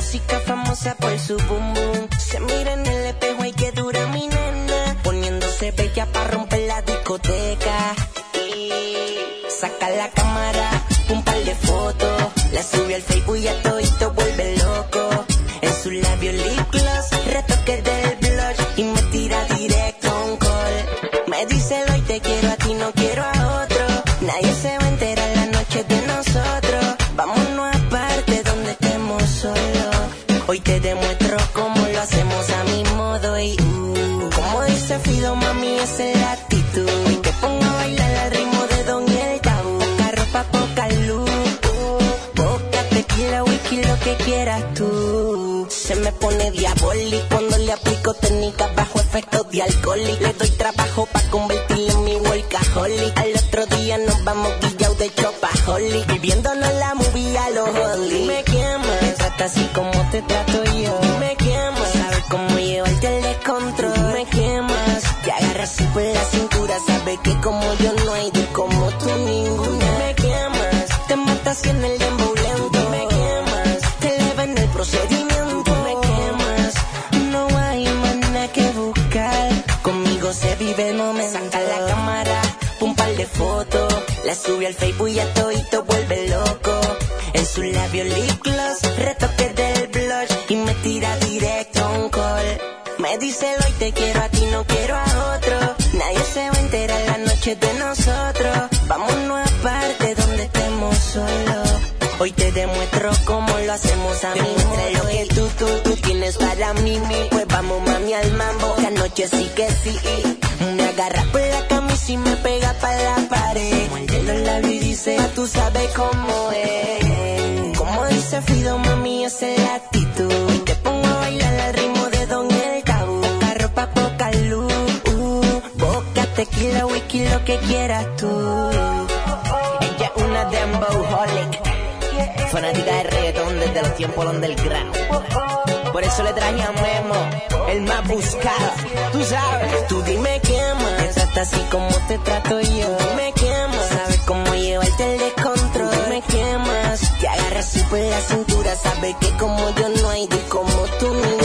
música famosa por su boom boom. Se mira en el espejo y que dura mi nena. Poniéndose bella para romper la discoteca. Saca la cámara, un par de fotos. La sube al Facebook y a todito vuelve le doy trabajo para convertirlo en mi workaholic. Al otro día nos vamos guillados de chopaholic. Viviéndonos la movie a los Holly. Dime quién trata así como te trato sube al Facebook y a todito vuelve loco. En su labio lip gloss, retoque del blush y me tira directo un call. Me dice hoy te quiero a ti, no quiero a otro. Nadie se va a enterar la noche de nosotros. Vámonos aparte donde estemos solos. Hoy te demuestro cómo lo hacemos a mí. Entre lo que tú, tú, tú tienes para mí. Pues vamos mami al mambo, que anoche sí que sí. Me agarra por la camisa y me pega para la pared. Dice, "Ah, tú sabes cómo es. Como dice Fido, mami, esa es la actitud. Y te pongo a bailar al ritmo de Don El Tabú. Poca ropa, poca luz. Uh, boca, tequila, whisky, lo que quieras tú. Ella es una demboholic. Fanática de reggaetón desde los tiempos underground. Por eso le traje a Memo, el más buscado. Tú sabes. Tú dime qué más. Trata así como te trato yo. Dime qué el descontrol. Dime qué más. Te agarras súper la cintura. Sabes que como yo no hay de como tú ninguna.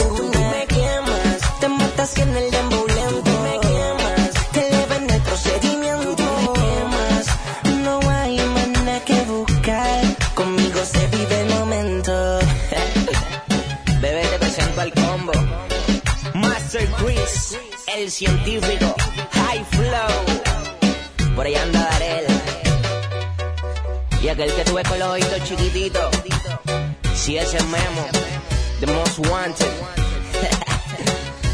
Es Memo. The most wanted.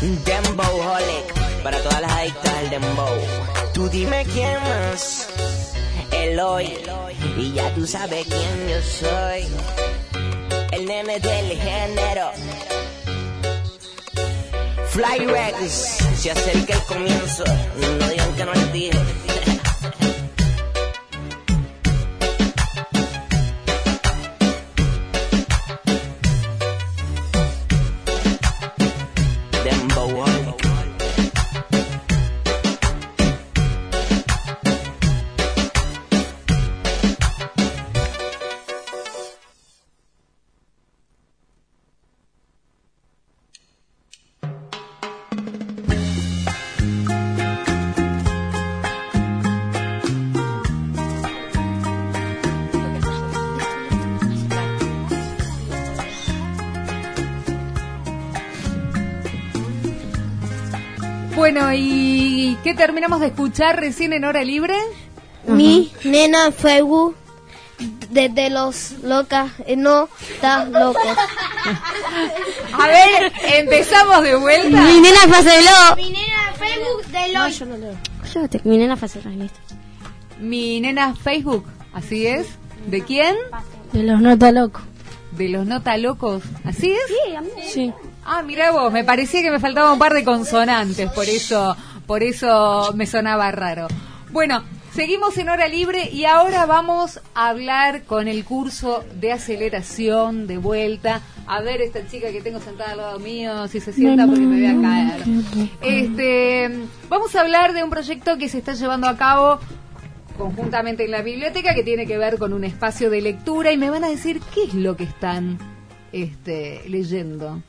Dembow Holic. Para todas las adictas al Dembow. Tú dime quién más. Eloy. Y ya tú sabes quién yo soy. El nene del género. Fly Rex. Se acerca el comienzo. No digan que no les dije. Bueno, ¿y qué terminamos de escuchar recién en hora libre? Mi nena Facebook desde los locas, eh, no está loco. A ver, empezamos de vuelta. Mi nena Facelo. Mi nena Facebook de No, los... yo no leo. Llévate, mi nena Facelo, listo. Mi nena Facebook, así es. ¿De quién? De los nota locos. De los nota locos, ¿así es? Sí, a mí. Sí. Ah, mira vos, me parecía que me faltaba un par de consonantes, por eso, por eso me sonaba raro. Bueno, seguimos en hora libre y ahora vamos a hablar con el curso de aceleración de vuelta. A ver esta chica que tengo sentada al lado mío, si se sienta porque me voy a caer. Este, vamos a hablar de un proyecto que se está llevando a cabo conjuntamente en la biblioteca que tiene que ver con un espacio de lectura y me van a decir qué es lo que están este, leyendo.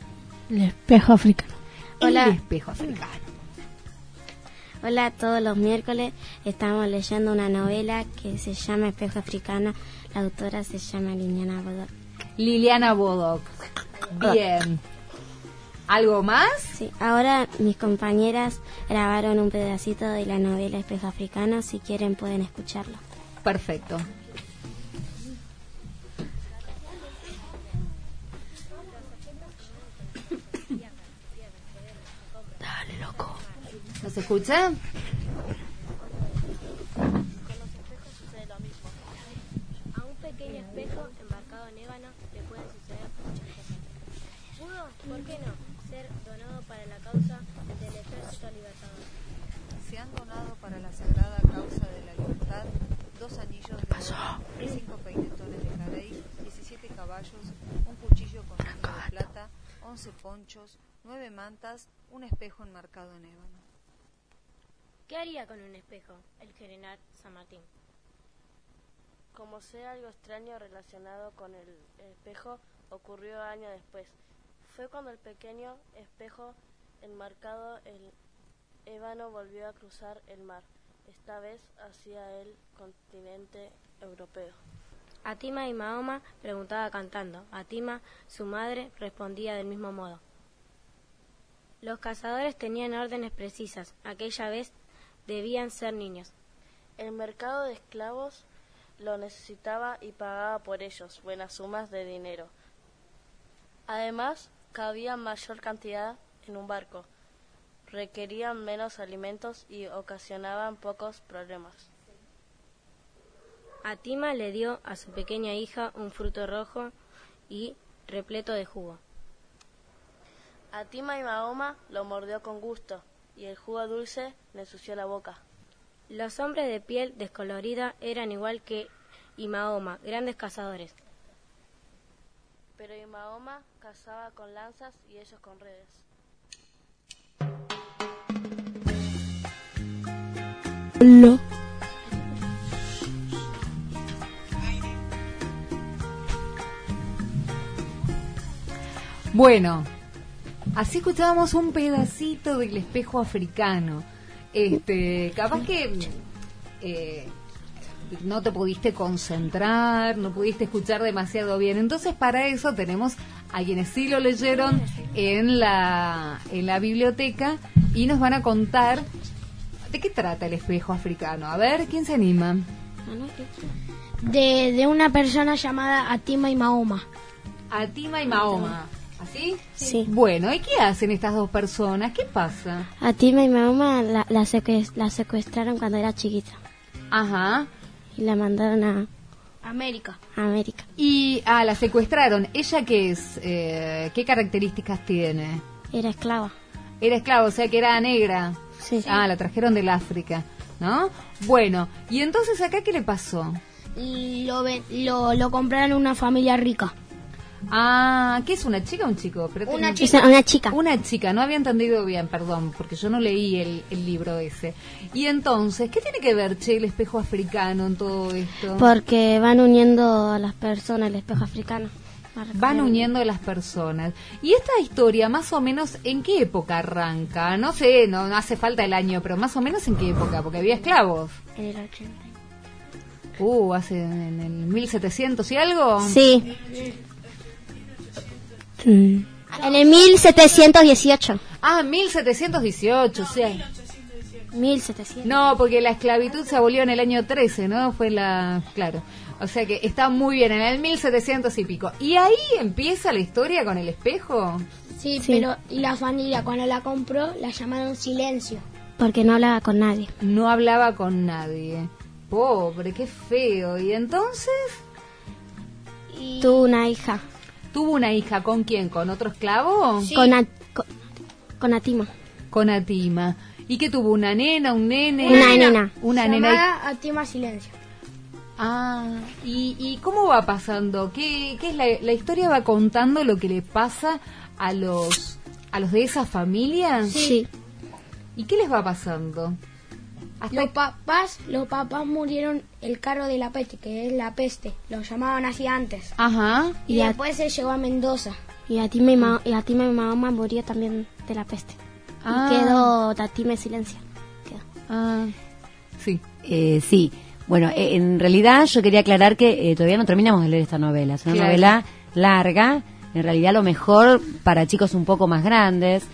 El espejo africano. Hola. El espejo africano. Hola, todos los miércoles estamos leyendo una novela que se llama Espejo Africano. La autora se llama Liliana Bodoc. Liliana Bodoc. Bien. ¿Algo más? Sí, ahora mis compañeras grabaron un pedacito de la novela Espejo Africano. Si quieren pueden escucharlo. Perfecto. ¿No se escucha? A un pequeño espejo embarcado en ébano le pueden suceder muchas cosas. ¿Pudo, por qué no, ser donado para la causa del ejército libertador? Se han donado para la sagrada causa de la libertad dos anillos de oro, cinco peinetones de carey, 17 caballos, un cuchillo con de plata, 11 ponchos, nueve mantas, un espejo enmarcado en ébano. ¿Qué haría con un espejo el general San Martín? Como sea algo extraño relacionado con el espejo, ocurrió años después. Fue cuando el pequeño espejo enmarcado el ébano volvió a cruzar el mar. esta vez hacia el continente europeo. Atima y Mahoma preguntaba cantando. Atima, su madre, respondía del mismo modo. Los cazadores tenían órdenes precisas. Aquella vez debían ser niños. El mercado de esclavos lo necesitaba y pagaba por ellos buenas sumas de dinero. Además, cabía mayor cantidad en un barco, requerían menos alimentos y ocasionaban pocos problemas. Atima le dio a su pequeña hija un fruto rojo y repleto de jugo. Atima y Mahoma lo mordió con gusto y el jugo dulce le ensució la boca. Los hombres de piel descolorida eran igual que Mahoma, grandes cazadores. Pero Mahoma cazaba con lanzas y ellos con redes. Lo. Bueno, así escuchábamos un pedacito del espejo africano. Este, capaz que eh, no te pudiste concentrar, no pudiste escuchar demasiado bien. Entonces, para eso tenemos a quienes sí lo leyeron en la, en la biblioteca y nos van a contar de qué trata el espejo africano. A ver, ¿quién se anima? De, de una persona llamada Atima y Mahoma. Atima y Mahoma. ¿Así? Sí. Bueno, ¿y qué hacen estas dos personas? ¿Qué pasa? Atima y Mahoma la, la, secuest- la secuestraron cuando era chiquita. Ajá. Y la mandaron a América. a América. Y, ah, la secuestraron. ¿Ella qué es? Eh, ¿Qué características tiene? Era esclava. Era esclava, o sea que era negra. Sí. Ah, la trajeron del África, ¿no? Bueno, ¿y entonces acá qué le pasó? Lo, lo, lo compraron una familia rica. Ah, ¿qué es una chica o un chico? Pero Una chica. Una chica. Una chica, no había entendido bien, perdón, porque yo no leí el, el libro ese. Y entonces, ¿qué tiene que ver, che, el espejo africano en todo esto? Porque van uniendo a las personas el espejo africano. Van uniendo las personas. ¿Y esta historia, más o menos, en qué época arranca? No sé, no, no hace falta el año, pero más o menos en qué época, porque había esclavos. En el 80. Uh, hace en el 1700 y algo. Sí. En el 1718. Ah, 1718, sí. 1700. No, porque la esclavitud se abolió en el año 13, ¿no? Fue la... Claro. O sea que está muy bien, en el 1700 y pico. ¿Y ahí empieza la historia con el espejo? Sí, pero la familia cuando la compró la llamaron silencio. Porque no hablaba con nadie. No hablaba con nadie. Pobre, qué feo. ¿Y entonces? Tuvo una hija. ¿Tuvo una hija con quién? ¿Con otro esclavo? Con, a- con, con Atima. Con Atima. ¿Y qué tuvo? ¿Una nena? ¿Un nene? Una nena. Una nena. Llamada Atima Silencio. Ah, ¿y, y cómo va pasando? ¿Qué, qué es la, la historia va contando lo que le pasa a los a los de esa familia? Sí. ¿Y qué les va pasando? Los papás, los papás murieron el carro de la peste, que es la peste. Lo llamaban así antes. Ajá. Y, después se llegó a Mendoza. Y Atima y, Ma- y Atima y Mahoma murió también de la peste. Ah. Y quedó Atima en silencio. Ah, sí. Eh, sí. Bueno, eh, en realidad yo quería aclarar que eh, todavía no terminamos de leer esta novela. Es una Claro. novela larga. En realidad lo mejor para chicos un poco más grandes.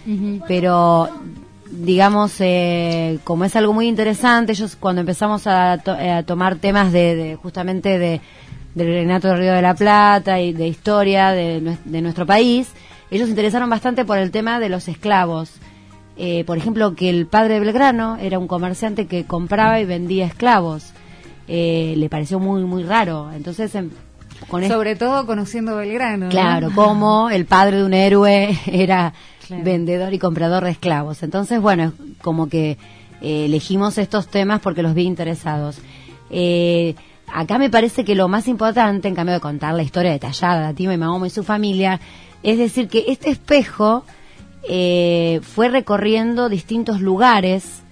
Pero digamos, eh, como es algo muy interesante, ellos cuando empezamos a, to- eh, a tomar temas de, de justamente de del Renato del Río de la Plata y de historia de, nues- de nuestro país, ellos se interesaron bastante por el tema de los esclavos. Eh, por ejemplo, que el padre de Belgrano era un comerciante que compraba y vendía esclavos. Eh, le pareció muy, muy raro. Entonces, em- con Sobre todo conociendo Belgrano. ¿no? Claro, como el padre de un héroe era Vendedor y comprador de esclavos. Entonces, bueno, como que eh, elegimos estos temas porque los vi interesados. Eh, acá me parece que lo más importante, en cambio de contar la historia detallada de Atima y Mahoma y su familia, es decir que este espejo eh, fue recorriendo distintos lugares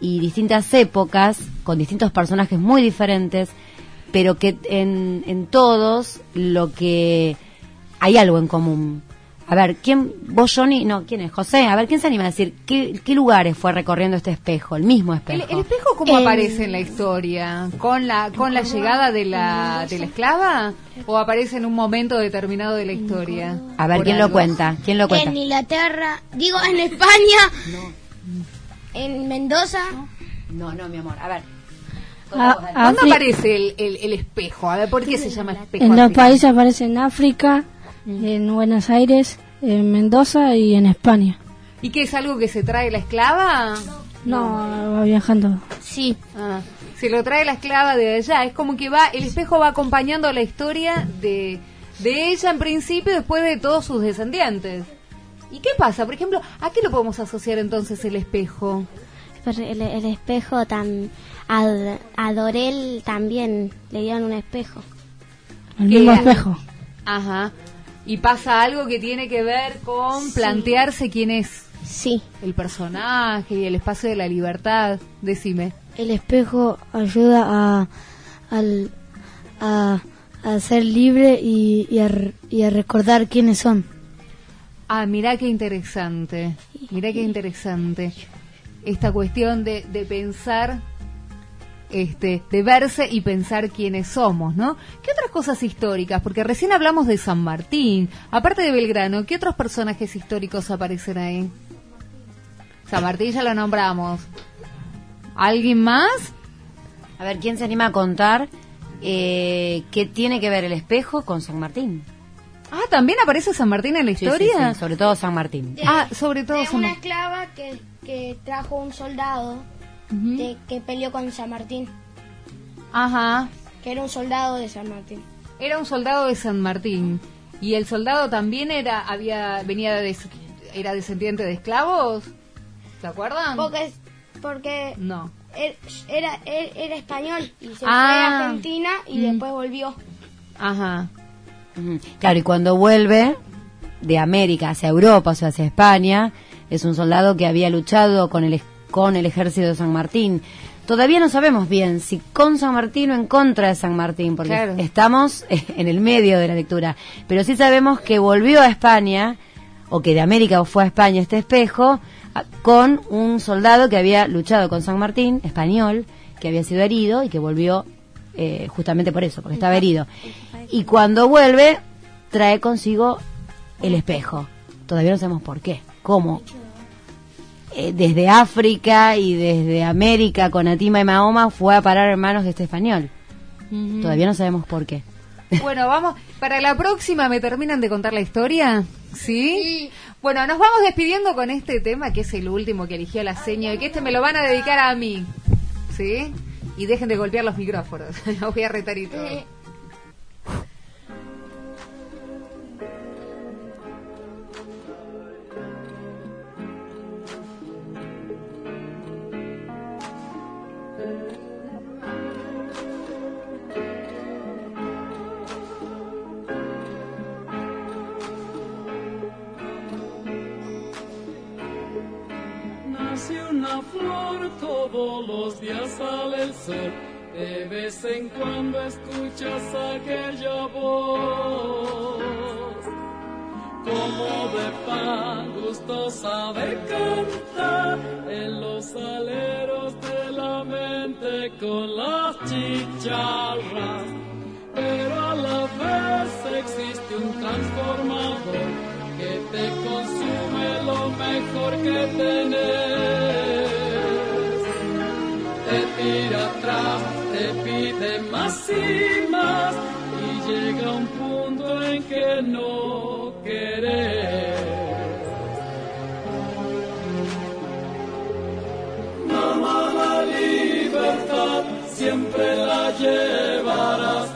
y distintas épocas con distintos personajes muy diferentes, pero que en, en todos lo que hay algo en común. A ver, ¿quién, vos, Johnny, no, ¿quién es? José, a ver, ¿quién se anima a decir qué, qué lugares fue recorriendo este espejo, el mismo ¿El, espejo? el espejo cómo aparece en la historia? ¿Con la con la llegada de la, de la esclava? ¿O aparece en un momento determinado de la historia? A ver, ¿quién lo cuenta? ¿Quién lo cuenta? En Inglaterra, digo, en España, en Mendoza. No, no, mi amor, a ver. Ah, ¿Cuándo Afri- aparece el, el, el espejo? A ver, ¿por qué se llama espejo? En los países aparece en África, en Buenos Aires, en Mendoza y en España. ¿Y qué es algo que se trae la esclava? No, va viajando. Sí. Ah, se lo trae la esclava de allá. Es como que va, el espejo va acompañando la historia de, de ella en principio después de todos sus descendientes. ¿Y qué pasa? Por ejemplo, ¿a qué lo podemos asociar entonces el espejo? Pues el, el espejo tan a, a Dorel también le dieron un espejo. El mismo espejo. Ajá. Y pasa algo que tiene que ver con Sí. plantearse quién es Sí. el personaje y el espacio de la libertad. Decime. El espejo ayuda a, al- a, a ser libre y, y a, y a recordar quiénes son. Ah, mirá qué interesante. Mirá qué interesante. Esta cuestión de, de pensar, este, de verse y pensar quiénes somos, ¿no? ¿Qué otras cosas históricas? Porque recién hablamos de San Martín. Aparte de Belgrano, ¿qué otros personajes históricos aparecen ahí? San Martín ya lo nombramos. ¿Alguien más? A ver, ¿quién se anima a contar eh, qué tiene que ver el espejo con San Martín? Ah, ¿también aparece San Martín en la Sí, sí, historia? sí, sobre todo San Martín. Ah, sobre todo de San una Martín. esclava que, que trajo un soldado de- que peleó con San Martín, Ajá. que era un soldado de San Martín. Era un soldado de San Martín. Y el soldado también era, había, venía de, era descendiente de esclavos. ¿Se acuerdan? Porque, porque No. er- era, er- era español y se fue Ah. a Argentina y Mm. después volvió. Ajá. Claro, y cuando vuelve de América hacia Europa, o sea, hacia España, es un soldado que había luchado con el, con el ejército de San Martín. Todavía no sabemos bien si con San Martín o en contra de San Martín, porque Claro. estamos en el medio de la lectura. Pero sí sabemos que volvió a España, o que de América fue a España este espejo, con un soldado que había luchado con San Martín, español, que había sido herido y que volvió eh, justamente por eso, porque estaba herido. Y cuando vuelve, trae consigo el espejo. Todavía no sabemos por qué, cómo. Eh, desde África y desde América con Atima y Mahoma fue a parar en manos de este español. Todavía no sabemos por qué. Bueno, vamos, para la próxima me terminan de contar la historia, ¿sí? Bueno, nos vamos despidiendo con este tema que es el último que eligió la seña y que este me lo van a dedicar a mí, ¿sí? Y dejen de golpear los micrófonos, los voy a retar y todo. Una flor, todos los días sale el sol. De vez en cuando escuchas aquella voz. Como de pan gustosa de cantar en los aleros de la mente con las chicharras. Pero a la vez existe un transformador que te consume lo mejor que tenés. Te tira atrás, te pide más y más y llega un punto en que no querés. Mamá, la libertad siempre la llevarás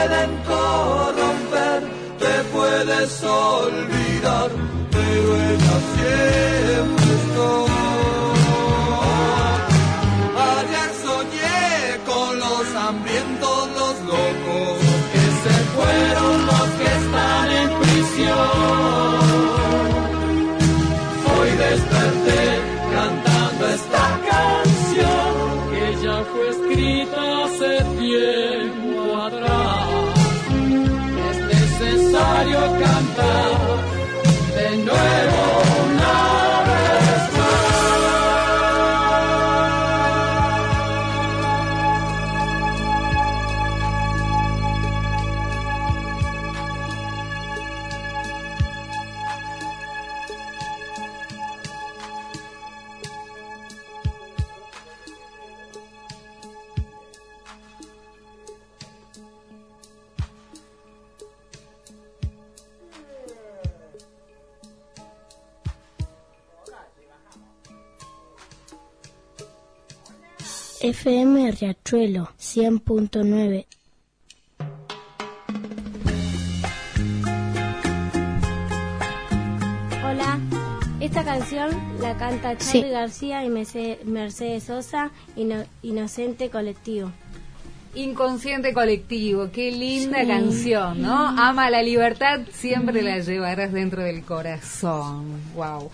pueden corromper, te puedes olvidar, pero ella siempre FM Riachuelo 100.9 Hola, esta canción la canta Charly Sí. García y Merce- Mercedes Sosa, Ino- Inocente Colectivo. Inconsciente colectivo, qué linda Sí. canción, ¿no? Ama la libertad, siempre la llevarás dentro del corazón. Wow.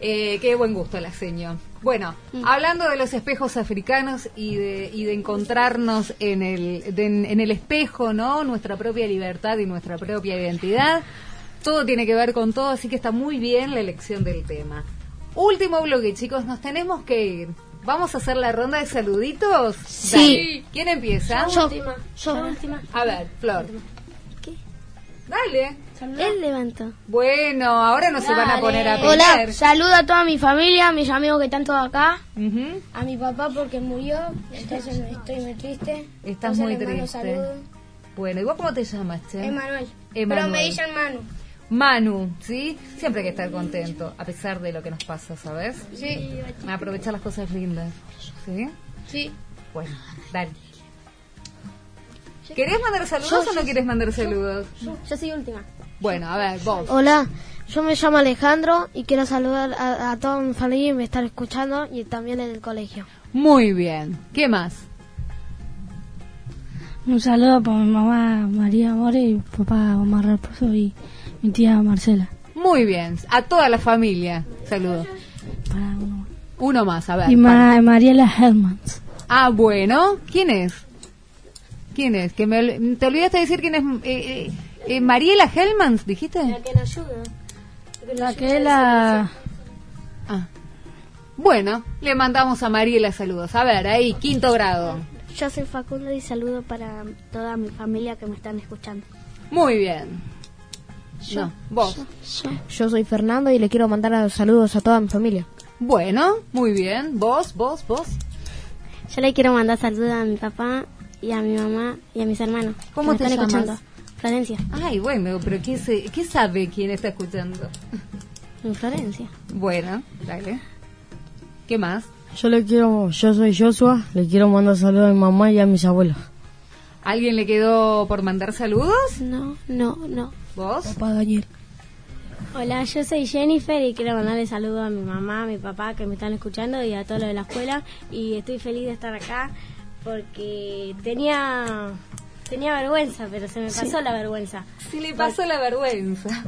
Eh, qué buen gusto la señor. Bueno, hablando de los espejos africanos y de, y de encontrarnos en el, de- en el espejo, ¿no? Nuestra propia libertad y nuestra propia identidad. Todo tiene que ver con todo, así que está muy bien la elección del tema. Último bloque, chicos, nos tenemos que ir. ¿Vamos a hacer la ronda de saluditos? Sí. Dale. ¿Quién empieza? Yo. Última. Yo. Última. A ver, Flor. Dale. Él levantó. Bueno, ahora no se van a poner a Hola, pelear. saludo a toda mi familia, a mis amigos que están todos acá, a mi papá porque murió, entonces estoy muy triste. Estás Entonces muy triste. Bueno, ¿y vos cómo te llamas, Che? Emanuel. Emanuel. Pero me dicen Manu. Manu, ¿sí? Siempre hay que estar contento, a pesar de lo que nos pasa, ¿sabes? Sí. Aprovechar las cosas lindas, ¿sí? Sí. Bueno, dale. ¿Querés mandar saludos o no quieres mandar saludos? Yo soy última. Bueno, a ver, vos. Hola, yo me llamo Alejandro y quiero saludar a, a toda mi familia que me están escuchando y también en el colegio. Muy bien. ¿Qué más? Un saludo para mi mamá María More y papá Omar Raposo y mi tía Marcela. Muy bien. A toda la familia. Saludos. uno. más, a ver. Y Ma- Mariela Hellmans. Ah, bueno. ¿Quién es? ¿Quién es? Que me, te olvidaste de decir quién es. eh, eh, eh, Mariela Hellmans, dijiste. La que nos ayuda. La que la... Ah. Bueno, le mandamos a Mariela saludos. A ver, ahí, quinto grado. Yo soy Facundo y saludo para toda mi familia que me están escuchando. Muy bien. No, vos. Yo soy Fernando y le quiero mandar saludos a toda mi familia. Bueno, muy bien. Vos, vos, vos. Yo le quiero mandar saludos a mi papá y a mi mamá y a mis hermanos. ¿Cómo te están llamas? escuchando. Florencia. Ay, bueno, pero ¿qué, se- ¿qué sabe quién está escuchando? Florencia. Bueno, dale. ¿Qué más? Yo le quiero, yo soy Joshua, le quiero mandar saludos a mi mamá y a mis abuelos. ¿Alguien le quedó por mandar saludos? No, no, no. ¿Vos? Papá Daniel. Hola, yo soy Jennifer y quiero mandarle saludos a mi mamá, a mi papá que me están escuchando y a todos los de la escuela. Y estoy feliz de estar acá porque tenía tenía vergüenza, pero se me pasó Sí. la vergüenza. Se le pasó la vergüenza.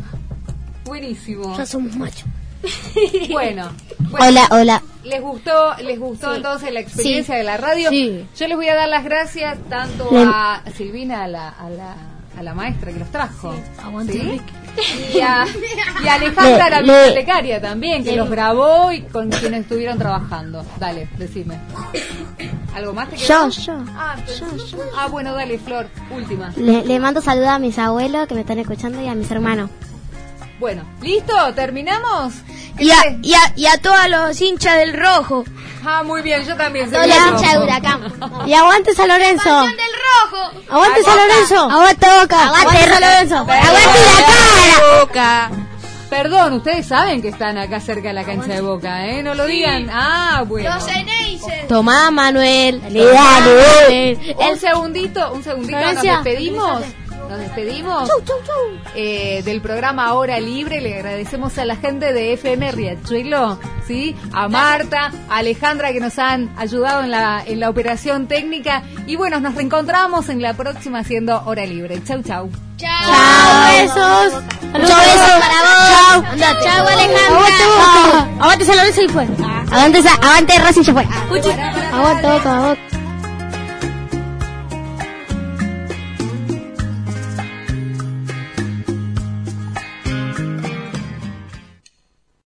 Buenísimo. Ya somos machos. Bueno, bueno, Hola, hola. ¿Les gustó, les gustó Sí. entonces la experiencia Sí. de la radio? Sí. Yo les voy a dar las gracias tanto a Silvina, a la, a la, a la maestra que los trajo. ¿Sí? Rick. Y a, y a Alejandra, la bibliotecaria también, que los grabó y con quienes estuvieron trabajando. Dale, decime. ¿Algo más te Yo, yo. Ah, ah, bueno, dale, Flor, última. Le, le mando saludos a mis abuelos que me están escuchando y a mis hermanos. Bueno, ¿listo? ¿Terminamos? Y a, y, a, y a todos los hinchas del rojo. Ah, muy bien, yo también. soy Todos los hinchas de Huracán. Y aguante San Lorenzo. del rojo! Aguante San Lorenzo. Aguante Boca. Aguante San Lorenzo. Aguante Huracán. Boca. Perdón, ustedes saben que están acá cerca de la cancha de Boca, ¿eh? No lo digan. Ah, bueno. Los Eneises. Tomá, Manuel. Dale, dale. Un segundito, un segundito, nos despedimos. Nos despedimos eh, del programa Hora Libre. Le agradecemos a la gente de FM Riachuelo, ¿sí? A Marta, a Alejandra que nos han ayudado en la, en la operación técnica. Y bueno, nos reencontramos en la próxima haciendo Hora Libre. Chau, chau. Chao, besos. Muchos besos para vos. Chao. Chao, Alejandra. Aguante, Aguante San Lorenzo y fue. Aguante, Sa- aguante Racing se fue. Aguante, Boca, Boca.